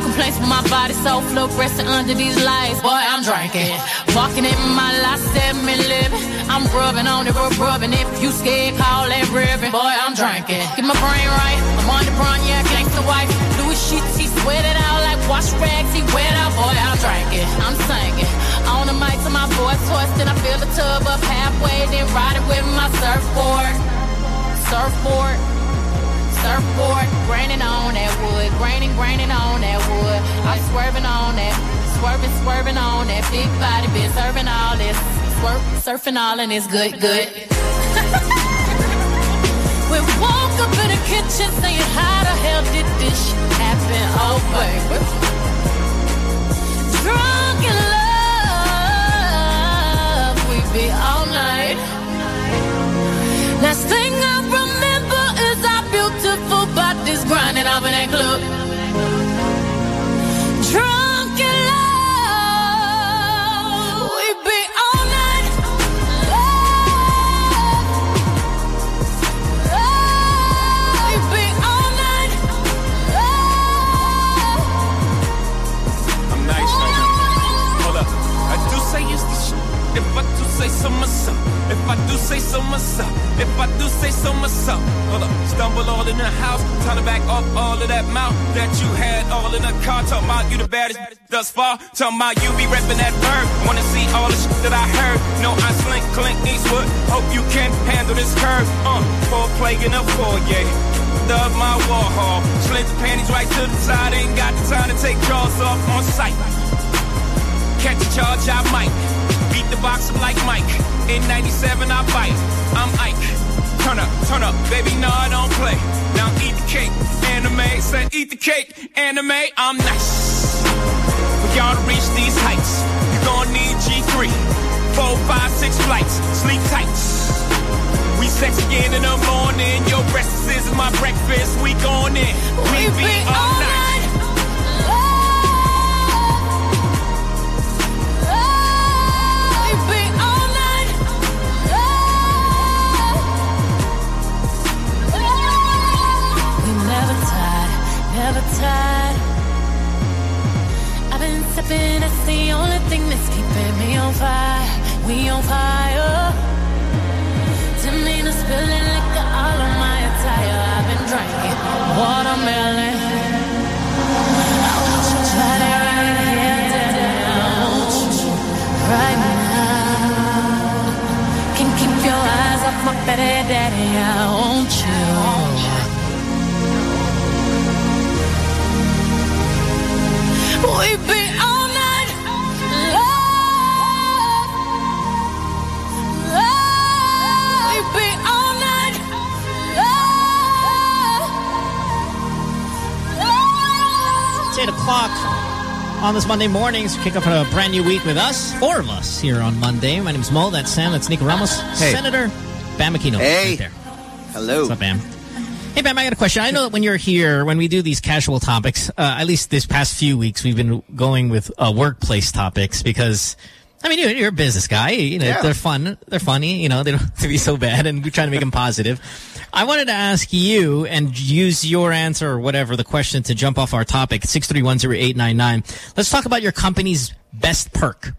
Complaints with my body so fluorescent under these lights. Boy, I'm drinking. Walking in my last seven living. I'm rubbing on it, rub rubbing. If you scared, call that ribbon. Boy, I'm drinking. Get my brain right. I'm on the brown, yeah, gangsta wife. Louis sheets, he it out like wash rags. He wet out, boy, I'm drinking. I'm singing. On the mic to my voice twisting. I fill the tub up halfway, then ride it with my surfboard. Surfboard. Surfboard, graining on that wood, graining, graining on that wood. I'm swerving on that, swerving, swerving on that big body, been serving all this, swerp, surfing all and it's good, good. we woke up in the kitchen saying, How the hell did this happen? Oh, baby. Drunk in love, we be all night. Last thing I grinding off in that club. Drunk in love, we be all night. We be all night. I'm nice right now. Hold up. I do say it's the shit. If I do say so myself. If I do say so myself. If I do say so myself. Hold up. Stumble all in the house. Time to back off all of that mouth that you had all in the car. Talking about you the baddest thus far. Talking about you be repping that bird. Wanna see all the shit that I heard. No, I slink, Clint Eastwood. Hope you can handle this curve. Uh, four plague in a foyer. Dug my Warhol. Slid the panties right to the side. Ain't got the time to take jaws off on sight. Catch a charge, I might. Beat the box up like Mike. In 97, I bite. I'm Ike. Turn up, turn up, baby, no, I don't play. Now eat the cake, Anna Mae. Said eat the cake, Anna Mae. I'm nice. For y'all to reach these heights, you gon' need G3. Four, five, six flights, sleep tight. We sex again in the morning. Your breakfast is my breakfast. We going in. We, be all night. Never tired. I've been sipping, that's the only thing that's keeping me on fire. We on fire. Tamina spilling liquor all on my attire. I've been drinking watermelon. I want you to right here, right now. Can keep your eyes off my petty daddy. I want you. On this Monday morning. as we kick off a brand new week with us. Four of us here on Monday. My name's Mo. That's Sam. That's Nico Ramos. Hey. Senator Bam Aquino. Hey. Right there. Hello. What's up, Bam? Hey, Bam, I got a question. I know that when you're here, when we do these casual topics, uh, at least this past few weeks, we've been going with uh, workplace topics because, I mean, you're, you're a business guy. You know, Yeah. they're fun. They're funny. You know, they don't have to be so bad, and we're trying to make them positive. I wanted to ask you and use your answer or whatever the question to jump off our topic six three one zero eight nine nine. Let's talk about your company's best perk.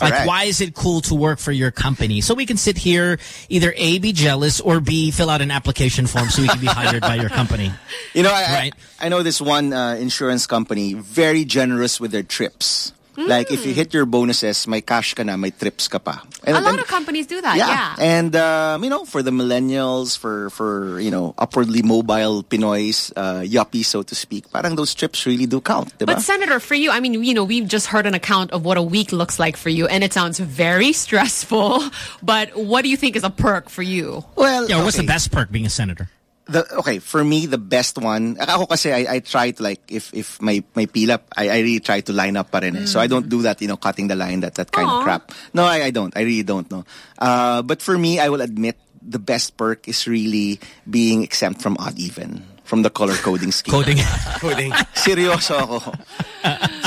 Like, Alright. why is it cool to work for your company? So we can sit here, either A, be jealous, or B, fill out an application form so we can be hired by your company. You know, I, Right. I, I know this one uh, insurance company, very generous with their trips. Like, if you hit your bonuses, may cash ka na, may trips ka pa. And, a lot and- of companies do that. yeah. Yeah. And, um, you know, for the millennials, for, for you know, upwardly mobile Pinoys, uh, yuppies, so to speak, parang those trips really do count, diba? But Senator, for you, I mean, you know, we've just heard an account of what a week looks like for you, and it sounds very stressful. But what do you think is a perk for you? well, Yeah, what's the best perk being a senator? The okay for me the best one ako kasi I, I try to like if if my my up I, I really try to line up pa rin eh. so I don't do that you know cutting the line that that kind Aw. of crap. No I, I don't. I really don't know uh, but for me I will admit the best perk is really being exempt from odd even from the color coding scheme. Coding. coding. Seryoso ako.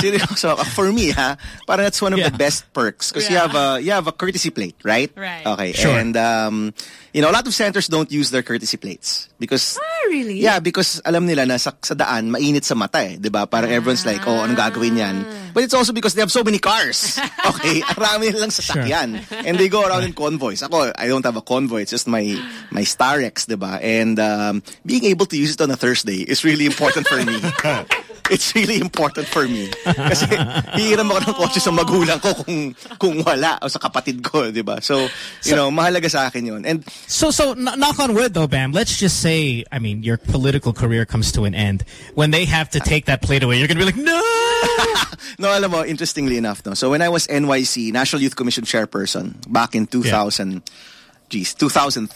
Seryoso ako. For me ha parang that's one of the best perks. Because you have a you have a courtesy plate right? Right. okay Sure. and um you know a lot of centers don't use their courtesy plates because Oh, really? Yeah, because alam nila na sa, sa daan, mainit sa mata eh. 'di ba Parang everyone's like, oh, anong gagawin yan? But it's also because they have so many cars. Okay? Arami nilang sasakyan. And they go around in convoys. Ako, I don't have a convoy. It's just my my Starex, 'di ba And um, being able to use it on a Thursday is really important for me. It's really important for me. Kasi hihiram ako ng kotse sa magulang ko kung kung wala o sa kapatid ko, 'di ba So, you know, mahalaga sa akin 'yun. And So, so knock on wood though, Bam. Let's just say, I mean, your political career comes to an end. When they have to take that plate away, you're gonna be like, no. No, alam mo, interestingly enough, no. So when I was NYC, National Youth Commission chairperson, back in 2000, geez, 2003,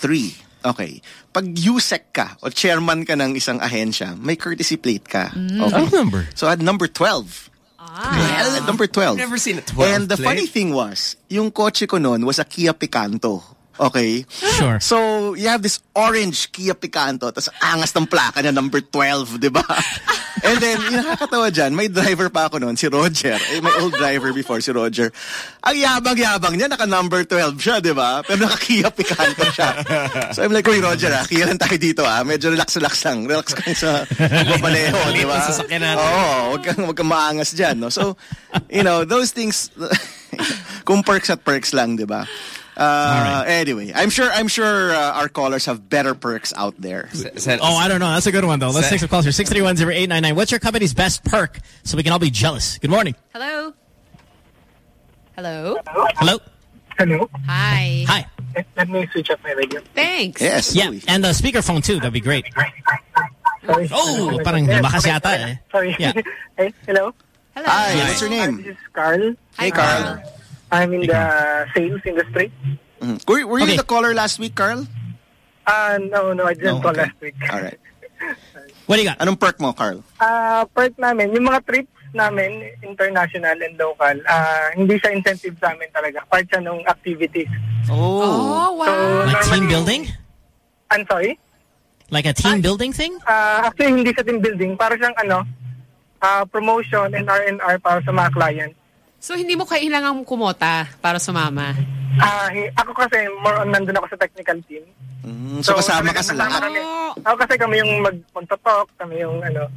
okay. Pag USEC ka o chairman ka ng isang ahensya, may courtesy plate ka. Okay. Anong number? So I had number 12. Ah. Number 12. Never seen a 12 And the plate. funny thing was, yung kotse ko noon was a Kia Picanto. Okay? Sure. So, you have this orange Kia Picanto, tapos angas ng plaka niya, number 12, di ba? And then, yung nakakatawa dyan, may driver pa ako noon, si Roger. Eh, my old driver before, si Roger. Ang yabang-yabang niya, naka-number 12 siya, di ba? Pero naka-Kia Picanto siya. So, I'm like, Uy, Roger, ah, Kia lang tayo dito, ah. Medyo relax-relax lang. Relax ka sa babaleho, di ba? Sa sasakyan natin. Oo, wag kang, wag kang maangas dyan, no? So, you know, those things, kung perks at perks lang, di ba? Uh, Anyway, I'm sure I'm sure uh, our callers have better perks out there. Oh, I don't know. That's a good one though. Let's take some calls here. Six three one zero eight nine nine. What's your company's best perk so we can all be jealous? Good morning. Hello? Hello? Hello. Hello. Hi. Hi. Let me switch up my radio. Thanks. Yes. Yeah, and the speakerphone too. That'd be great. Sorry. Oh, parang lakas yata eh. Sorry. Yeah. hey, hello. Hello. Hi, Hi. what's your name? this is Carl. Hey, Carl. I'm in the sales industry. Mhm. Were, were you Okay. the caller last week, Carl? Uh, no, no, I didn't No, call okay. last week. All right. What do you got? Anong perk mo, Carl? Uh, part namin, yung mga trips namin, international and local, uh, hindi siya incentive sa amin talaga. Part siya ng activities. Oh. Oh, wow. Like team building? I'm sorry? Like a team building thing? Uh, actually, hindi sa team building. Para siyang ano, uh, promotion and R&R para sa mga client. So, hindi mo kailangang kumota para sumama? Ah, hi- ako kasi more on nandun ako sa technical team. Mm, so, kasama ka sa lahat. kasama. Ako kasi kami yung mag talk kami yung ano.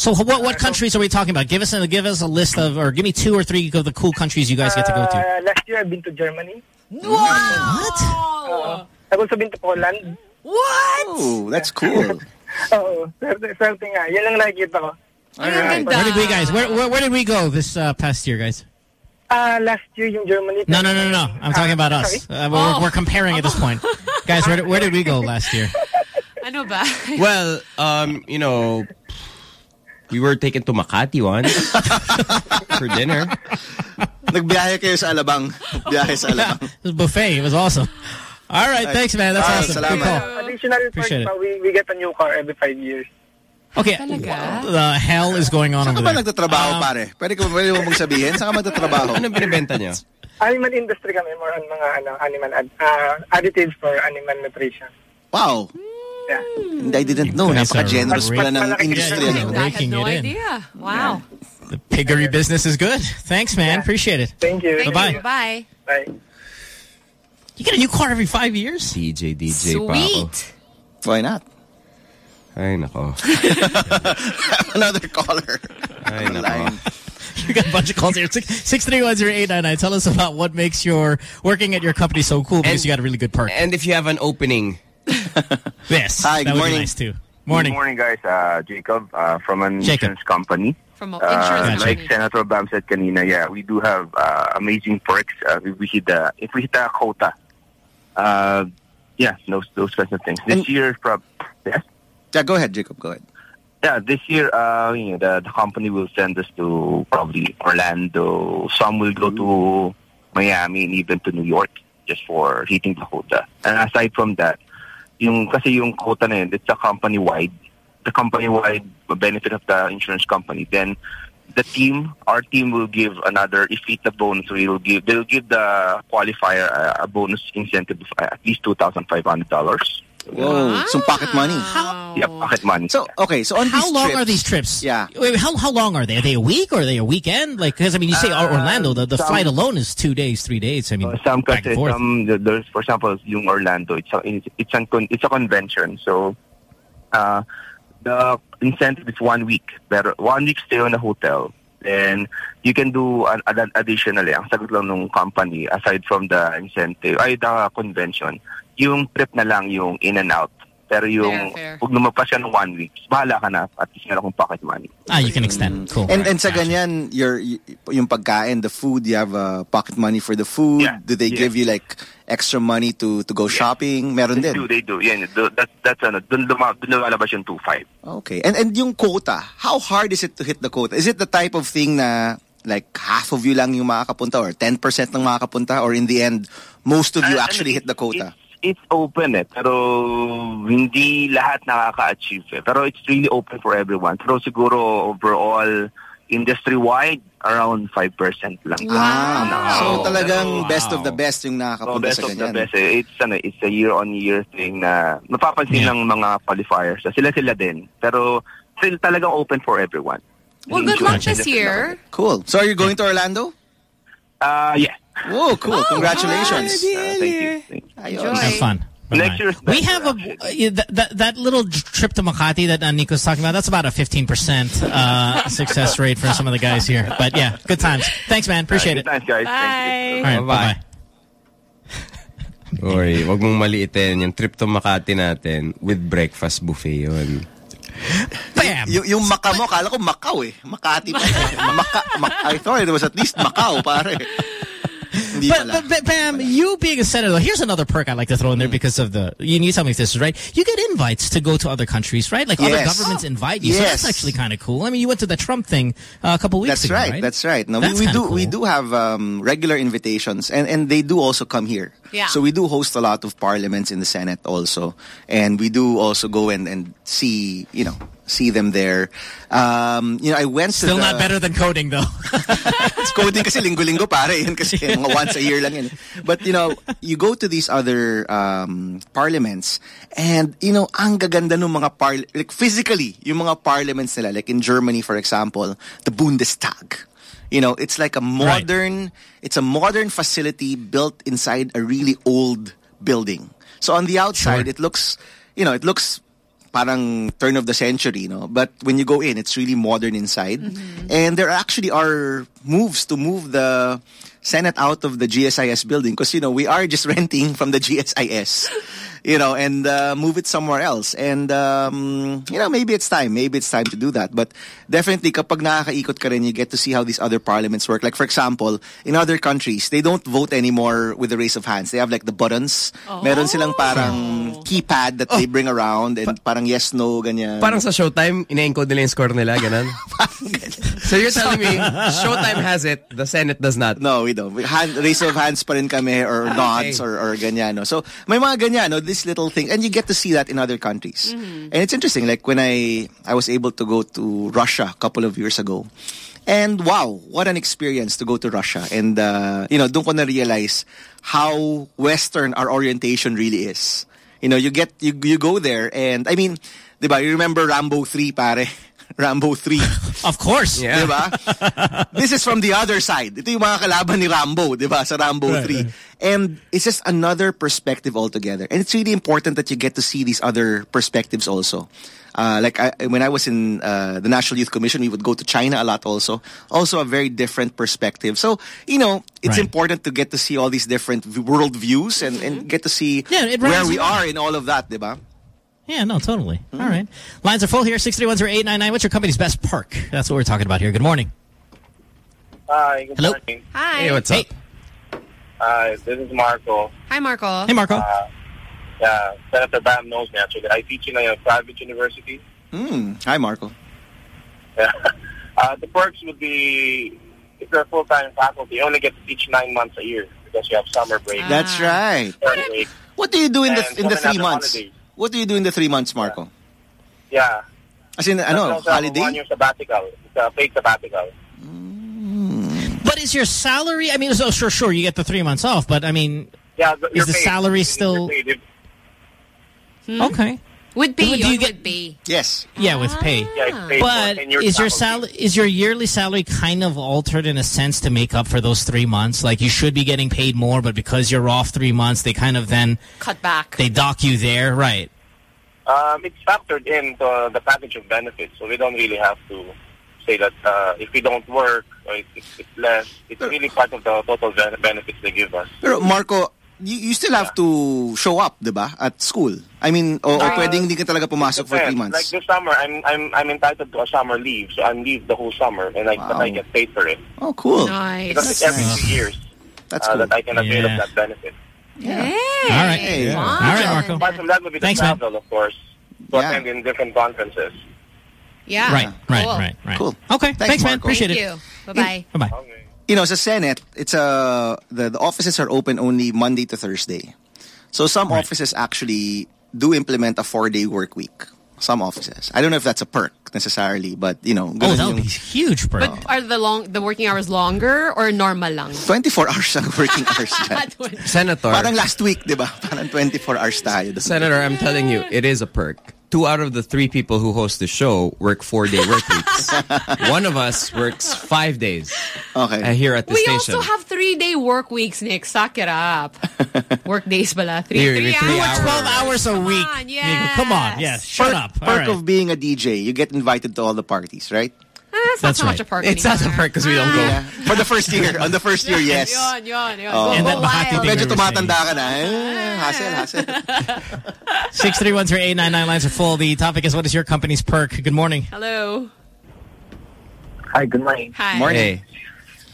So what what countries are we talking about? Give us a give us a list of or give me two or three of the cool countries you guys get to go to. Uh, last year I've been to Germany. What? Uh, I've also been to Poland. What? Oh, that's cool. Oo, swerte, swerte nga. Yan lang nakikita ko. All right. Where did we guys? Where where, where did we go this uh, past year, guys? Ah, last year in Germany. No, no, no, no, no. I'm talking about us. Uh, we're, we're comparing at this point, guys. Where did, where did we go last year? I know ba? Well, um, you know, we were taken to Makati once for dinner. Nagbiyahe kayo sa Alabang. Biyahe sa Alabang. It was buffet. It was awesome. All right, thanks, man. That's Ah, awesome. Good salamat. call. Additional Appreciate it. we, we get a new car every five years. Okay, Talaga? what the hell is going on Saan over ka ba nagtatrabaho, Um, pare? Pwede ko pwede mo mong sabihin? Saan ka magtatrabaho? Ano binibenta niyo? Animal industry kami, more on mga ano, animal ad, ah, additives for animal nutrition. Wow. Yeah. And I didn't know. guys Napaka-generous great. pala ng industry. generous. ano? I had no idea. Wow. The Piggery business is good. Thanks, man. Appreciate it. Thank you. Bye-bye. Bye. Bye. You get a new car every five years? DJ, DJ pa ako. Sweet. Why not? Ay, nako. Another caller. Ay, nako. You got a bunch of calls here. Six six three one zero eight nine nine. Tell us about what makes your working at your company so cool because And- you got a really good perk. And if you have an opening. Yes. Hi, that good would morning. be nice too. Morning. Good morning, guys. Uh, Jacob uh, from an Jacob. insurance company. From an Uh, insurance like. Senator Bam said kanina, yeah, we do have uh, amazing perks uh, if we hit the if we hit the quota. Uh, yeah, those those kinds of things. This And- year, prob- yes, yeah, go ahead, Jacob. Go ahead. Yeah, this year, uh, you know, the, the, company will send us to probably Orlando. Some will go to Miami and even to New York just for heating the quota. And aside from that, yung kasi yung quota na yun, it's a company-wide. The company-wide benefit of the insurance company. Then the team, our team will give another, if it's a bonus, we will give, they'll give the qualifier a, a bonus incentive of uh, at least $2,500. Whoa, wow. some pocket money. How, pocket money. So, okay, so on How long trips, are these trips? Yeah. Wait, how, how long are they? Are they a week or are they a weekend? Like, because, I mean, you say uh, Orlando, the, the some, flight alone is two days, three days. I mean, uh, some back and forth. Some, there's, for example, yung Orlando, it's a, it's, an, it's a convention. So, uh, the incentive is one week. Pero one week stay on the hotel. Then, you can do an, an additionally, ang sagot lang ng company, aside from the incentive, ay, the convention, yung trip na lang yung in and out pero yung Fair, fair. pag lumagpas ka ng one week bahala ka na at least meron kong pocket money Ah, you can extend. Cool. And and sa ganyan, your y- yung pagkain, the food, you have uh, pocket money for the food. Yeah, Do they yeah. give you like extra money to to go shopping? Meron they din. do they do yan do- that, that's ano dun, luma, dun lumalabas yung 2.5 Okay. And and yung quota, how hard is it to hit the quota? Is it the type of thing na like half of you lang yung makakapunta or 10% ng makakapunta or in the end most of you Ah, actually ano, hit the quota? It's, it's open eh, pero hindi lahat nakaka-achieve eh. Pero it's really open for everyone. Pero siguro overall, industry-wide, around 5% lang. Ah, so Oo. talagang Pero, best of the best yung nakakapunta best sa of the best eh. It's, ano, it's a year-on-year thing na napapansin ng mga qualifiers. Sila-sila din. Pero still talagang open for everyone. Well, good luck this year. Cool. So are you going to Orlando? Uh, yeah. Whoa, cool. Congratulations. Uh, thank you. Thank you. Enjoy. Have fun. Next year, We have a uh, that, that that little trip to Makati that uh, Nico's talking about. That's about a fifteen percent uh, success rate for some of the guys here. But yeah, good times. Thanks, man. Appreciate it. Thanks, guys. Bye. All right, bye. Oy, wag mong maliitin yung trip to Makati natin with breakfast buffet yun. Bam! yung, yung Macau mo, kala ko Macau eh. Makati pa. Maka, Ma- I thought it was at least Macau, pare. But, but, but Bam, you being a senator, here's another perk I'd like to throw in there because of the, you need something like this, is right? You get invites to go to other countries, right? Like other Yes. governments invite you. So Yes. that's actually kind of cool. I mean, you went to the Trump thing uh, a couple weeks That's ago, right, right? That's right. No, That's we, we do we do have um, regular invitations, and and they do also come here. Yeah. So we do host a lot of parliaments in the Senate also, and we do also go and and see you know see them there. Um, you know, I went Still to the, not better than coding though. It's coding kasi linggo-linggo pare yan kasi mga once a year lang yan. But you know, you go to these other um, parliaments and you know, ang gaganda ng mga par like physically, yung mga parliaments nila like in Germany for example, the Bundestag. You know, it's like a modern it's a modern facility built inside a really old building. So on the outside it looks, you know, it looks parang turn of the century, you know. But when you go in, it's really modern inside. Mm-hmm. And there actually are moves to move the Senate out of the GSIS building because, you know, we are just renting from the GSIS, you know, and uh, move it somewhere else. And, um, you know, maybe it's time. Maybe it's time to do that. But definitely, kapag nakakaikot ka rin, you get to see how these other parliaments work. Like, for example, in other countries, they don't vote anymore with the raise of hands. They have like the buttons. Meron silang parang keypad that they bring around and parang yes, no, ganyan. Parang sa Showtime, ina-encode nila yung score nila, ganun. so you're telling me, Showtime has it, the Senate does not? No, we don't. We hand, raise of hands pa rin kami or nods or, or ganyan. No? So may mga ganyan, no? this little thing. And you get to see that in other countries. And it's interesting. Like when I, I was able to go to Russia a couple of years ago. And wow, what an experience to go to Russia. And, uh, you know, doon ko na-realize how Western our orientation really is. You know, you get, you, you go there and, I mean, Diba? You remember Rambo 3, pare? Rambo 3. Of course. Yeah. Diba? this is from the other side. Ito yung mga kalaban ni Rambo, diba? Sa Rambo Right, 3. right. And it's just another perspective altogether. And it's really important that you get to see these other perspectives also. Uh, like I, when I was in uh, the National Youth Commission, we would go to China a lot also. Also a very different perspective. So, you know, it's Right. important to get to see all these different v- world views and, and get to see Yeah, where we are in all of that, diba? Yeah, no, totally. All right. Lines are full here. 631-0899. What's your company's best perk? That's what we're talking about here. Good morning. Hi, good Hello. morning. Hi. Hey, what's up? Uh, this is Marco. Hi, Marco. Hey, Marco. Uh, yeah, Senator Bam knows me actually. I teach in a private university. Hmm. Hi, Marco. Yeah. Uh, the perks would be if you're a full-time faculty, you only get to teach nine months a year because you have summer break. That's right. Spring break. What do you do in the in the three months? holidays. What do you do in the three months, Marco? Yeah. As in, That's ano, holiday? One year sabbatical. It's a paid sabbatical. Mm. But is your salary, I mean, so sure, sure, you get the three months off, but I mean, Yeah, is the paid. salary still... paid. If- Okay. Would Do be. you You get- would be. Yes. Yeah, with pay. Yeah, it's But for is your salary is your yearly salary kind of altered in a sense to make up for those three months? Like you should be getting paid more, but because you're off three months, they kind of then Cut back. they dock you there, right? Um, it's factored in the package of benefits, so we don't really have to say that uh, if we don't work or it's, it's, it's less. It's really part of the total benefits they give us. Pero Marco, you, you still have to show up, diba? At school. I mean, o, o Uh, pwedeng hindi ka talaga pumasok for three months. Like this summer, I'm I'm I'm entitled to a summer leave, so I'm leave the whole summer, and I but I get paid for it Oh, cool. Nice. because it's every nice. two years That's uh, cool. that I can avail Yeah. of that benefit. Hey. All right. Hey, fun. All right, Marco. Apart from that, would be the Thanks, man. travel, of course, to Yeah. attend in different conferences. Yeah. Right, right, Cool. right, right. Cool. Okay, thanks, man. Marco. Appreciate Thank it. you. Bye-bye. Bye-bye. Okay. You know, sa Senate, it's a, the, the offices are open only Monday to Thursday. So some Right. offices actually do implement a four-day work week. Some offices. I don't know if that's a perk necessarily, but, you know. Oh, ganun that would be huge, bro. But are the long the working hours longer or normal lang? 24 hours ang working hours. Senator. Parang last week, di ba? Parang 24 hours tayo. Senator, I'm telling you, it is a perk. Two out of the three people who host the show work four-day work weeks. One of us works five days uh, Okay. here at the we station. also have three day work weeks, Nick. Suck it up. work days pala. Three, Here, three, your three hours. hours. 12 hours a week. on, Nico, Come on. Yes. Shut perk, up. All Perk right. of being a DJ, you get invited to all the parties, right? It's not That's so much right. a perk It's not a anymore. perk because we don't go. Yeah. For the first year. On the first year, yes. Yun, yun, yun. Oh. And go that Makati wild. thing Medyo tumatanda ka na. Eh, hassle, hassle. 631-0899 lines are full. The topic is what is your company's perk? Good morning. Hello. Hi, good morning. Hi. Hey.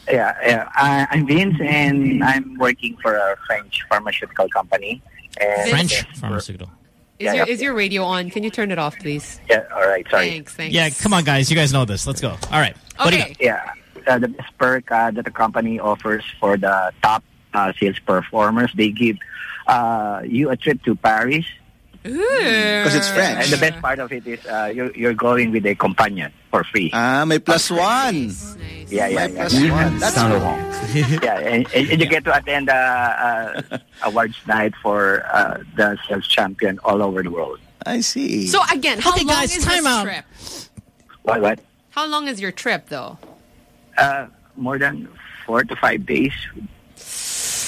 Yeah, yeah. I, I'm Vince, and I'm working for a French pharmaceutical company. And French pharmaceutical. Is Yeah, your yeah. is your radio on? Can you turn it off, please? Yeah, all right, sorry. Thanks, thanks. Yeah, come on, guys. You guys know this. Let's go. All right. What do you Okay. Yeah, uh, the best perk uh, that the company offers for the top uh, sales performers, they give uh, you a trip to Paris. Because it's French. And the best part of it is uh, you're, you're going with a companion for free. Ah, may plus one. yeah, yeah, May yeah. plus one. That's Sound cool. yeah, and, and you get to attend uh, uh, awards night for uh, the sales champion all over the world. I see. So again, how Okay, long guys, is time this out. trip? What? What? How long is your trip, though? Uh, more than four to five days.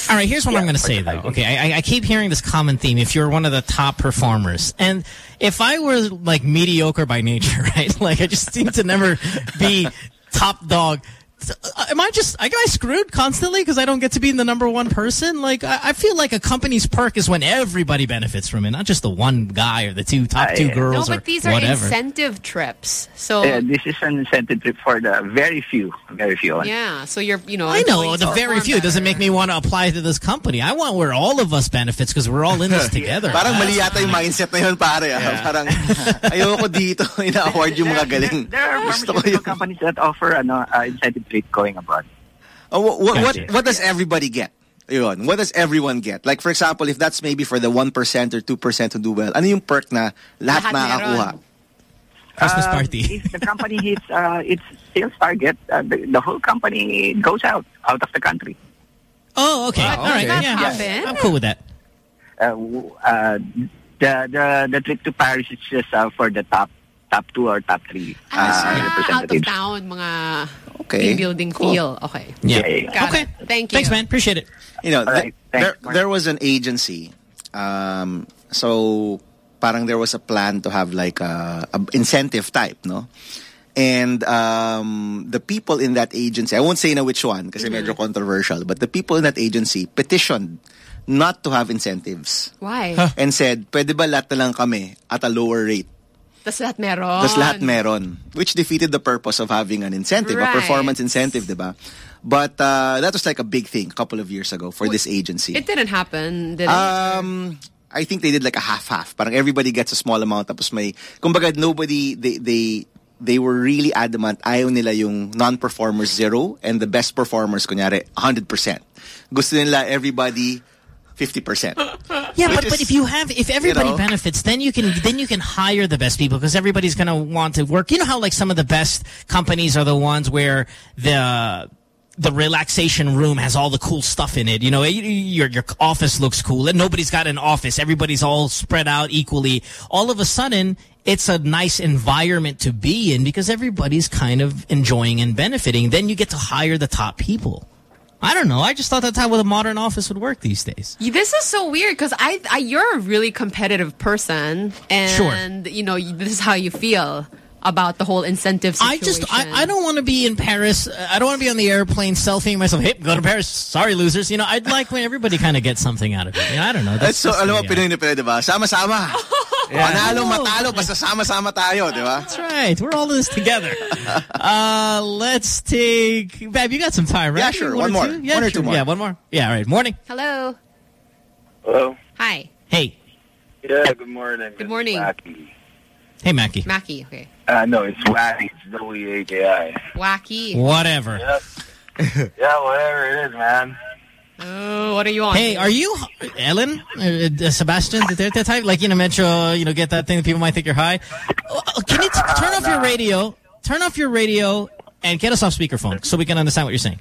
All right, here's what Yeah, I'm going to say, though. Okay, I, I keep hearing this common theme. If you're one of the top performers, and if I were like mediocre by nature, right? Like I just seem to never be top dog. Uh, Am I just, I got screwed constantly because I don't get to be the number one person? Like, I, I feel like a company's perk is when everybody benefits from it, not just the one guy or the two top two I- No, girls but or these are whatever. incentive trips. So Uh, this is an incentive trip for the very few, very few. yeah, so you're you know I know the very few. It doesn't make me want to apply to this company. I want where all of us benefits because we're all in this together. Parang mali yata yung mindset na yun, pare. ah. Parang, ayoko dito, ina-award yung mga galing. There are Gusto pharmaceutical companies that offer ano, uh, incentive trip going abroad. Oh, what, what, what, what does everybody get? Yun. What does everyone get? Like, for example, if that's maybe for the 1% or 2% who do well, ano yung perk na lahat, Lahat makakakuha? meron. Christmas Uh, party. if the company hits uh, its sales target, uh, the, the whole company goes out, out of the country. Oh, okay. Wow, All right. okay. Yeah, That yeah. happen? I'm cool with that. Uh, uh, The the the trip to Paris is just uh, for the top top two or top three uh, Ah, out of town, mga Okay. team building feel. Okay. Yeah. Got it. Thank you. Thanks, man. Appreciate it. You know, All right. th- there, Thanks, there was an agency. Um, so, parang there was a plan to have like a, a incentive type, no? And um, the people in that agency, I won't say na which one kasi medyo controversial, but the people in that agency petitioned not to have incentives. Why? And said, pwede ba lahat na lang kami at a lower rate? Tas lahat meron. Tapos lahat meron. Which defeated the purpose of having an incentive, Right. a performance incentive, di ba? But uh, that was like a big thing a couple of years ago for this agency. It didn't happen, did it? Um, I think they did like a half-half. Parang everybody gets a small amount tapos may, kumbaga nobody, they, they, they were really adamant, ayaw nila yung non-performers zero and the best performers, kunyari, 100%. Gusto nila everybody 50%. Yeah, but, is, but if you have if everybody you know, benefits, then you can then you can hire the best people because everybody's gonna want to work. You know how like some of the best companies are the ones where the the relaxation room has all the cool stuff in it. You know, your your office looks cool, and nobody's got an office. Everybody's all spread out equally. All of a sudden, it's a nice environment to be in because everybody's kind of enjoying and benefiting. Then you get to hire the top people. I don't know. I just thought that's how a modern office would work these days. This is so weird because I, I, you're a really competitive person, and you know this is how you feel about the whole incentive I just I, I don't want to be in Paris. Uh, I don't want to be on the airplane selfieing myself. Hey, go to Paris. Sorry, losers. You know, I'd like when everybody kind of gets something out of it. You know, I don't know. That's so, just alam mo, me. Pinoy na Pinoy, diba? Sama-sama. Panalo, matalo, basta sama-sama tayo, diba? That's right. We're all in this together. uh, let's take... Bam, you got some time, right? Yeah, sure. One One more. two? Yeah, One or sure. two more. Yeah, one more. Yeah, all right. Morning. Hello. Hello. Hi. Hey. Yeah, good morning. Good morning. Mackie. Hey, Mackie. Mackie. Okay. Uh, no, it's Wacky. It's W-A-K-I. Wacky. Whatever. Yep. yeah, whatever it is, man. Oh, what are you on? Hey, are you Ellen? Uh, uh, Sebastian? Did that type? Like, you know, Metro, you know, get that thing that people might think you're high? Uh, Can you t- turn off your radio? Turn off your radio and get us off speakerphone so we can understand what you're saying.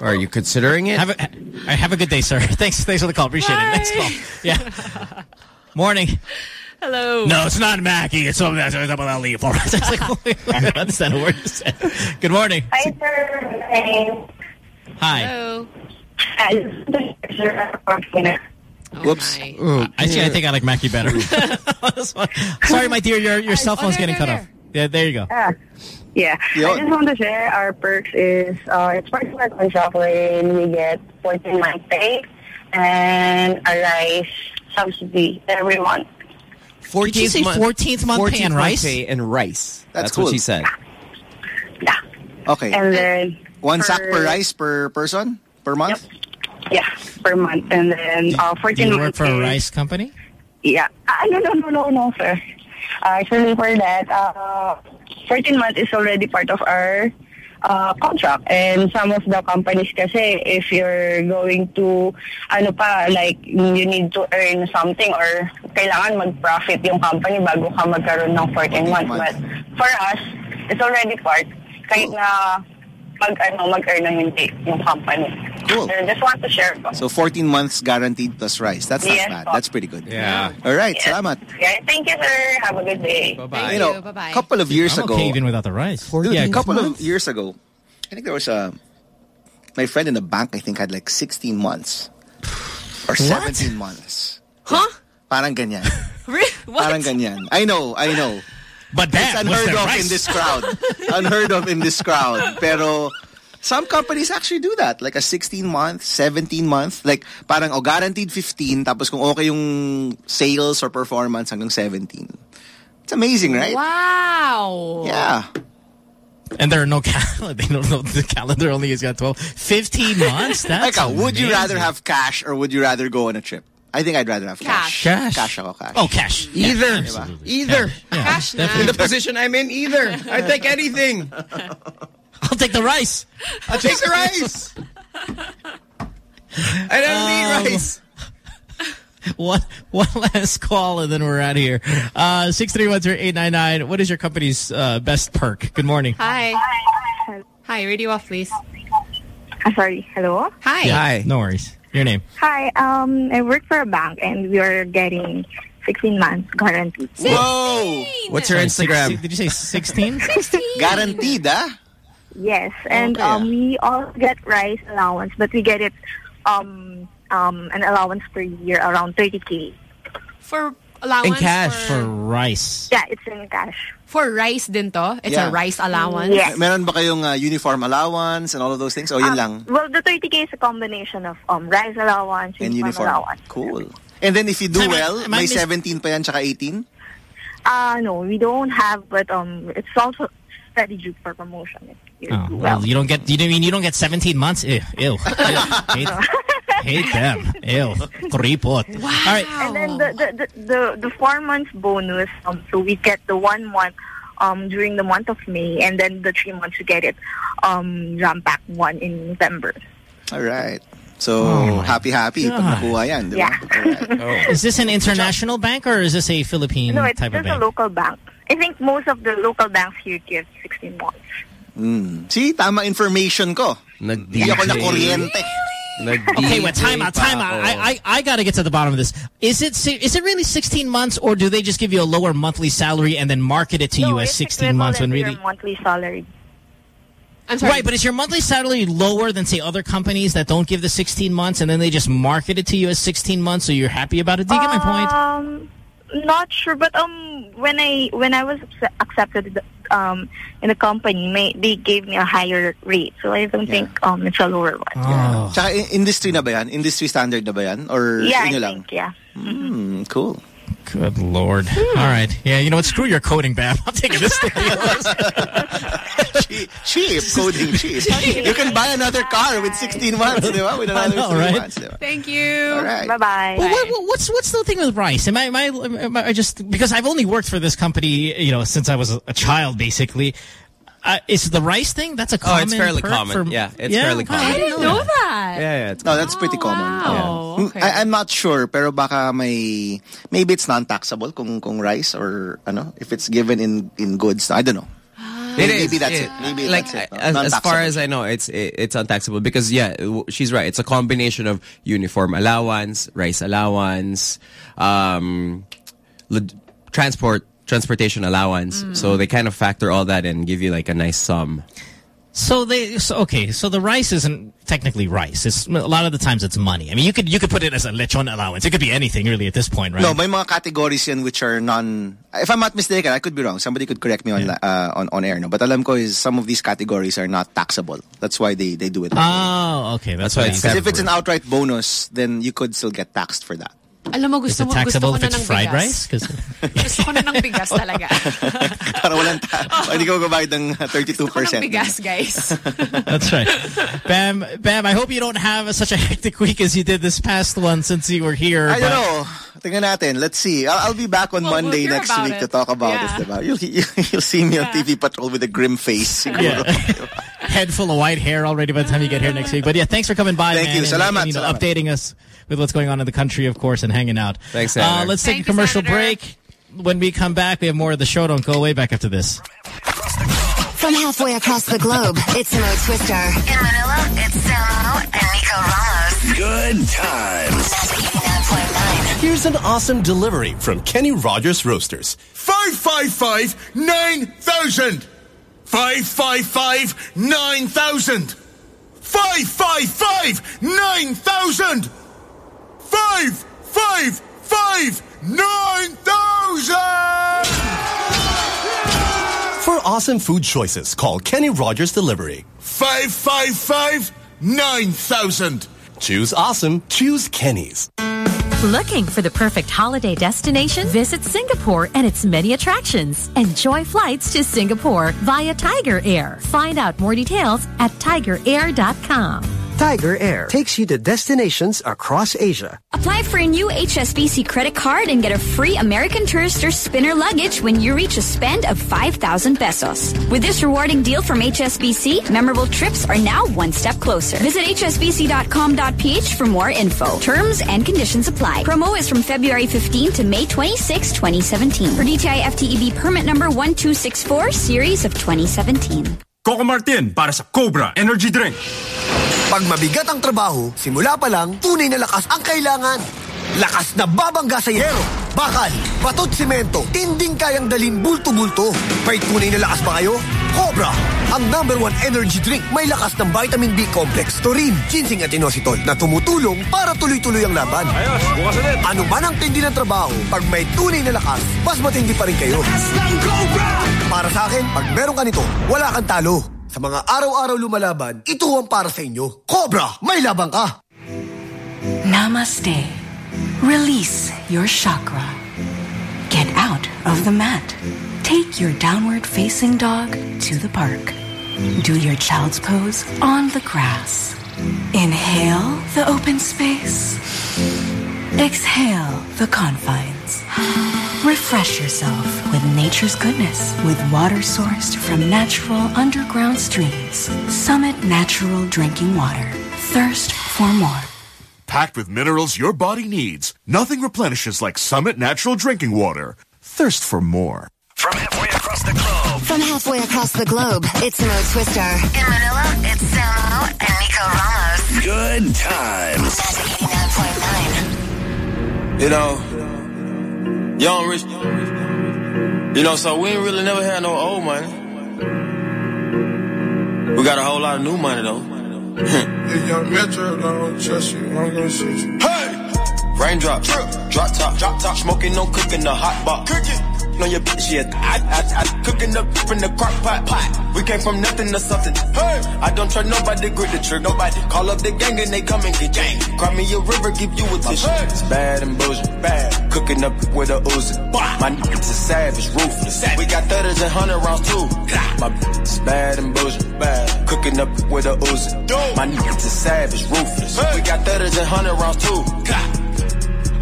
Are you considering it? Have a, ha- have a good day, sir. Thanks, thanks for the call. Appreciate it. Next call. Yeah. Morning. Hello. No, it's not Mackie. It's something that's up with Ali for us. It's like, wait, I don't understand a word you said. Good morning. Hi, sir. Hi. Hello. Whoops. Actually, I think I like Mackie better. Sorry, my dear, your your cell phone's getting cut off. Yeah, there you go. Ah, yeah. Yo. I just want to share our perks is uh, it's part of our contract wherein we get 14 month pay and a rice subsidy every month. Did you say 14th month pay and rice? pay and rice. That's That's, what cool. she said. Yeah. Okay. And then One sack per- per rice per person? Per month? Yep. Yeah, per month. And then uh, 14 you work month for a pay- rice company? Yeah. Ah, no, no, no, no, no, sir. Uh, actually, for that, uh, 14 months is already part of our uh, contract. And some of the companies kasi, if you're going to, ano pa, like, you need to earn something or kailangan mag-profit yung company bago ka magkaroon ng 14 months. But for us, it's already part. Kahit na mag, ano, mag-earn na hindi yung company. Cool. So, just want to share ko. So 14 months guaranteed plus rice. That's not Yes, bad. po. That's pretty good. Yeah. All right. Yes. Salamat. Yeah, thank you, sir. Have a good day. Bye-bye. You know, Bye-bye. a couple of years I'm ago, okay even without the rice. yeah, a 14th couple month? of years ago, I think there was a my friend in the bank. I think had like 16 months or 17 months. Huh? Parang ganyan. Really? What? Parang ganyan. I know. I know. But It's that was unheard the of rice. in this crowd. unheard of in this crowd. Pero some companies actually do that. Like a 16 month, 17 month. Like parang oh, guaranteed 15 tapos kung okay yung sales or performance hanggang 17. It's amazing, right? Wow. Yeah. And there are no calendar. They don't know the calendar only has got 12. 15 months? That's Ikaw, would you rather have cash or would you rather go on a trip? I think I'd rather have cash. Cash. Cash ako, cash. Oh, cash. Either. Diba? Either. Cash na. In the position I'm in, either. I take anything. I'll take the rice. I'll take the rice. I don't Um, need rice. One, one last call and then we're out of here. Uh, 631-0899. What is your company's uh, best perk? Good morning. Hi. Hi, radio off, please. Ah, sorry. Hello? Hi. Yeah, No worries. Your name? Hi, um, I work for a bank and we are getting 16 months guaranteed. Whoa! What's your Instagram? 16 did you say 16? 16. Guaranteed, ah? Yes, and Okay. um, we all get rice allowance, but we get it um, um, an allowance per year around 30k. For allowance In cash for, for rice. Yeah, it's in cash. For rice din to? It's Yeah. a rice allowance? Yes. Meron ba kayong uh, uniform allowance and all of those things? O yun lang? Well, the 30k is a combination of um, rice allowance, And uniform. allowance. Cool. And then if you do Am I- well, am I may mis- 17 pa yan tsaka 18? Uh, no, we don't have, but um, it's also study due for promotion. If you Oh, well, well. you don't get. You don't mean you don't get 17 months? Ew, ew. hate, hate them. Ew. Kuripot. All right. And then the the, the, the, the four months bonus, um, so we get the one month um, during the month of May, and then the three months we get it um, jump back one in November. All right. So, Oh, happy, happy pag God. nakuha yan, di ba? Yeah. Is this an international bank or is this a Philippine no, it's type of just a local bank. I think most of the local banks here give 16 months. Mm. See, tama information ko. Hindi ako na kuryente. Okay, wait, time out, time out. I, I, I got to get to the bottom of this. Is it si- is it really 16 months or do they just give you a lower monthly salary and then market it to you as 16 months when equivalent to really... your monthly salary. I'm sorry. Right, but is your monthly salary lower than, say, other companies that don't give the 16 months and then they just market it to you as 16 months so you're happy about it? Do you get my point? Not sure, but um, when I when I was accepted um in the company, may, they gave me a higher rate, so I don't think um it's a lower one. Oh. Tsaka i- industry na ba yan? Industry standard na ba yan? Or yeah, sa inyo I lang? think yeah. Hmm, cool. Good Lord. Hmm. All right. Yeah, you know what? Screw your coding, Bam. I'm taking this thing. cheap. Coding cheap. you can buy another car with 16 months, di ba? With another know, 16 right? months, di ba? Thank you. All right. Bye bye. Well, what, what- what's what's the thing with rice? Am I, am I am I just because I've only worked for this company, you know, since I was a, a child, basically. Uh, is the rice thing? That's a common. Oh, it's fairly perk common. For, Yeah, it's fairly common. I didn't know that. Yeah, yeah. No, that's pretty common. wow. Yeah. Okay. I, I'm not sure, pero baka may, maybe it's non-taxable kung, kung rice or, ano, if it's given in, in goods. I don't know. It maybe, is. maybe that's It- it. Maybe like that's it. no? as, as far as I know, it's it, it's untaxable because yeah, she's right. It's a combination of uniform allowance, rice allowance, um, transport transportation allowance. Mm. So they kind of factor all that and give you like a nice sum. So they so, okay. So the rice isn't technically rice. It's a lot of the times it's money. I mean, you could you could put it as a lechon allowance. It could be anything really at this point, right? No, may mga categories yan which are non... If I'm not mistaken, I could be wrong. Somebody could correct me on la- uh, on, on air. No? But alam ko is some of these categories are not taxable. That's why they, they do it. Oh, okay. That's, That's why what it's it is. Because if it's an outright bonus, then you could still get taxed for that. Alam mo, gusto mo, gusto taxable ko na ng fried bigas. rice? 'Cause- Gusto ko na ng bigas talaga. Para walang ta- hindi ko mabayad ng uh, 32%. Gusto ko ng bigas, guys. That's right. Bam, Bam, I hope you don't have such a hectic week as you did this past one since you were here. I but- don't know. Tingnan natin. Let's see. I'll, I'll be back on Well, we'll Monday next about week to talk about Yeah. this. Diba? You'll, you, you'll see me on TV Patrol with a grim face. Yeah. Head full of white hair already by the time you get here next week. But yeah, thanks for coming by, Thank man. you. and- Salamat, and, you know, salamat. updating us with what's going on in the country, of course, and hanging out. Thanks, Uh, let's take Thank a commercial Senator. break. When we come back, we have more of the show. Don't go away. Back after this. From halfway across the globe, it's Mo Twister. In Manila, it's Samo and Nico Ramos. Good times. Here's an awesome delivery from Kenny Rogers Roasters. 555 9000. 555 9000. 555 9000. 555 9000. For awesome food choices, call Kenny Rogers Delivery. 555 9000. Choose awesome, choose Kenny's. Looking for the perfect holiday destination? Visit Singapore and its many attractions. Enjoy flights to Singapore via Tiger Air. Find out more details at tigerair.com. Tiger Air takes you to destinations across Asia. Apply for a new HSBC credit card and get a free American Tourister spinner luggage when you reach a spend of 5,000 pesos. With this rewarding deal from HSBC, memorable trips are now one step closer. Visit hsbc.com.ph for more info. Terms and conditions apply. Promo is from February 15 to May 26, 2017. For DTI FTEB permit number 1264, series of 2017. Coco Martin para sa Cobra Energy Drink. Pag mabigat ang trabaho, simula pa lang, tunay na lakas ang kailangan. Lakas na babangga sa yero, bakal, batot simento, tinding kayang dalin bulto-bulto. May tunay na lakas ba kayo? Cobra, ang number one energy drink may lakas ng vitamin B complex, taurine, ginseng at inositol na tumutulong para tuloy-tuloy ang laban. Ayos, bukas ulit. Ano man ang tindi ng trabaho, pag may tunay na lakas, mas matindi pa rin kayo. Para sa akin, pag meron ka nito, wala kang talo. Sa mga araw-araw lumalaban, ito ang para sa inyo. Cobra, may labang ka! Namaste. Release your chakra. Get out of the mat. Take your downward facing dog to the park. Do your child's pose on the grass. Inhale the open space. Exhale the confines. Refresh yourself with nature's goodness with water sourced from natural underground streams. Summit Natural Drinking Water. Thirst for more. Packed with minerals your body needs. Nothing replenishes like Summit Natural Drinking Water. Thirst for more. From halfway across the globe. From halfway across the globe, it's Mo Twister. In Manila, it's Samo and Nico Ramos. Good times. You know, young rich. You know, so we ain't really never had no old money. We got a whole lot of new money though. If young Metro don't trust you, I'm gonna shoot you. Hey! Raindrop, drop top, drop top, smoking, no cooking, the hot box. Cooking. On your bitch, yeah. I, I, I, cooking up in the crock pot, pot. We came from nothing to something. Hey! I don't trust nobody, grip the trick, nobody. Call up the gang and they come and get gang. Cry me a river, give you a tissue. It's bad and bullshit, bad. Cooking up with a Uzi. My niggas is savage, ruthless. We got thudders and hundred rounds too. My bitch is bad and bullshit, bad. Cooking up with a Uzi. My niggas is savage, ruthless. We got thudders and hundred rounds too.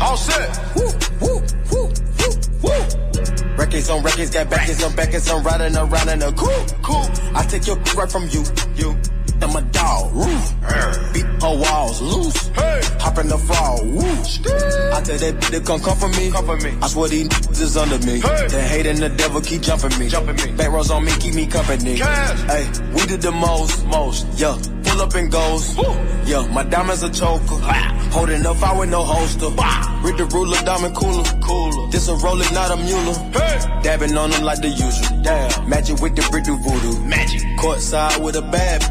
All set. Woo, woo, woo, woo, woo. Records on records, got backers on backers, I'm riding around in a cool, cool. I take your right from you, you. I'm a dog, roof. Beat her walls loose. Hey. Hop in the fall, woo. I tell that bitch to come comfort me. Comfort me. I swear these niggas is under me. Hey. The hate and the devil keep jumping me. Jumping me. Back rows on me, keep me company. Cash. Hey, we did the most, most, yeah. Pull up and goes. Woo. Yeah, my diamonds a choker. Holding up, I with no holster. Read the ruler, diamond cooler. Cooler. This a roller, not a mule. Hey. Dabbing on them like the usual. Damn. Magic with the brick do voodoo. Magic. Courtside with a bad.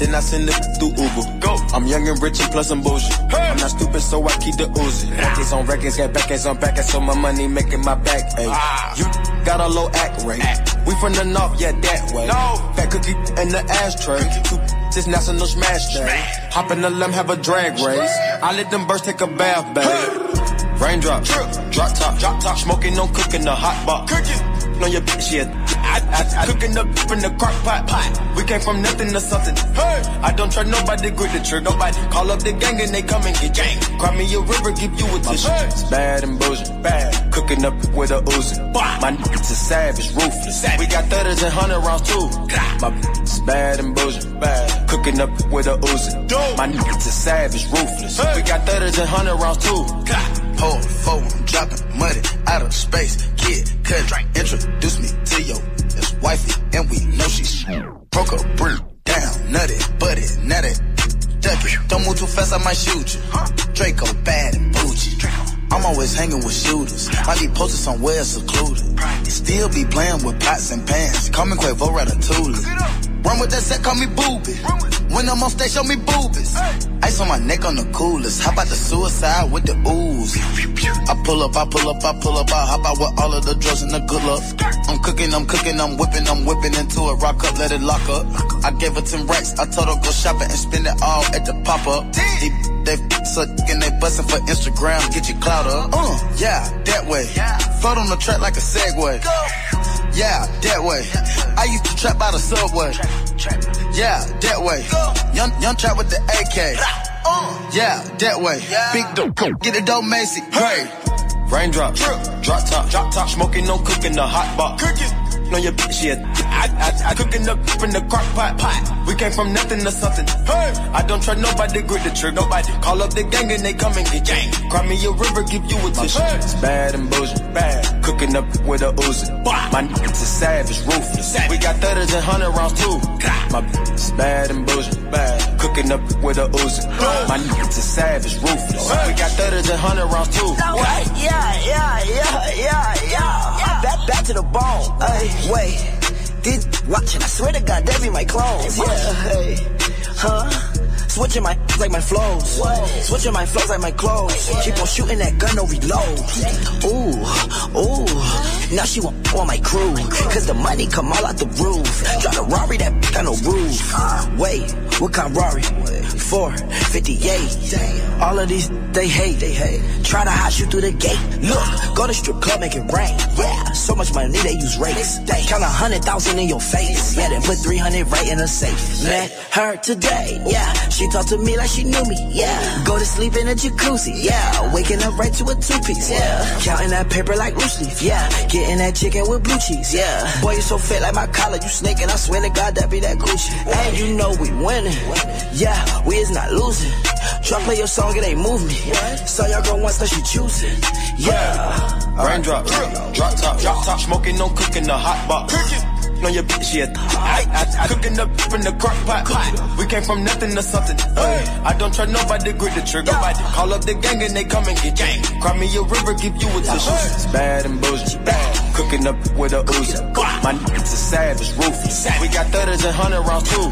Then I send it through Uber. Go. I'm young and rich and plus I'm bullshit. Hey. I'm not stupid, so I keep the Uzi. Records on records, got backers on backers, so my money making my back. Ay. Ah. You got a low act rate. Act. We from the north, yeah, that way. No. Fat cookie in the ashtray. Two this national smash day. Hop in the limb, have a drag race. I let them birds take a bath, babe. Raindrop, drip, drop top, drop top, smoking, no cooking, the hot box. Cooking on your bitch, yeah. I, I, I, cooking up in the crock pot, pot. We came from nothing to something. Hey, I don't trust nobody, grip the trick, nobody. Call up the gang and they come and get gang. Cry me a river, give you a tissue. It's bad and bullshit, bad. Cooking up with a Uzi. My niggas is savage, ruthless. We got thudders and hundred rounds too. My is bad and bullshit, bad. Cooking up with a Uzi. My niggas is savage, ruthless. We got thudders and hundred rounds too. Hold, four, I'm dropping money out of space. Kid, cut, introduce me to your ex wifey, and we know she's broke a brick down, nutty, buddy, nutty. Duck it, don't move too fast, I might shoot you. Draco bad and bougie. I'm always hanging with shooters. I be posted somewhere secluded. Still be playing with pots and pans. Call me Quavo Ratatouille. Run with that set, call me booby. When I'm on stage, show me boobies. Ice on my neck on the coolest. How about the suicide with the ooze? I pull up, I pull up, I pull up, I hop out with all of the drugs and the good luck. I'm cooking, I'm cooking, I'm whipping, I'm whipping into it. Rock up, let it lock up. I gave her 10 racks, I told her go shopping and spend it all at the pop up. They suck and they bustin' for Instagram, get your clout up. Uh, yeah, that way. Float on the track like a Segway. Go. Yeah, that way. I used to trap by the subway. Yeah, that way. Young, young trap with the AK. Uh, Yeah, that way. Big dope, get it dope, Macy. Hey. Raindrop, drip, drop top, drop top, smoking, no cooking, the hot box. Cooking on your bitch, yeah. I, I, I cooking up from the crock pot. pot. We came from nothing to something. Hey, I don't trust nobody, grip the trigger. Nobody call up the gang and they come and get gang. Cry me a river, give you a tissue. It's bad and bullshit, bad. Cooking up with a Uzi. My niggas is savage, ruthless. We got thudders and hundred rounds too. My bitch is bad and bullshit, bad. Cooking up with a Uzi. My niggas is savage, ruthless. We got thudders and hundred rounds too. Yeah, yeah, yeah, yeah, yeah, yeah. Back, back to the bone. Hey, wait. Did watching? I swear to God, that be my clones. Yeah, hey, huh? Switching my like my flows. Switching my flows like my clothes. Keep on shooting that gun, no reload. Ooh, ooh. Now she want on my crew. Cause the money come all out the roof. Drive a Rari that got no roof. Wait, what kind of Rari? 458. All of these they hate. They hate. Try to hide you through the gate. Look, go to strip club, make it rain. Yeah, so much money they use rates. They count a hundred thousand in your face. Yeah, then put three hundred right in a safe. Met her today. Yeah, she talked to me like she knew me. Yeah, go to sleep in a jacuzzi. Yeah, waking up right to a two piece. Yeah, counting that paper like loose leaf. Yeah, getting that chicken with blue cheese. Yeah, boy you so fit like my collar. You snake and I swear to God that be that Gucci. And you know we winning. Yeah, we is not losing. Try play your song, it ain't move me. Saw your girl once, now she choosing. Yeah. Raindrops, drop top, drop top, smoking, no cooking, the hot box. On your bitch, yeah. I, I, I cooking up in the crock pot. We came from nothing to something. Hey, I don't trust nobody, grip the trigger. Nobody call up the gang and they come and get gang. Cry me a river, give you a tissue. It's bad and bullshit, bad. Cooking up with a Uzi. My niggas is savage, ruthless. We got thudders and hundred rounds too.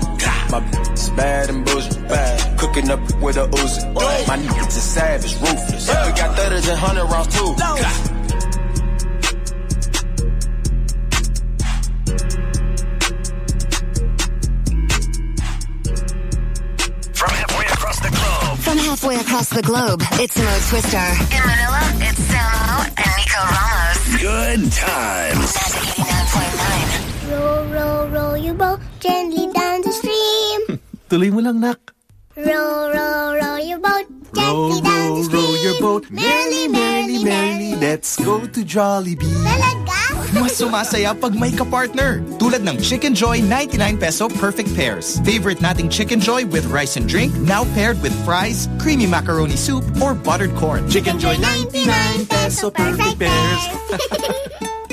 My bitch bad and bullshit, bad. Cooking up with a Uzi. My niggas is savage, ruthless. We got thudders and hundred rounds too. Halfway across the globe, it's Mo Twister. In Manila, it's Samo and Nico Ramos. Good times. Row, row, row your boat gently down the stream. Tuloy mo lang, nak. Row, row, row your boat Row, gently down row, the stream. row your boat. Merrily, merrily, merrily. Let's go to Jollibee. Mas sumasaya pag may ka-partner. Tulad ng Chicken Joy 99 peso perfect pairs. Favorite nating Chicken Joy with rice and drink, now paired with fries, creamy macaroni soup, or buttered corn. Chicken Joy 99 peso perfect pairs.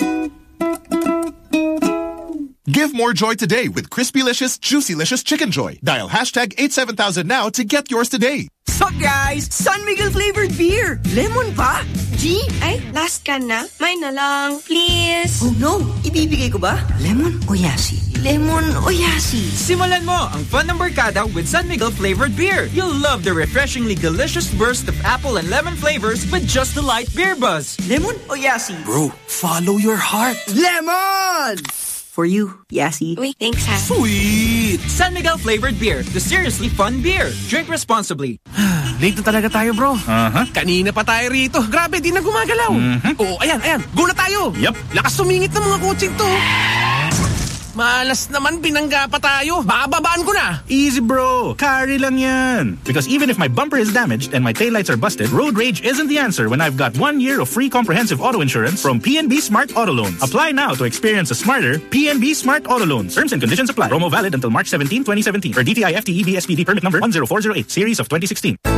Give more joy today with Crispylicious, Juicylicious Chicken Joy. Dial hashtag 87000 now to get yours today. So guys, San Miguel flavored beer. Lemon pa? G, ay, last can na. May na lang, please. Oh no, ibibigay ko ba? Lemon o yasi? Lemon o yasi? Simulan mo ang fun ng barkada with San Miguel flavored beer. You'll love the refreshingly delicious burst of apple and lemon flavors with just the light beer buzz. Lemon o yasi? Bro, follow your heart. Lemon! For you, Yasi. Uy, thanks ha. Sweet! San Miguel flavored beer, the seriously fun beer. Drink responsibly. Late na talaga tayo, bro. Aha. Kanina pa tayo rito. Grabe, di na gumagalaw. Oo, ayan, ayan. Go na tayo. Yup. Lakas sumingit ng mga coaching to. Malas naman, binangga pa tayo. Bababaan ko na. Easy bro, carry lang yan. Because even if my bumper is damaged and my taillights are busted, road rage isn't the answer when I've got one year of free comprehensive auto insurance from PNB Smart Auto Loans. Apply now to experience a smarter PNB Smart Auto Loans. Terms and conditions apply. Promo valid until March 17, 2017. For DTI FTEB SPD permit number 10408, series of 2016.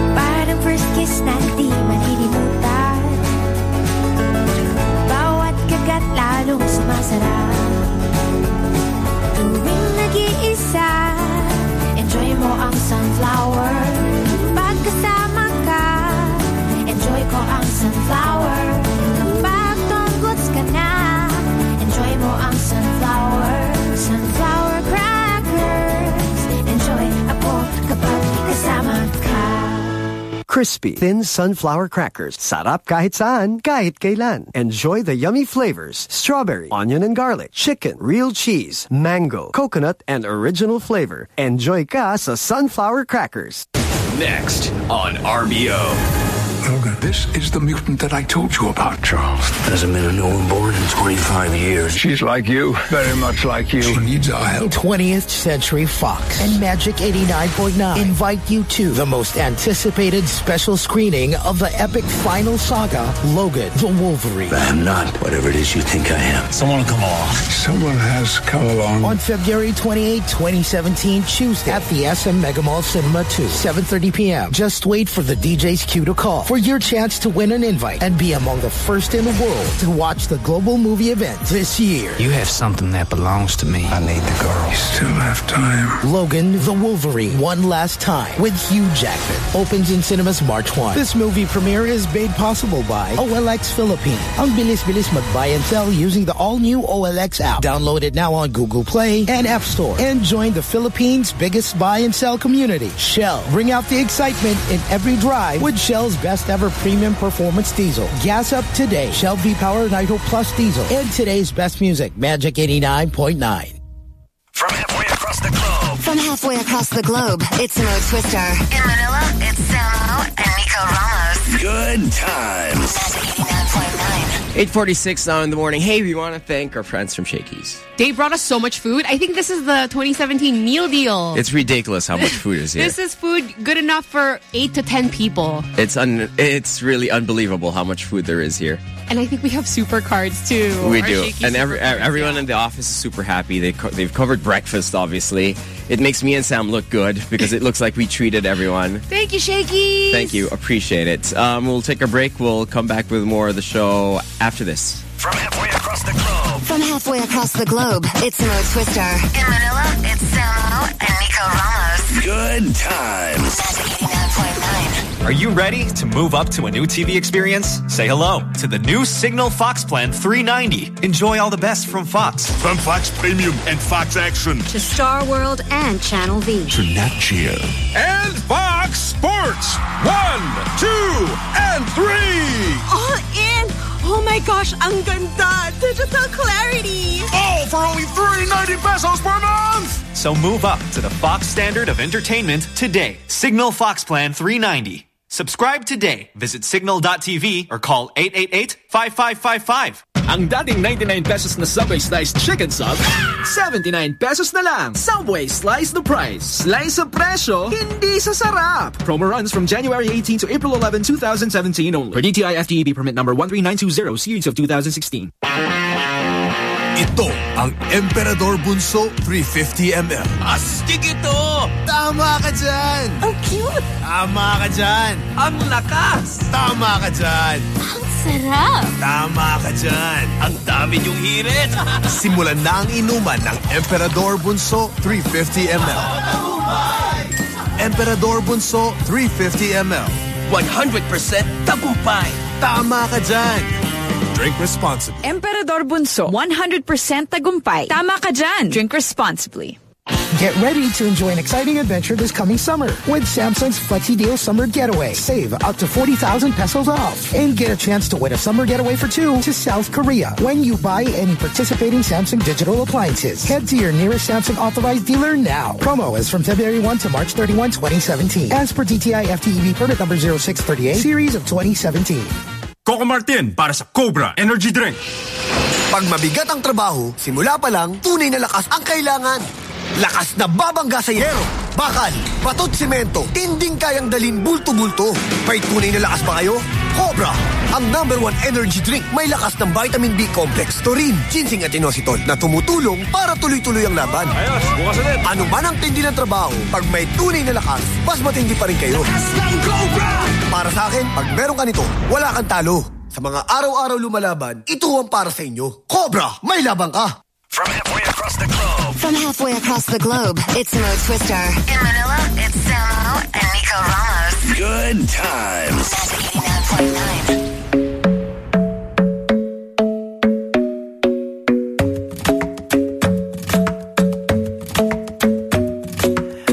Crispy, thin sunflower crackers. Sarap kahit saan, kahit kailan. Enjoy the yummy flavors. Strawberry, onion and garlic, chicken, real cheese, mango, coconut, and original flavor. Enjoy ka sa sunflower crackers. Next on RBO. Logan, this is the mutant that I told you about, Charles. Hasn't been a newborn in 25 years. She's like you, very much like you. She needs our help. 20th Century Fox and Magic 89.9 invite you to the most anticipated special screening of the epic final saga, Logan the Wolverine. I am not whatever it is you think I am. Someone come along. Someone has come along. On February 28, 2017, Tuesday at the SM Megamall Cinema 2, 7.30 p.m. Just wait for the DJ's cue to call for your chance to win an invite and be among the first in the world to watch the global movie event this year. You have something that belongs to me. I need the girl. You still have time. Logan the Wolverine, One Last Time with Hugh Jackman. Opens in cinemas March 1. This movie premiere is made possible by OLX Philippines. Ang bilis-bilis mag-buy and sell using the all-new OLX app. Download it now on Google Play and App Store. And join the Philippines' biggest buy and sell community. Shell. Bring out the excitement in every drive with Shell's best ever premium performance diesel. Gas up today. Shell V-Power Nitro Plus Diesel. And today's best music, Magic 89.9. From halfway across the globe. From halfway across the globe, it's Mo Twister. In Manila, it's Samo and Nico Ramos. Good times. 846 now in the morning. Hey, we want to thank our friends from Shakey's. They brought us so much food. I think this is the 2017 meal deal. It's ridiculous how much food is here. this is food good enough for 8 to 10 people. It's un it's really unbelievable how much food there is here. And I think we have super cards too. We do. And every, cards, everyone yeah. in the office is super happy. They co they've covered breakfast, obviously. It makes me and Sam look good because it looks like we treated everyone. Thank you, Shaky. Thank you. Appreciate it. Um, we'll take a break. We'll come back with more of the show after this. From halfway across the globe. From halfway across the globe, it's Mo Twister. In Manila, it's Samo and Nico Ramos. Good times. Are you ready to move up to a new TV experience? Say hello to the new Cignal Fox Plan 390. Enjoy all the best from Fox. From Fox Premium and Fox Action. To Star World and Channel V. To Nat Geo. And Fox Sports. One, two, and three. All in! Oh my gosh, ang ganda! Digital clarity! All for only 390 pesos per month! So move up to the Fox standard of entertainment today. Cignal Fox Plan 390. Subscribe today. Visit cignal.tv or call 888-5555. Ang dating 99 pesos na Subway Sliced Chicken Sub, 79 pesos na lang. Subway Slice the Price. Slice sa presyo, hindi sa sarap. Promo runs from January 18 to April 11, 2017 only. For DTI FTEB permit number 13920, series of 2016. Ito ang Emperador Bunso 350ml. Astig ito! Tama ka dyan! Ang cute! Tama ka dyan! Ang lakas! Tama ka dyan! Ang sarap! Tama ka dyan! Ang dami niyong hirit! Simulan na ang inuman ng Emperador Bunso 350ml. Emperador Bunso 350ml. 100% tagumpay! Tama ka dyan! Drink responsibly. Emperador Bunso, 100% tagumpay. Tama ka dyan. Drink responsibly. Get ready to enjoy an exciting adventure this coming summer with Samsung's Flexi Deal Summer Getaway. Save up to 40,000 pesos off and get a chance to win a summer getaway for two to South Korea when you buy any participating Samsung digital appliances. Head to your nearest Samsung authorized dealer now. Promo is from February 1 to March 31, 2017. As per DTI FTEB permit number 0638, series of 2017. Coco Martin para sa Cobra Energy Drink. Pag mabigat ang trabaho, simula pa lang, tunay na lakas ang kailangan. Lakas na babangga sa yero, bakal, batot simento, tinding kayang dalin bulto-bulto. May tunay na lakas ba kayo? Cobra, ang number one energy drink may lakas ng vitamin B complex, taurine, ginseng at inositol na tumutulong para tuloy-tuloy ang laban. Ayos, bukas ulit. Ano man ang tindi ng trabaho, pag may tunay na lakas, mas matindi pa rin kayo. Para sa akin, pag meron ka nito, wala kang talo. Sa mga araw-araw lumalaban, ito ang para sa inyo. Cobra, may labang ka. From halfway across the globe. From halfway across the globe, it's Mo Twister. In Manila, it's Samo and Nico Ramos. Good times. Magic 89.9.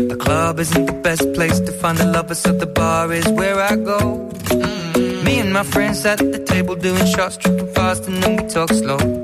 The club isn't the best place to find the lovers, so the bar is where I go. Mm-hmm. Me and my friends at the table doing shots, tripping fast, and then we talk slow.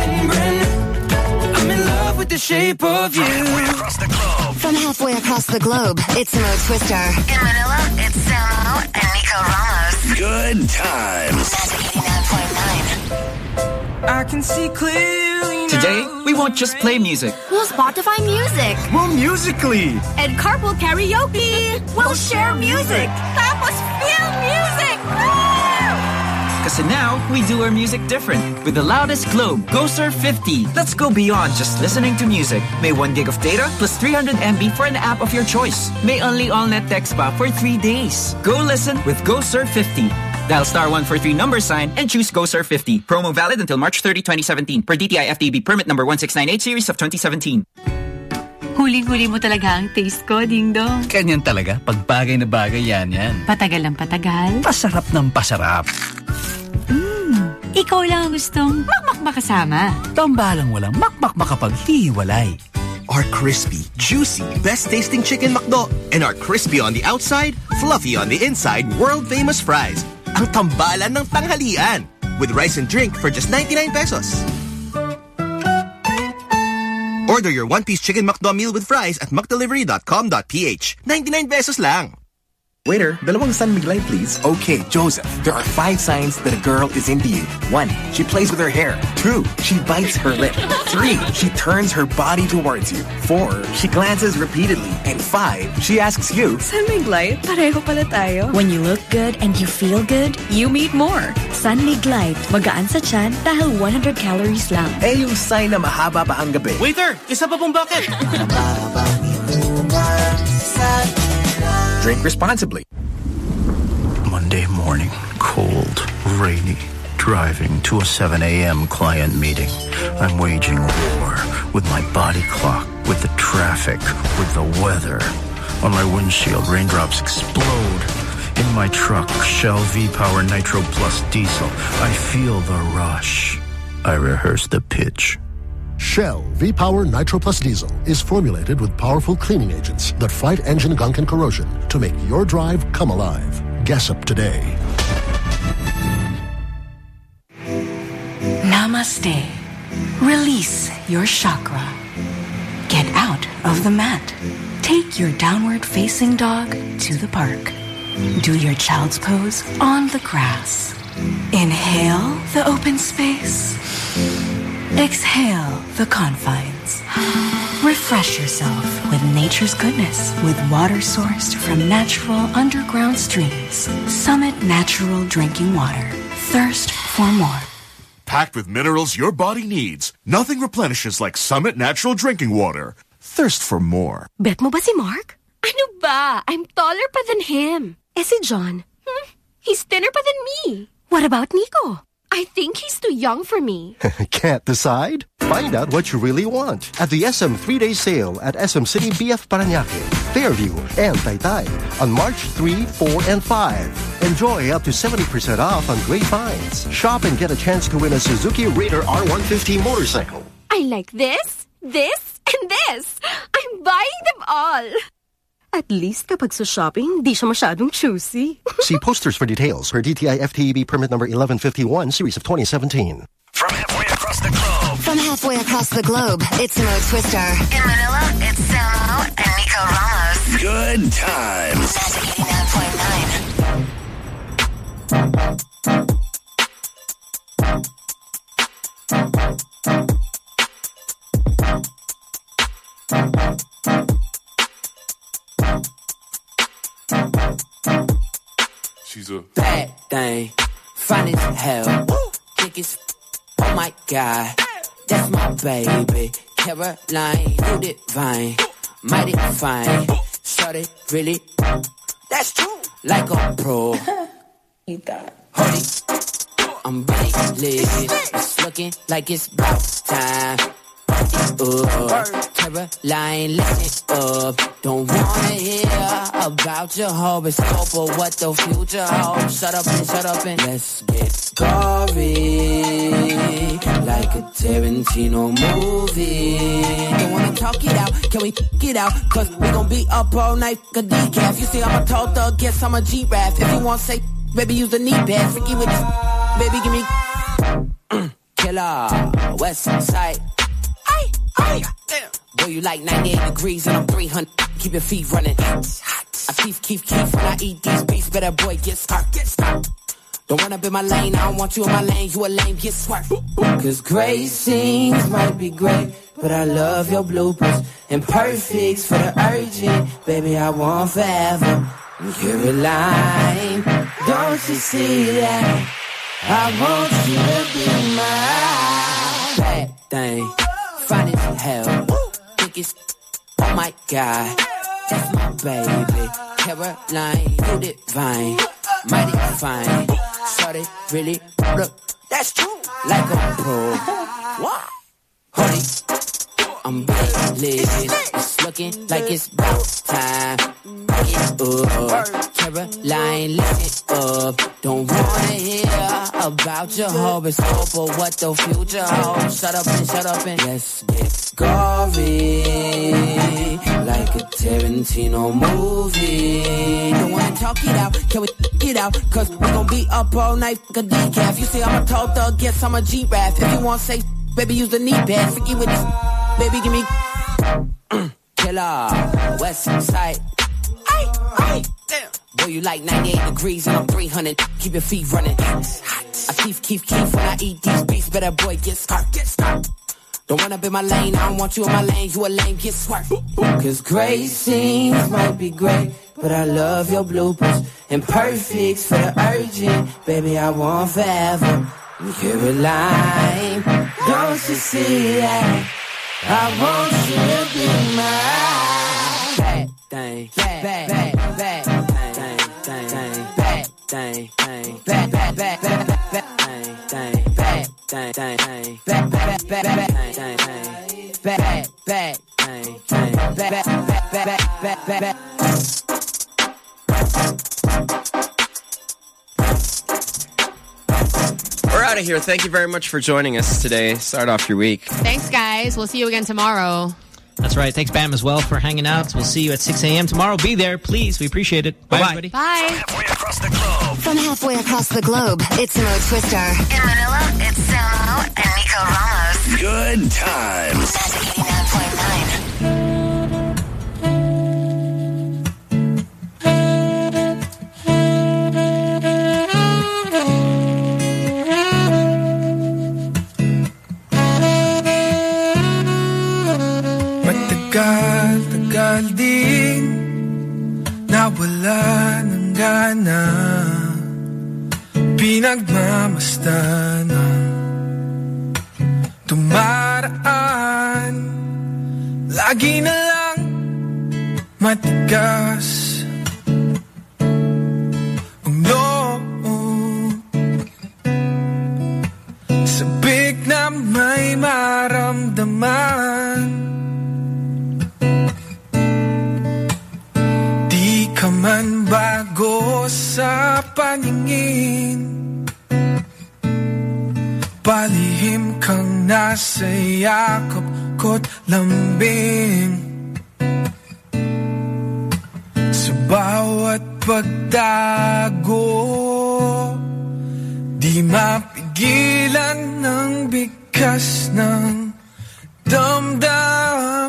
the shape of you. From halfway across the globe, it's Mo Twister. In Manila, it's Samo and Nico Ramos. Good times. I can see clearly Today, we won't just play music. We'll Spotify music. We'll Musical.ly. And carpool karaoke. We'll share music. Tapos feel music. Kasi now, we do our music different. With the loudest globe, GoSurf 50. Let's go beyond just listening to music. May 1 gig of data plus 300 MB for an app of your choice. May only all-net text pa for 3 days. Go listen with GoSurf 50. Dial star 143 number sign and choose GoSurf 50. Promo valid until March 30, 2017 per DTI FTEB permit number 1698 series of 2017. Huling-huli mo talaga ang taste ko, Ding Dong. Ganyan talaga. Pag bagay na bagay, yan yan. Patagal ang patagal. Pasarap ng pasarap. Ikaw lang ang gustong makmak makasama. Tambalang walang makmak makapaghiwalay. Our crispy, juicy, best-tasting chicken McDo and our crispy on the outside, fluffy on the inside, world-famous fries. Ang tambalan ng tanghalian with rice and drink for just 99 pesos. Order your one-piece chicken McDo meal with fries at mcdelivery.com.ph. 99 pesos lang. Waiter, dalawang San Mig Light, please. Okay, Joseph, there are five signs that a girl is into you. One, she plays with her hair. Two, she bites her lip. Three, she turns her body towards you. Four, she glances repeatedly. And five, she asks you. San Mig Light, pareho pala tayo. When you look good and you feel good, you meet more. San Mig Light, magaan sa chan dahil 100 calories lang. Eh yung sign na mahaba pa ang gabi. Waiter, isa pa pong bucket. Drink responsibly. Monday morning, cold, rainy, driving to a 7 a.m. client meeting. I'm waging war with my body clock, with the traffic, with the weather. On my windshield, raindrops explode. In my truck, Shell V-Power Nitro Plus Diesel, I feel the rush. I rehearse the pitch. Shell V-Power Nitro Plus Diesel is formulated with powerful cleaning agents that fight engine gunk and corrosion to make your drive come alive. Gas up today. Namaste. Release your chakra. Get out of the mat. Take your downward facing dog to the park. Do your child's pose on the grass. Inhale the open space. Exhale the confines. Refresh yourself with nature's goodness with water sourced from natural underground streams. Summit Natural Drinking Water. Thirst for more. Packed with minerals your body needs. Nothing replenishes like Summit Natural Drinking Water. Thirst for more. Bet mo ba si Mark? Ano ba? I'm taller pa than him. Eh si John? Hmm, he's thinner pa than me. What about Nico? I think he's too young for me. Can't decide? Find out what you really want at the SM 3-day sale at SM City BF Paranaque, Fairview, and Taytay on March 3, 4, and 5. Enjoy up to 70% off on great finds. Shop and get a chance to win a Suzuki Raider R150 motorcycle. I like this, this, and this. I'm buying them all. At least kapag sa shopping, di siya masyadong choosy. See posters for details for DTI FTEB permit number 1151 series of 2017. From halfway across the globe. From halfway across the globe, it's Mo Twister. In Manila, it's Samo and Nico Ramos. Good times. Magic 89.9. She's a bad thing, fine as hell, thick as oh my god, that's my baby. Caroline, you divine, mighty fine, shorty really, that's true, like a pro. Eat that. Hold it, I'm really lit. It's looking like it's about time. Uh, Caroline, listen up. Don't wanna hear about your horoscope or what the future holds. Shut up and shut up and let's get gory. Like a Tarantino movie. Don't wanna talk it out. Can we get out? Cause we gon' be up all night. A decaf. You see, I'm a tall thug. Guess I'm a G-Rap. If you want say, baby, use the knee pad. Freaky with this. Baby, give me. Killer. West side. Ay, ay, Boy, you like 98 degrees and I'm 300. Keep your feet running. I keep, keep, keep when I eat these beats. Better boy, get stuck, get. Don't run up in my lane. I don't want you in my lane. You a lame, get swerved. Cause great scenes might be great, but I love your bloopers. And perfects for the urgent. Baby, I want forever. you Caroline, don't you see that? I want you to be mine. Bad thing fine as hell. It's, oh my god, that's my baby. Caroline, you divine, mighty fine. Shorty, really, look, that's true, like a pro. What? I'm lit. It's looking like it's about time. Get up, Caroline, listen up. Don't wanna hear about your horoscope or what the future holds. Shut up and shut up and let's get gory. Like a Tarantino movie. Don't wanna talk it out, can we get out? Cause we gon' be up all night, like a decaf. You say I'm a tall thug, guess I'm a G-Rap. If you want say, baby, use the knee pad. Freaky with this, baby, give me. Killer, West Side. Ay, ay. Boy, you like 98 degrees and I'm 300. Keep your feet running. I keep, keep, keep when I eat these beats. Better boy, get scarf, get scarf. Don't run up in my lane, I don't want you in my lane. You a lame, get swerved. Cause great scenes might be great, but I love your bloopers. And perfects for the urgent, baby, I want forever. Caroline, don't you see that? I want you to be mine. Bad thing, bad, bad, bad, thing, thing, thing, bad thing, thing, bad, bad, bad, bad, bad thing, thing, bad thing, thing, bad, bad, bad, bad thing, thing, bad, bad thing, thing, bad, bad, bad, bad, bad, of here. Thank you very much for joining us today. Start off your week. Thanks, guys. We'll see you again tomorrow. That's right. Thanks, Bam, as well, for hanging out. We'll see you at 6 a.m. tomorrow. Be there, please. We appreciate it. Bye, everybody. Bye. From halfway across the globe, it's Mo Twister. In Manila, it's Samo and Nico Ramos. Good times. Magic 89.9. tagal din Nawala ng gana. Pinagmamastan Tumaraan Lagi na lang Matigas. Ang loob Sabik na may maramdaman bago sa paningin. Palihim kang nasa yakap ko't lambing. Sa bawat pagtago Di mapigilan ng bigkas ng damdamin.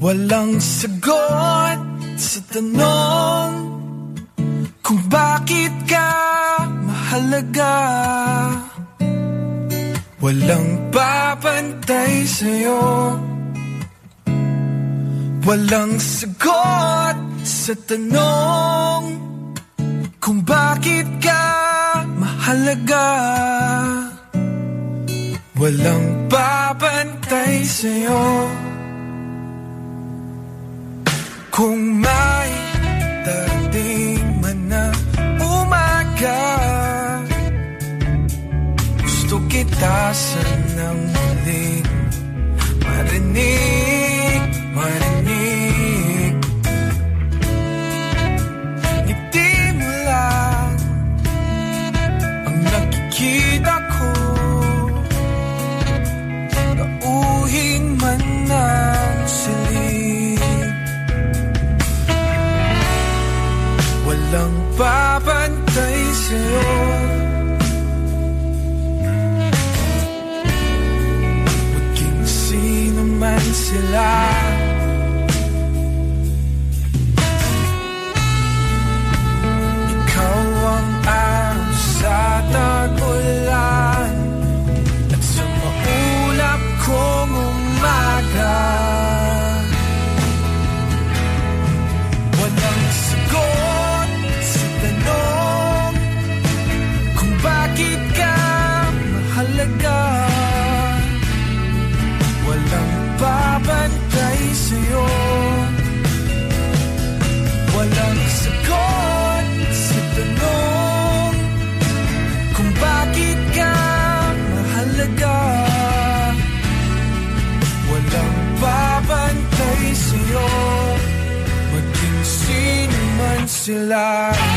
Walang sagot sa tanong Kung bakit ka mahalaga? Walang papantay sa'yo. Walang sagot sa tanong Kung bakit ka mahalaga. Walang papantay sa'yo. Kung may umaga Gusto kita sanang muling marinig, marinig Ngiti mo lang ang nakikita ko Nauhin man ng siling Walang sa'yo Maging sino man sila Ikaw ang araw sa tag-ulan At sa maulap kong umaga babantay sa'yo